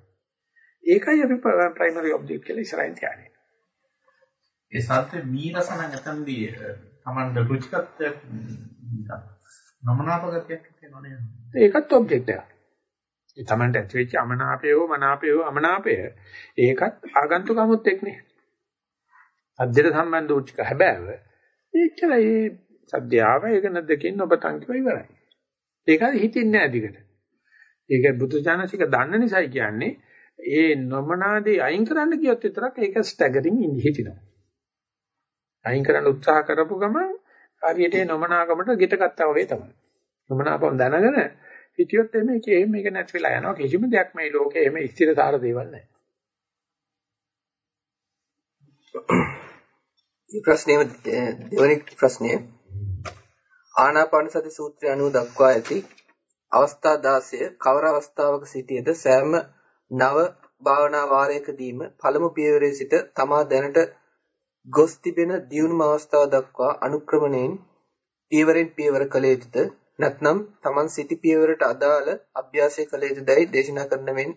ඒකයි අපි ප්‍රයිමරි ඔබ්ජෙක්ට් කියලා ඉස්සරහින් තියන්නේ.
ඒ සත්‍ය මීරස නම් නැතන්දී Taman රුචිකත්වයක් නමනාපගතියක් තියෙනවා නේද?
ඒකත් ඔබ්ජෙක්ට් එකක්. ඒ Tamanට ඇති වෙච්ච අමනාපයෝ මනාපයෝ අමනාපය ඒකත් ආගන්තුකමුත් එක්නේ. සද්දයට සම්බන්ධ උච්චක හැබෑව. ඒච්චරයි සද්ද ආව ඒක නැදකින් ඔබ තංකිව ඉවරයි. ඒක හිතින්නේ නැහැ දිගට. ඒක බුදුචානසික දන්න නිසායි කියන්නේ ඒ නොමනාදී අයින් කරන්න කියොත් විතරක් ඒක ස්ටැගරින් ඉඳි හිටිනවා. අයින් කරන්න උත්සාහ කරපු ගම හරියට ඒ නොමනාකමට ගෙට ගත්තා වගේ තමයි. නොමනාකම දැනගෙන හිටියොත් එමේ මේක මේක නැති වෙලා යනවා කිසිම දෙයක් මේ ලෝකේ එහෙම ස්ථිරතර දේවල් නැහැ. *coughs*
මේ ප්‍රශ්නේම දෙවෙනි ප්‍රශ්නය ආනාපාන සති සූත්‍රය අනුව දක්වා ඇති අවස්ථා 16 කවර අවස්ථාවක සිටියේද සෑම නව භාවනා වාරයකදීම පළමු පියවරේ සිට තමා දැනට ගොස් තිබෙන දියුණුම අවස්ථාව දක්වා අනුක්‍රමණයෙන් පියවරෙන් පියවර කළ යුතුද නැත්නම් Taman සිටි පියවරට අදාළ අභ්‍යාසය කළ යුතුදයි දේශනා කරන මෙන්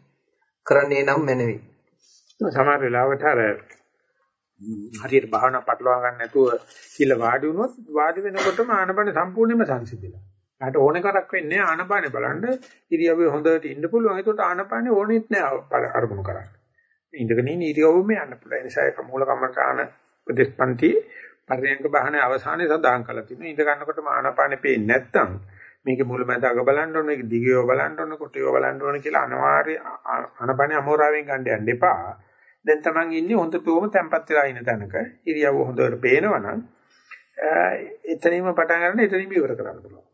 කරන්නේ නම් මැනවි.
සමහර වෙලාවට අර හරියට භාවනා පටලවා ගන්න නැතුව කියලා වාඩි වුණොත් වාඩි වෙනකොටම ආනපන සම්පූර්ණයෙන්ම සංසිඳිලා. ආට ඕන කරක් වෙන්නේ ආනපානේ බලන්න ඉරියව්වේ හොඳට ඉන්න පුළුවන්. ඒකට ආනපානේ ඕනෙත් නෑ අරමුණු කරන්න. ඉඳගෙන ඉන්න ඉරියව්වෙම යන්න පුළුවන්. ඒ නිසා ඒක මූල කම්මකාන උපදේශපන්ති පරියංග බහනේ අවසානයේ සඳහන් කරලා තියෙනවා. ඉඳ ගන්නකොටම ආනපානේ පේන්නේ නැත්තම් මේකේ මුලමඳාක බලන්න ඕනේ, මේක දිගියව බලන්න ඕනේ, කොටියව බලන්න ඕනේ කියලා අනිවාර්ය ආනපානේ අමෝරාවෙන් ගන්න යන්න එපා. දැන් Taman ඉන්නේ හොඳටම තැම්පත් වෙලා ඉන්න තැනක. ඉරියව්ව හොඳට පේනවනම් එතනින්ම පටන් ගන්න එතනින්ම ඉවර කරන්න පුළුවන්.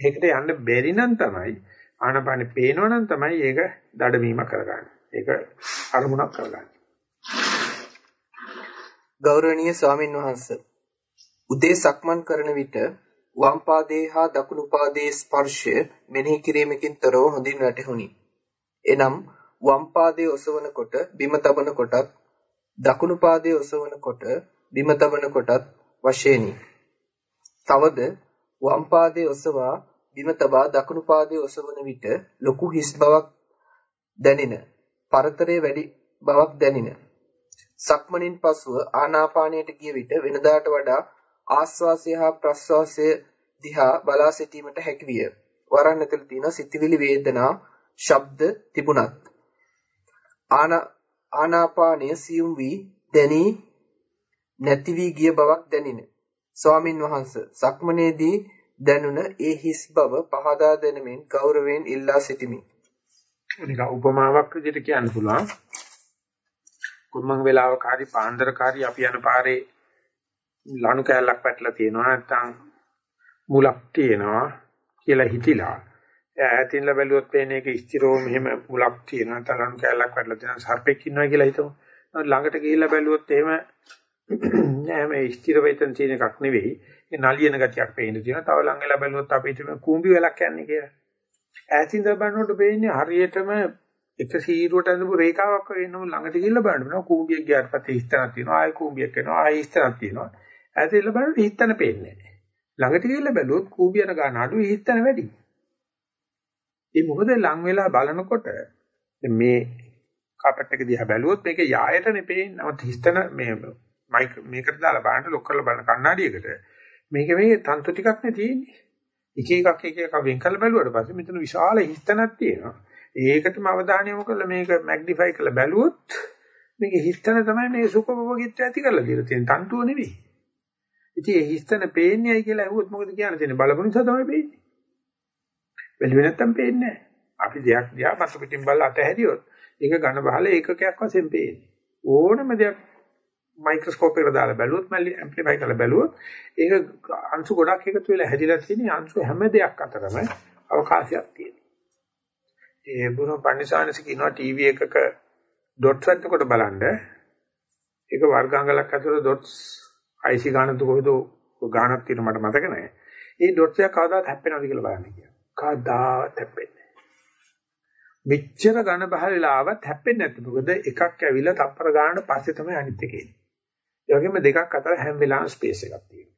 ඒකට යන්න බැරි නම් තමයි ආනපානෙ පේනවනම් තමයි ඒක දඩමීම කරගන්නේ. ඒක අරමුණක් කරගන්නේ.
ගෞරවනීය ස්වාමින් වහන්සේ උදේ සක්මන් කරන විට වම් පාදයේ හා දකුණු පාදයේ ස්පර්ශය මෙනෙහි කිරීමකින් තොරව හොඳින් වැටහුණි. එනම් වම් පාදයේ ඔසවනකොට බිම තබන කොටත් දකුණු පාදයේ ඔසවනකොට බිම තබන කොටත් වශයෙන්ි. තවද වම් පාදයේ ඔසවා බිම තබා දකුණු පාදයේ ඔසවන විට ලොකු හිස් බවක් දැනින. පරතරය වැඩි බවක් දැනින. සක්මණින් පසුව ආනාපානයට ගිය විට වෙනදාට වඩා ආස්වාසය හා ප්‍රස්වාසය දිහා බලා සිටීමට හැකි විය. වරන් ඇතුළේ තියෙන සිතිවිලි වේදනා ශබ්ද තිබුණත් ආනාපානය සියුම් වී දැනී නැති වී ගිය බවක් දැනින. ස්වාමින් වහන්සේ සක්මනේදී දැනුණ ඒ හිස් බව පහදා දෙනමින් ගෞරවයෙන් ඉල්ලා සිටිමි.
නික උපමාවක් විදිහට කියන්න පුළුවන්. කුම්මං වෙලාවක හරි පාන්දරකාරී අපි යන පාරේ ලණු කෑල්ලක් පැටලා තියෙනවා නැත්නම් මුලක් තියෙනවා කියලා හිතිලා ඈතින්ල බැලුවොත් පේන්නේ ඒක ස්ථිරව මෙහෙම මුලක් තියෙනවා නැත්නම් ලණු කෑල්ලක් පැටලා තියෙනවා සර්පෙක් ඉන්නවා කියලා හිතමු. ළඟට ගිහිල්ලා බැලුවොත් එහෙම *clears throat* නෑ මේ ස්ථිර වේතන තියෙන එකක් නෙවෙයි. ඒ නලියන ගතියක් පේන්න තියෙනවා. තව ළඟ වෙලා බැලුවොත් අපිට මේ කූඹි වෙලක් යන්නේ කියලා. ඈතින්ද බලනකොට පේන්නේ හරියටම එක සීරුවට ඇඳපු රේඛාවක් වගේ නම ළඟට ගිහිල්ලා බලන්න කූඹියක් ගියාට පස්සේ හිස්තනක් තියෙනවා. ආයෙ කූඹියක් එනවා. ආයෙ හිස්තනක් තියෙනවා. ඈතින්ද බලනකොට හිස්තන පේන්නේ නෑ. ළඟට ගිහිල්ලා බැලුවොත් කූඹියන ගන්න අඩුයි හිස්තන වැඩි. ඒ මොකද ලං වෙලා බලනකොට මේ කාපට් එක දිහා බැලුවොත් මේක යායට නෙපෙන්නේ. නමුත් හිස්තන මේ මයික් මේකට දාලා බලන්න ලොක් කරලා බලන කණ්ණාඩියකට මේක මේ තන්තු ටිකක් නේ තියෙන්නේ. එක එකක් එක එක වෙන් කරලා බැලුවට පස්සේ මෙතන විශාල හිස්තනක් තියෙනවා. ඒකටම අවධානය යොමු කරලා මේක මැග්නිෆයි කරලා බැලුවොත් මේක හිස්තන තමයි මේ සුඛභෝගීත්වය ඇති කරලා දීලා තියෙන තන්තුව නෙවෙයි. ඉතින් ඒ හිස්තන පේන්නේයි කියලා අහුවොත් මොකද කියන්න තියෙන්නේ? බලපු නිසා තමයි පේන්නේ. බැලුවේ නැත්තම් පේන්නේ නැහැ. අපි දෙයක් දිහා පසු පිටින් බලලා අතහැරියොත් ඒක ඝන බහල ඒකකයක් වශයෙන් පේන්නේ. ඕනම දෙයක් මයික්‍රොස්කෝප් එකට දාලා බැලුවොත් මල්ලි ඇම්ප්ලිෆයි කරලා බැලුවොත් ඒක අංශු ගොඩක් එකතු වෙලා හැදිලා තියෙන අංශු හැම දෙයක් අතරම අවකාශයක් තියෙනවා. ඒ බුණු පන්සිානස කියනවා ටීවී එකක ඩොට්ස් අතකොට බලන්න ඒක වර්ගාංගලක් අතර ඩොට්ස් IC ගානතු කොහෙද ගානක් තියෙන මට මතක නැහැ. ඒ ඩොට්ස් එක කවදාවත් හැප්පෙනවද කියලා බලන්න කියනවා. කවදාවත් හැප්පෙන්නේ මෙච්චර ඝන බහලලා ආවත් හැප්පෙන්නේ නැත්නම් මොකද එකක් ඇවිල්ලා තප්පර ගානට පස්සේ තමයි අනිත් එක එන්නේ. ඒ වගේම දෙකක් අතර හැම වෙලාවෙම ස්පේස් එකක් තියෙනවා.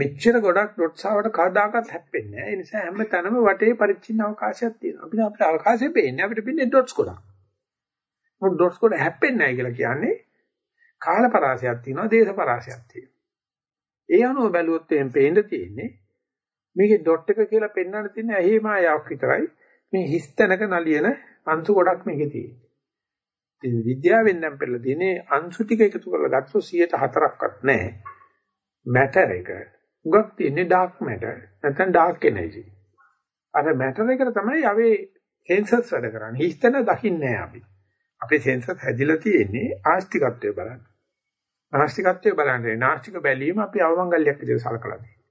මෙච්චර ගොඩක් ඩොට්ස් ආවට කවදාකවත් හැප්පෙන්නේ නැහැ. ඒ නිසා හැම තැනම වටේ පරිච්ඡින්න අවකාශයක් තියෙනවා. අපිට අපේ අවකාශය පේන්නේ අපිට පින්නේ ඩොට්ස් ගොඩක්. මොකද ඩොට්ස් ගොඩ හැප්පෙන්නේ නැහැ කියලා කියන්නේ කාල පරාසයක් තියෙනවා, දේශ පරාසයක් තියෙනවා. ඒ අනුව බැලුවොත් එහෙන් පේන්න තියෙන්නේ මේකේ ඩොට් එක කියලා පෙන්වන්න තියෙන ඇහි මායාවක් විතරයි. මේ හිස්තැනක නලියන අංශු ගොඩක් මේකේ තියෙනවා. ඉතින් විද්‍යාවෙන් නම් පෙළලා තියෙන්නේ අංශු ටික එකතු කරලා ගත්තොත් 104ක්වත් නැහැ. මැටර් එක. උගක් තියෙන්නේ ඩාර්ක් මැටර්. නැත්නම් ඩාර්ක් එනර්ජි. අර මැටර් එකට තමයි අපි සෙන්සර්ස් වැඩ කරන්නේ. හිස්තැන දකින්නේ අපි. අපේ සෙන්සර්ස් හැදිලා තියෙන්නේ ආස්තිකත්වය බලන්න. ආස්තිකත්වය බලන්නේ නාස්තික බැලීම අපි අවමංගල්‍යයක් විදිහට සලකලා තියෙනවා.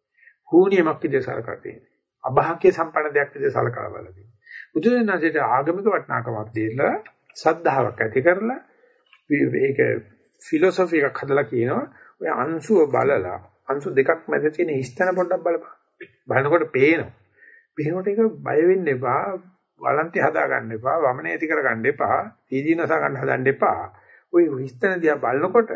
හූනියමක් විදිහට සලකලා තියෙනවා. අභාක්‍ය සම්පන්න දෙයක් විදිහට සලකලා බලලා තියෙනවා. බුදුරජාණන්සේට ආගමික වටිනාකමක් දීලා සද්ධාාවක් ඇති කරලා මේක ෆිලොසොෆි එකක් හදලා කියනවා ඔය අංශුව බලලා අංශු දෙකක් මැද තියෙන ස්ථන පොඩ්ඩක් බලපන්. බලනකොට පේනවා. පේනකොට ඒක බය වෙන්න එපා. වලන්ති හදා ගන්න එපා. වමනේ ඇති කර ගන්න එපා. තීදීනස ගන්න හදන්න එපා. ওই ස්ථන දිහා බලනකොට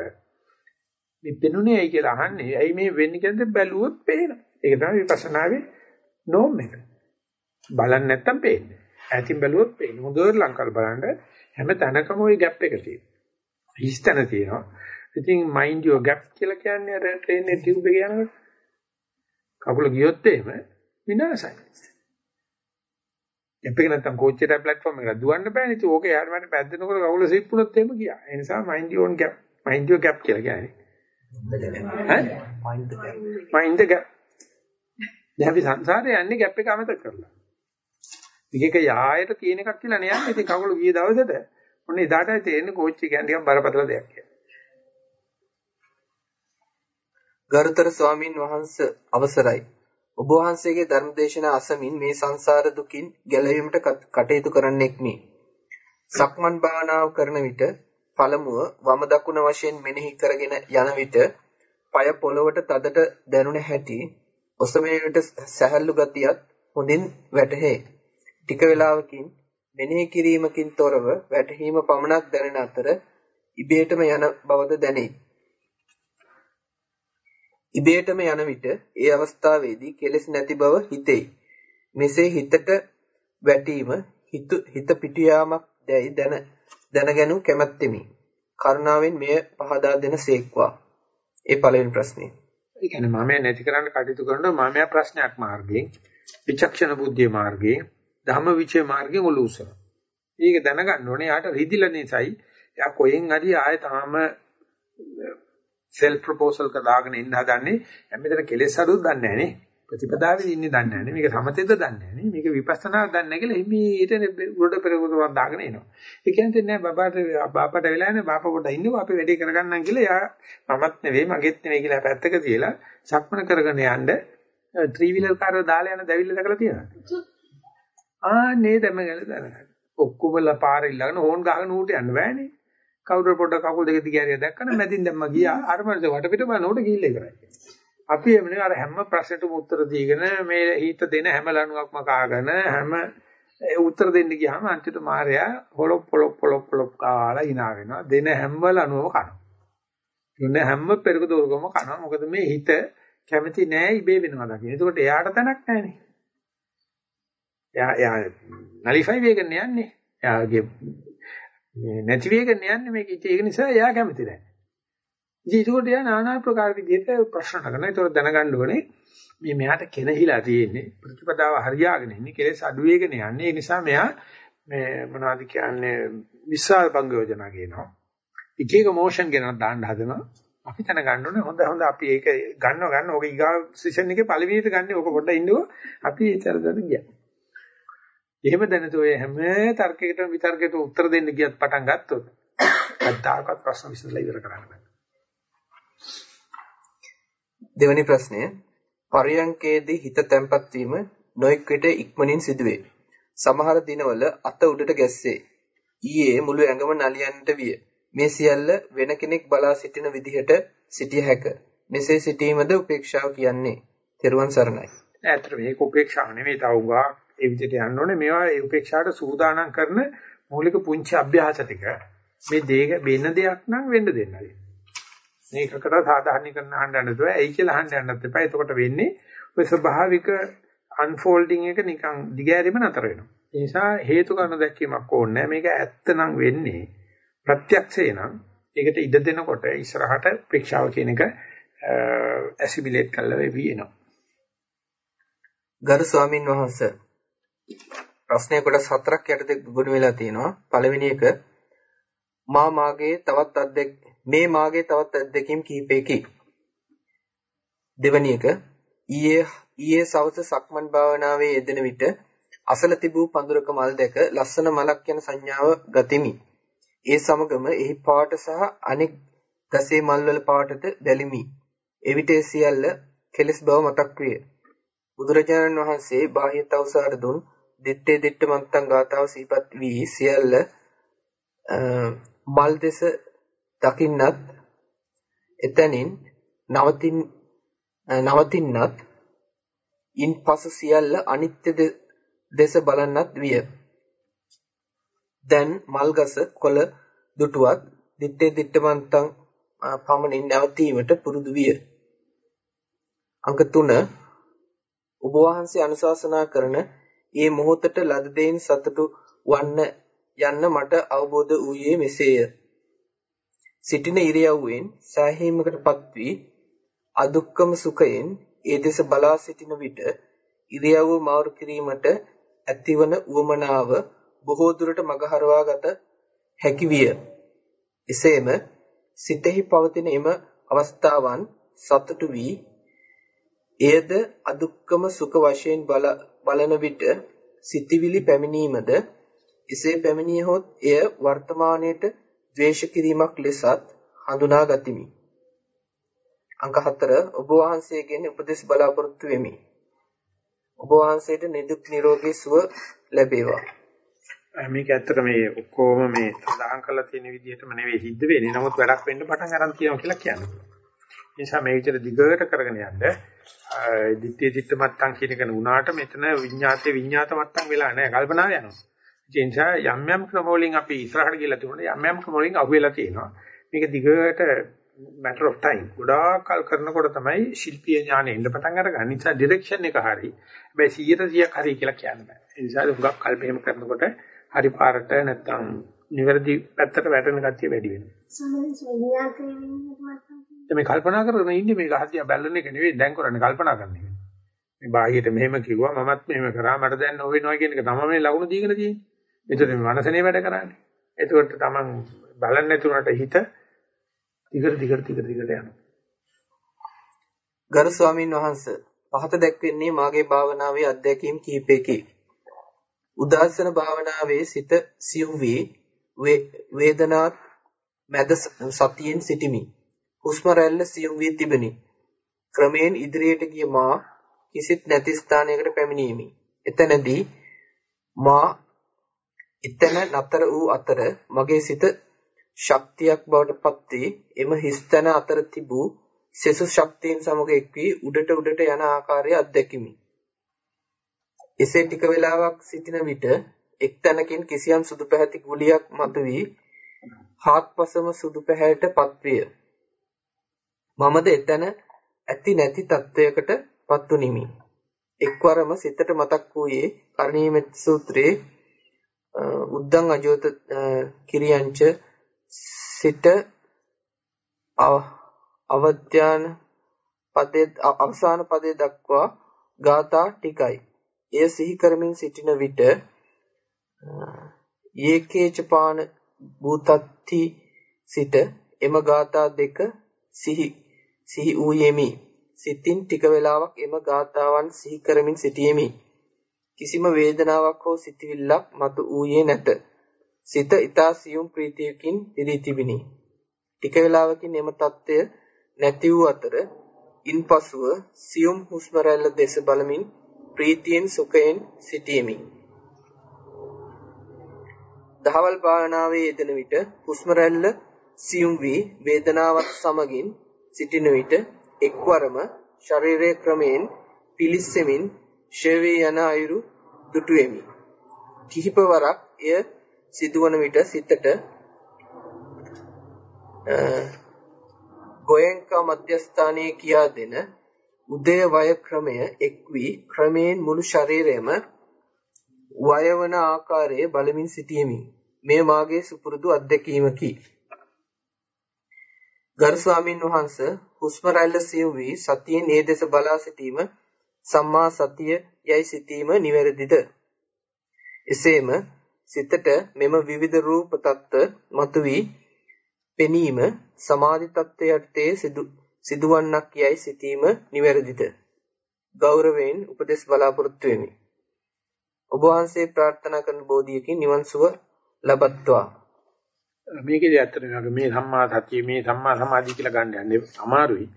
මේ පෙනුනේ ඇයි කියලා අහන්නේ. ඇයි මේ වෙන්නේ කියලාද බැලුවොත් පේනවා. ඒක තමයි විපස්සනාවේ නෝම් එක. බලන්නේ නැත්තම් පේන්නේ. ඈතින් බැලුවොත් පේන්නේ. හොඳට ලංකල් බලන්න හැම තැනකම ওই ગેප් එක තියෙනවා. හිස්තැන තියෙනවා. ඉතින් mind your gap කියලා කියන්නේ අර ට්‍රේන් එකේ ටියුබ් එක යනකොට කකුල ගියොත් එහෙම විනාශයි. ගැප් එක නැත්තම් කෝච්චියට ප්ලැට්ෆෝම් එකට දුවන්න බෑනේ. ඉතින් ඕක යාර මට පැද්දෙනකොට කකුල ස්ලිප් වුණොත් එහෙම ගියා. ඒ නිසා your own gap, mind your gap කියලා කියන්නේ. ඈ? gap. mind the gap. දැන් අපි සංසාරේ යන්නේ ગેප් එක අමතක කරලා. මේක යායට තියෙන එකක් කියලා නේ. ඉතින් කකුල ගිය දවසට ඔන්න එදාටයි තේරෙන්නේ කෝච්චි කියන්නේ ටිකක් බරපතල දෙයක් කියලා.
ගරුතර ස්වාමින් වහන්සේ අවසරයි. ඔබ වහන්සේගේ ධර්මදේශනා අසමින් මේ සංසාර දුකින් ගැලවීමට කටයුතු කරන්නෙක්මි. සක්මන් භාවනාව කරන විට පළමුව වම දකුණ වශයෙන් මෙනෙහි කරගෙන යන විට পায় පොළවට තදට දැනුණ හැටි ඔසවන විට සැහැල්ලු ගතියත් හොඳින් වැටහේ. ටික වේලාවකින් මෙනෙහි කිරීමකින් තොරව වැටහීම පමණක් දැනෙන අතර ඉබේටම යන බවද දැනේ. ඉබේටම යන විට ඒ අවස්ථාවේදී කෙලෙස් නැති බව හිතෙයි. මෙසේ හිතට වැටීම හිත පිටු යාමක් දැයි දැන දැනගනු කැමැත්තෙමි. කරුණාවෙන් මෙය පහදා දෙන සේක්වා. ඒ පළවෙනි ප්‍රශ්නේ.
ඒ කියන්නේ මම නැති කරන්න කටයුතු කරනකොට මම ප්‍රශ්නයක් මාර්ගයෙන් විචක්ෂණ බුද්ධිය මාර්ගයෙන් ධම්ම විචේ මාර්ගයෙන් ඔලුසන. ඒක දැනගන්න ඕනේ යාට රිදිලා නිසායි එයා කොහෙන් හරි ආයෙ තාම සෙල්ෆ් ප්‍රොපෝසල් එක දාගෙන ඉන්න හදන්නේ හැමදේට කෙලෙස් අඩුවක් දන්නේ නැහැ නේ. ප්‍රතිපදාවේ ඉන්නේ දන්නේ නැහැ නේ. මේක සමතෙද දන්නේ නැහැ නේ. මේක විපස්සනා දන්නේ නැහැ කියලා එමෙහිට උඩ පෙරකුරුවක් දාගෙන එනවා. ඒ කියන්නේ නෑ බබාට බාපට වෙලා නැහැ බාපා පොඩ ඉන්නකෝ අපි වැඩේ කරගන්නම් කියලා එයා මමත් නෙවෙයි මගෙත් නෙවෙයි කියලා පැත්තක තියලා සක්මන කරගෙන යන්න ත්‍රී වීලර් කාර් දාලා යන දැවිල්ල දැකලා තියෙනවා. ආන්නේ දැමගල දැනගන්න. ඔක්කොම පාර ඉල්ලගෙන ඕන් ගහගෙන ඌට යන්න බෑනේ. කවුරු පොඩ කකුල් දෙක දිග හරිය දැක්කම මැදින් දැම්ම ගියා. අර මනස වටපිට බලනකොට ගිහිල්ලා ඉවරයි. අපි එමුනේ අර හැම ප්‍රශ්නෙටම උත්තර දීගෙන මේ හිත දෙන හැම ලණුවක්ම කාගෙන හැම ඒ උත්තර දෙන්න ගියාම අන්තිමට මාර්යා හොලොප් පොලොප් පොලොප් පොලොප් කාලා hina වෙනවා. දෙන හැම ලණුවම කනවා. දුන්න හැම පෙරක දෝරකම කනවා. මොකද මේ හිත කැමති නෑ ඉබේ වෙනවා දකින්න. ඒකට එයාට තැනක් නෑනේ. එයා එයා නලිෆයි වේගන යන්නේ. එයාගේ මේ නැති වේගන යන්නේ මේක ඉතින් ඒක නිසා එයා කැමති නැහැ. ඉතින් ඒකට එයා নানা ආකාර විදිහට ප්‍රශ්න කරනවා. ඒතකොට දැනගන්න ඕනේ මේ මෙයාට කෙනහිලා තියෙන්නේ ප්‍රතිපදාව හරියාගෙන ඉන්නේ කෙලෙස් අඩු වේගන යන්නේ. ඒ නිසා මෙයා මේ මොනවද කියන්නේ විශාල බංග යෝජනා කියනවා. එක එක මොෂන් ගෙනත් දාන්න හදනවා. අපි දැනගන්න ඕනේ හොඳ හොඳ අපි ඒක ගන්නව ගන්න ඕක ඊගා සෙෂන් එකේ පළවෙනිට ගන්න ඕක පොඩ්ඩක් ඉන්නකෝ අපි ඒ තරදට ගියා. එහෙම දැනතු ඔය හැම තර්කයකටම විතර්කයට උත්තර දෙන්න ගියත් පටන් ගත්තොත් කද්දාකත් ප්‍රශ්න විසඳලා ඉවර කරන්න බෑ.
දෙවැනි ප්‍රශ්නය පරියංකේදී හිත තැම්පත් වීම නොඑක් විට ඉක්මනින් සිදුවේ. සමහර දිනවල අත උඩට ගැස්සේ. ඊයේ මුළු ඇඟම නලියන්නට විය. මේ සියල්ල වෙන කෙනෙක් බලා සිටින විදිහට සිටිය හැක. මෙසේ සිටීමද උපේක්ෂාව කියන්නේ. තෙරුවන් සරණයි.
ඇත්තට මේක උපේක්ෂාව නෙවෙයි තවුවා ඒ විදිහට යන්න ඕනේ. මේවා ඒ උපේක්ෂාවට සූදානම් කරන මූලික පුංචි අභ්‍යාස ටික. මේ දෙයක වෙන දෙයක් නම් වෙන්න දෙන්නයි මේකකට සාධාරණීකරණ අහන්න යන්න දුවා ඇයි කියලා අහන්න යන්නත් එපා. එතකොට වෙන්නේ ඔය ස්වභාවික අන්ෆෝල්ඩින් එක නිකන් දිගෑරීම නතර වෙනවා. ඒ නිසා හේතු කාරණා දැක්වීමක් ඕනේ මේක ඇත්ත නම් වෙන්නේ ප්‍රත්‍යක්ෂේ නම්. ඒකට ඉඩ දෙනකොට ඉස්සරහට ප්‍රේක්ෂාව කියන එක ඇසිමිලේට් කරලා වෙවි එනවා.
ගරු ස්වාමින් වහන්සේ ප්‍රශ්නය කොටස් හතරක් යටතේ ගොනු වෙලා තියෙනවා. පළවෙනි එක මා මාගේ තවත් අද්දෙක් මේ මාගේ තවත් අද්දෙකින් කිහිපයකි. දෙවැනි එක ඊයේ ඊයේ සවස සක්මන් භාවනාවේ යෙදෙන විට අසල තිබූ පඳුරක මල් දැක ලස්සන මලක් යන සංඥාව ගතිමි. ඒ සමගම එහි පාට සහ අනෙක් ගසේ මල්වල පාටට බැලිමි. එවිට සියල්ල කෙලස් බව මතක් විය. බුදුරජාණන් වහන්සේ බාහ්‍ය තවසාර දුන් දිත්තේ දිට්ඨ මන්තං ගාතාව සිහිපත් වී සියල්ල මල් දෙස දකින්නත් එතනින් නවතින් නවතින්නත් ඉන්පසු සියල්ල අනිත්‍ය දෙස බලන්නත් විය. දැන් මල්ගස කොළ දුටුවත් දිත්තේ දිට්ඨමන්තං පමණින් නැවතීමට පුරුදු විය. අංක 3 ඔබ වහන්සේ අනුශාසනා කරන ඒ මොහොතට ලද දෙයින් සතුටු වන්න යන්න මට අවබෝධ වූයේ මෙසේය. සිටින ඉරියව්වෙන් සෑහීමකටපත් වී අදුක්කම සුඛයෙන් ඒ දෙස බලා සිටින විට ඉරියව්ව මාරු කිරීමට ඇතිවන උවමනාව බොහෝ දුරට මගහරවා ගත හැකි විය. එසේම සිතෙහි පවතින එම අවස්ථාවන් සතුටු වී එයද අදුක්කම සුඛ වශයෙන් බලන විට සිතිවිලි පැමිණීමද එසේ පැමිණියහොත් එය වර්තමානයේට ද්වේෂ කිරීමක් ලෙසත් හඳුනා ගතිමි. අංක 4 ඔබ වහන්සේගෙන් උපදෙස් බලාපොරොත්තු වෙමි. ඔබ වහන්සේට නිදුක් නිරෝගී සුව ලැබේවා.
මේක ඇත්තට මේ ඔක්කොම මේ සඳහන් කරලා තියෙන විදිහටම නෙවෙයි සිද්ධ වෙන්නේ. නමුත් වැඩක් වෙන්න පටන් ගන්න තියෙනවා කියලා කියන්න පුළුවන්. ඒ නිසා මේ විදිහට දිගට කරගෙන යන්න දිත්තේ දිත්ත මත්තන් කියන එක නුනාට මෙතන විඤ්ඤාතේ විඤ්ඤාත මත්තන් වෙලා නැහැ. කල්පනාව යනවා. ඒ නිසා යම් යම් ක්‍රම වලින් අපි ඉස්සරහට ගිහලා තිබුණා යම් යම් ක්‍රම වලින් අහුවෙලා තියෙනවා. මේක දිගට matter of time ගොඩාක් කල් කරනකොට තමයි ශිල්පීය ඥානෙ එන්න පටන් අරගන්නේ. නිසා ඩිරෙක්ෂන් එක හරි. හැබැයි 100%ක් හරි කියලා කියන්න බෑ. ඒ නිසා හුඟක් කල් මෙහෙම කරනකොට හරි පාරට නැත්තම් නිවැරදි පැත්තට වැටෙන ගතිය වැඩි වෙනවා.
සමහරවිට විඤ්ඤාතේ වෙන්නේ
මේ කල්පනා කරගෙන ඉන්නේ මේක හදියා බැලන එක නෙවෙයි දැන් කරන්නේ කල්පනා කරන එක. මේ බාහියට මෙහෙම කිව්වා මමත් මෙහෙම කරා මට දැන් නොවෙනවා කියන එක තමයි මේ ලකුණු දීගෙන තියෙන්නේ. ඒතර මේ මනසනේ වැඩ කරන්නේ. ඒකට තමන් බලන්නේ නැතුනට හිත දිගට දිගට දිගට දිගට යනවා.
ගරු ස්වාමීන් වහන්ස පහත දැක්වෙන්නේ මාගේ භාවනාවේ අත්දැකීම් කිහිපයකි. උදාසන භාවනාවේ සිත සියුම් වී වේදනාත් මැද සතියෙන් සිටිමි. හුස්ම රැල්ල සියුම් වී තිබෙනි. ක්‍රමයෙන් ඉදිරියට ගිය මා කිසිත් නැති ස්ථානයකට පැමිණීමි. එතනදී මා එතන නතර වූ අතර මගේ සිත ශක්තියක් බවට පත් වී එම හිස්තන අතර තිබූ සෙසු ශක්තියන් සමග එක් වී උඩට උඩට යන ආකාරය අත්දැකිමි. එසේ ටික වේලාවක් සිටින විට එක් තැනකින් කිසියම් සුදු පැහැති ගුලියක් මතුවී හාත්පසම සුදු පැහැයට පත්විය. මමද එතන ඇති නැති තත්වයකට පත්ුනිමි. එක්වරම සිතට මතක් වූයේ කරණීයමෙත් සූත්‍රයේ උද්දං අජෝත කිරියංච සිට අවධ්‍යාන පදයේ අවසාන පදයේ දක්වා ගාථා ටිකයි. එය සිහි කරමින් සිටින විට යේකේචපාන භූතත්ති සිට එම ගාථා දෙක සිහි සිහි ඌයෙමි. සිතින් ටික වේලාවක් එම ගාථාවන් සිහි කරමින් සිටියෙමි. කිසිම වේදනාවක් හෝ සිතවිල්ලක් මතු ඌයේ නැත. සිත ඊතා සියුම් ප්‍රීතියකින් පිරී තිබිනි. ටික වේලාවකින් එම తত্ত্বය නැති වූ අතර ඉන්පසුව සියුම් හුස්ම රැල්ල දෙස බලමින් ප්‍රීතියෙන් සුඛයෙන් සිටියෙමි. දහවල් භාවනාවේ යෙදෙන විට හුස්ම රැල්ල සියුම් වී වේදනාවත් සමගින් සිටින විට එක්වරම ශරීරයේ ක්‍රමයෙන් පිලිස්සෙමින් ෂේවේ යන අයුරු දුටුවෙමි. කිහිප වරක් එය සිදුවන විට සිතට ගෝයන්කා මධ්‍යස්ථානයේ කියා දෙන උදය වය ක්‍රමය එක් වී ක්‍රමයෙන් මුළු ශරීරයම වයවන ආකාරයේ බලමින් සිටියෙමි. මේ මාගේ සුපුරුදු අත්දැකීමකි. ගරු ස්වාමීන් වහන්ස හුස්ම රැල්ල සියුම් වී සතියෙන් ඒ දෙස බලා සිටීම සම්මා සතිය යයි සිටීම නිවැරදිද? එසේම සිතට මෙම විවිධ රූප තත්ත්ව මතුවී පෙනීම සමාධි තත්ත්වයටදී සිදු සිදුවන්නක් යයි සිතීම නිවැරදිද? ගෞරවයෙන් උපදෙස් බලාපොරොත්තු වෙමි. ඔබ වහන්සේ ප්‍රාර්ථනා කරන බෝධියකින් නිවන් සුව ලබත්වා.
මේකේදී ඇත්තටම මේ සම්මා සතිය මේ සම්මා සමාධිය කියලා ගන්න යන්නේ අමාරුයි.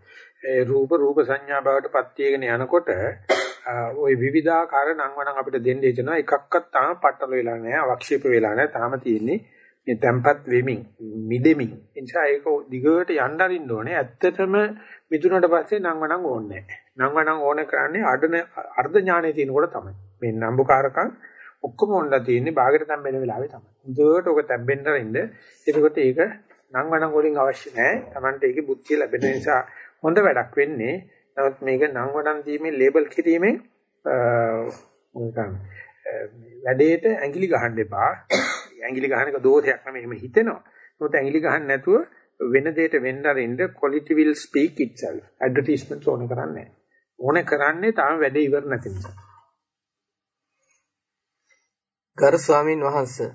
ඒ රූප රූප සංඥා බවට පත් වේගෙන යනකොට ওই විවිධාකාර නංවනම් අපිට දෙන්න හිතෙනවා. එකක්වත් තාම පටල වෙලා නැහැ අවක්ෂේප වෙලා නැහැ. තාම තියෙන්නේ මේ tempat වෙමින් මිදෙමින්. ඒ නිසා ඒක දිගට යන්න අරින්න ඕනේ. ඇත්තටම මිදුනට පස්සේ නංවනම් ඕනේ නැහැ. නංවනම් ඕනේ කරන්නේ අඩන අර්ධ ඥානෙ තියෙනකොට තමයි. මේ නම්බුකාරකම් ඔක්කොම ඕනලා තියෙන්නේ බාගෙට තැම්බෙන වෙලාවේ තමයි හොඳට ඔක තැම්බෙන්න අරින්න එතකොට ඒක නංවනම් වලින් අවශ්‍ය නැහැ Tamante ඒකේ බුද්ධිය ලැබෙන නිසා හොඳ වැඩක් වෙන්නේ නමුත් මේක නම් වඩන් දීමේ ලේබල් කිරීමෙන් මොකක්ද වැඩේට ඇඟිලි ගහන්න එපා. ඇඟිලි ගහන එක දෝෂයක් නෙමෙයි එහෙම හිතෙනවා. මොකද ඇඟිලි ගහන්න නැතුව වෙන දෙයකට වෙන්න අරින්න quality will speak itself. advertisement ඕනේ කරන්නේ ඕනේ කරන්නේ තාම වැඩේ ඉවර නැති නිසා.
ගරු ස්වාමින් වහන්සේ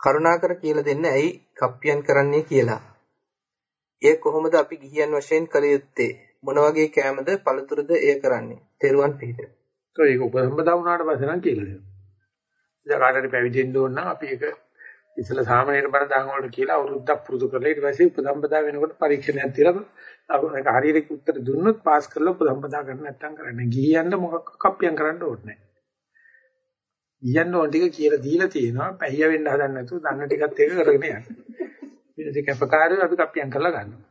කරුණාකර කියලා දෙන්න ඇයි කප්පියන් කරන්නේ කියලා. එය කොහොමද අපි ගිහියන් වශයෙන් කළ යුත්තේ? මොන වගේ කෑමද පළතුරුද එය කරන්නේ? තෙරුවන් පිහිට.
ඒක උපසම්පදා වුණාට පස්සේ නම් කියලා දෙනවා. ඉතින් කාටරි පැවිදෙන්න ඕන නම් අපි ඒක ඉතල සාමාන්‍යයෙන් බණ දාන වලට කියලා අවුරුද්දක් පුරුදු කරලා ඊට පස්සේ උපසම්පදා වෙනකොට පරීක්ෂණයක් තියලා ඒක හරියට උත්තර දුන්නොත් පාස් කරලා උපසම්පදා කරන්න නැත්තම් කරන්නේ. ගිහියන්ට මොකක් කප්පියම් කරන්න ඕනේ නැහැ. ගියන්න ඕන ටික කියලා දීලා තියෙනවා. පැහිය වෙන්න හදන්නේ නැතුව දන්න ටිකත් ඒක කරගෙන යන්න. ඊට පස්සේ කැපකාරයෝ අපි කප්පියම් කරලා ගන්නවා.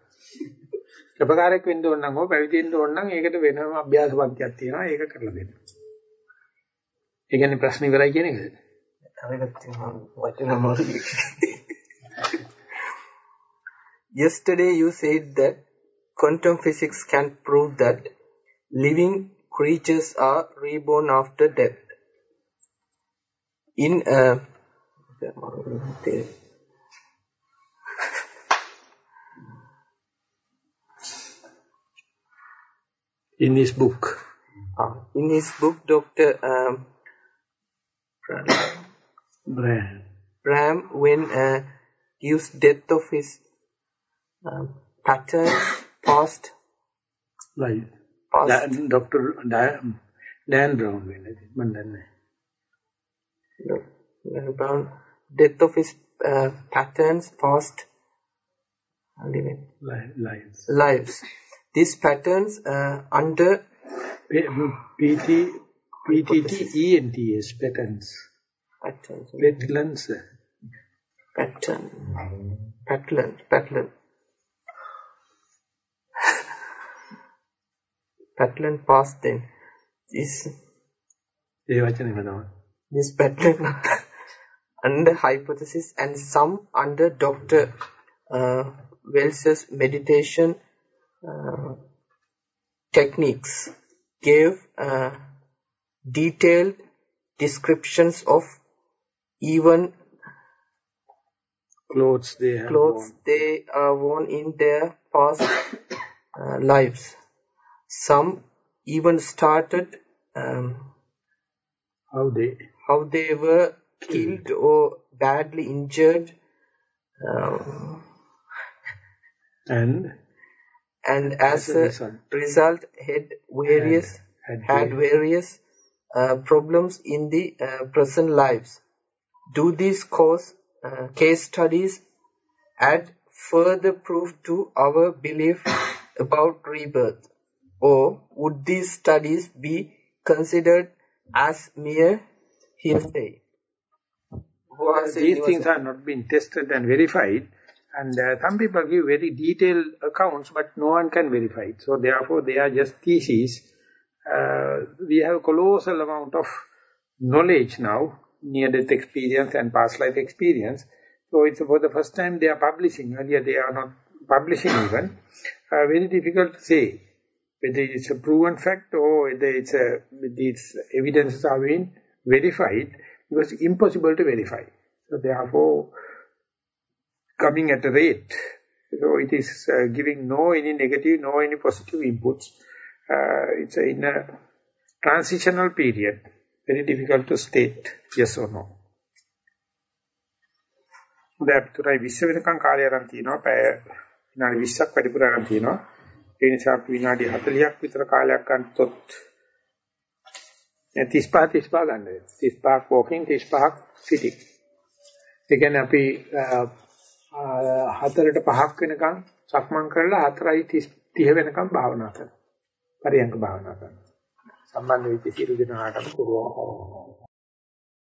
කැපකාරයෙක් වෙන්න ඕන නම් හෝ පැවිදි වෙන්න ඕන නම් ඒකට වෙනම අභ්‍යාස පන්තියක් තියෙනවා ඒක කරලා දෙන්න. ඒ කියන්නේ ප්‍රශ්න ඉවරයි කියන එකද?
Yesterday you said that quantum physics can prove that living creatures are reborn after death. In a
In his book.
uh, in his book, Dr. Um,
Brian.
Ram, when uh, gives death of his um, pattern past
Right.
past
Dan, Dr. Dan, Dan Brown වෙන්නේ. මම දන්නේ.
no, no, Brown, death of his uh, patterns past living
Li- Lies.
lives. These patterns uh, under
P- PT, PTT, ENTS, patterns.
patterns,
Wetlands.
pattern, pattern, pattern, pattern past then. This
ඒ වචනේම තමයි.
this pattern under hypothesis and some under Dr. Uh, Wells's meditation uh, techniques gave uh, detailed descriptions of even
Clothes they have
clothes
worn.
they are worn in their past uh, lives. Some even started um,
How they.
How they were killed or badly injured um,
And
and as
As a
a
result.
result had various
had
had various uh, problems in the uh, present lives. Do these cause uh, case studies add further proof to our belief about rebirth, or would these studies be considered as mere hearsay?
these things are not been tested and verified. And uh, some people give very detailed accounts, but no one can verify it. So therefore, they are just theses. Uh, we have a colossal amount of knowledge now, near-death experience and past life experience. So it's for the first time they are publishing. Earlier they are not publishing even. Uh, very difficult to say whether it's a proven fact or whether it's a, these evidences are being verified because it's impossible to verify. So therefore, coming at a rate, so it is uh, giving no any negative, no any positive inputs. Uh, it's a, in a transitional period, very difficult to state yes or no. දැන් අපි තුරයි 20 වෙනකන් කාලය අරන් තිනවා පැය විනාඩි 20ක් වැඩිපුර අරන් තිනවා ඒ නිසා අපි විනාඩි 40ක් විතර කාලයක් ගන්නතොත් 35 35 ගන්න වෙනවා. 35ක් walking 35ක් sitting ඒ කියන්නේ අපි හතරට පහක් වෙනකන් සක්මන් කරලා 4යි 30 වෙනකන් භාවනා කරනවා. පරියන්ක භාවනා කරනවා. සම්බන්ධ වෙච්ච සියලු දෙනාටම පුරවනවා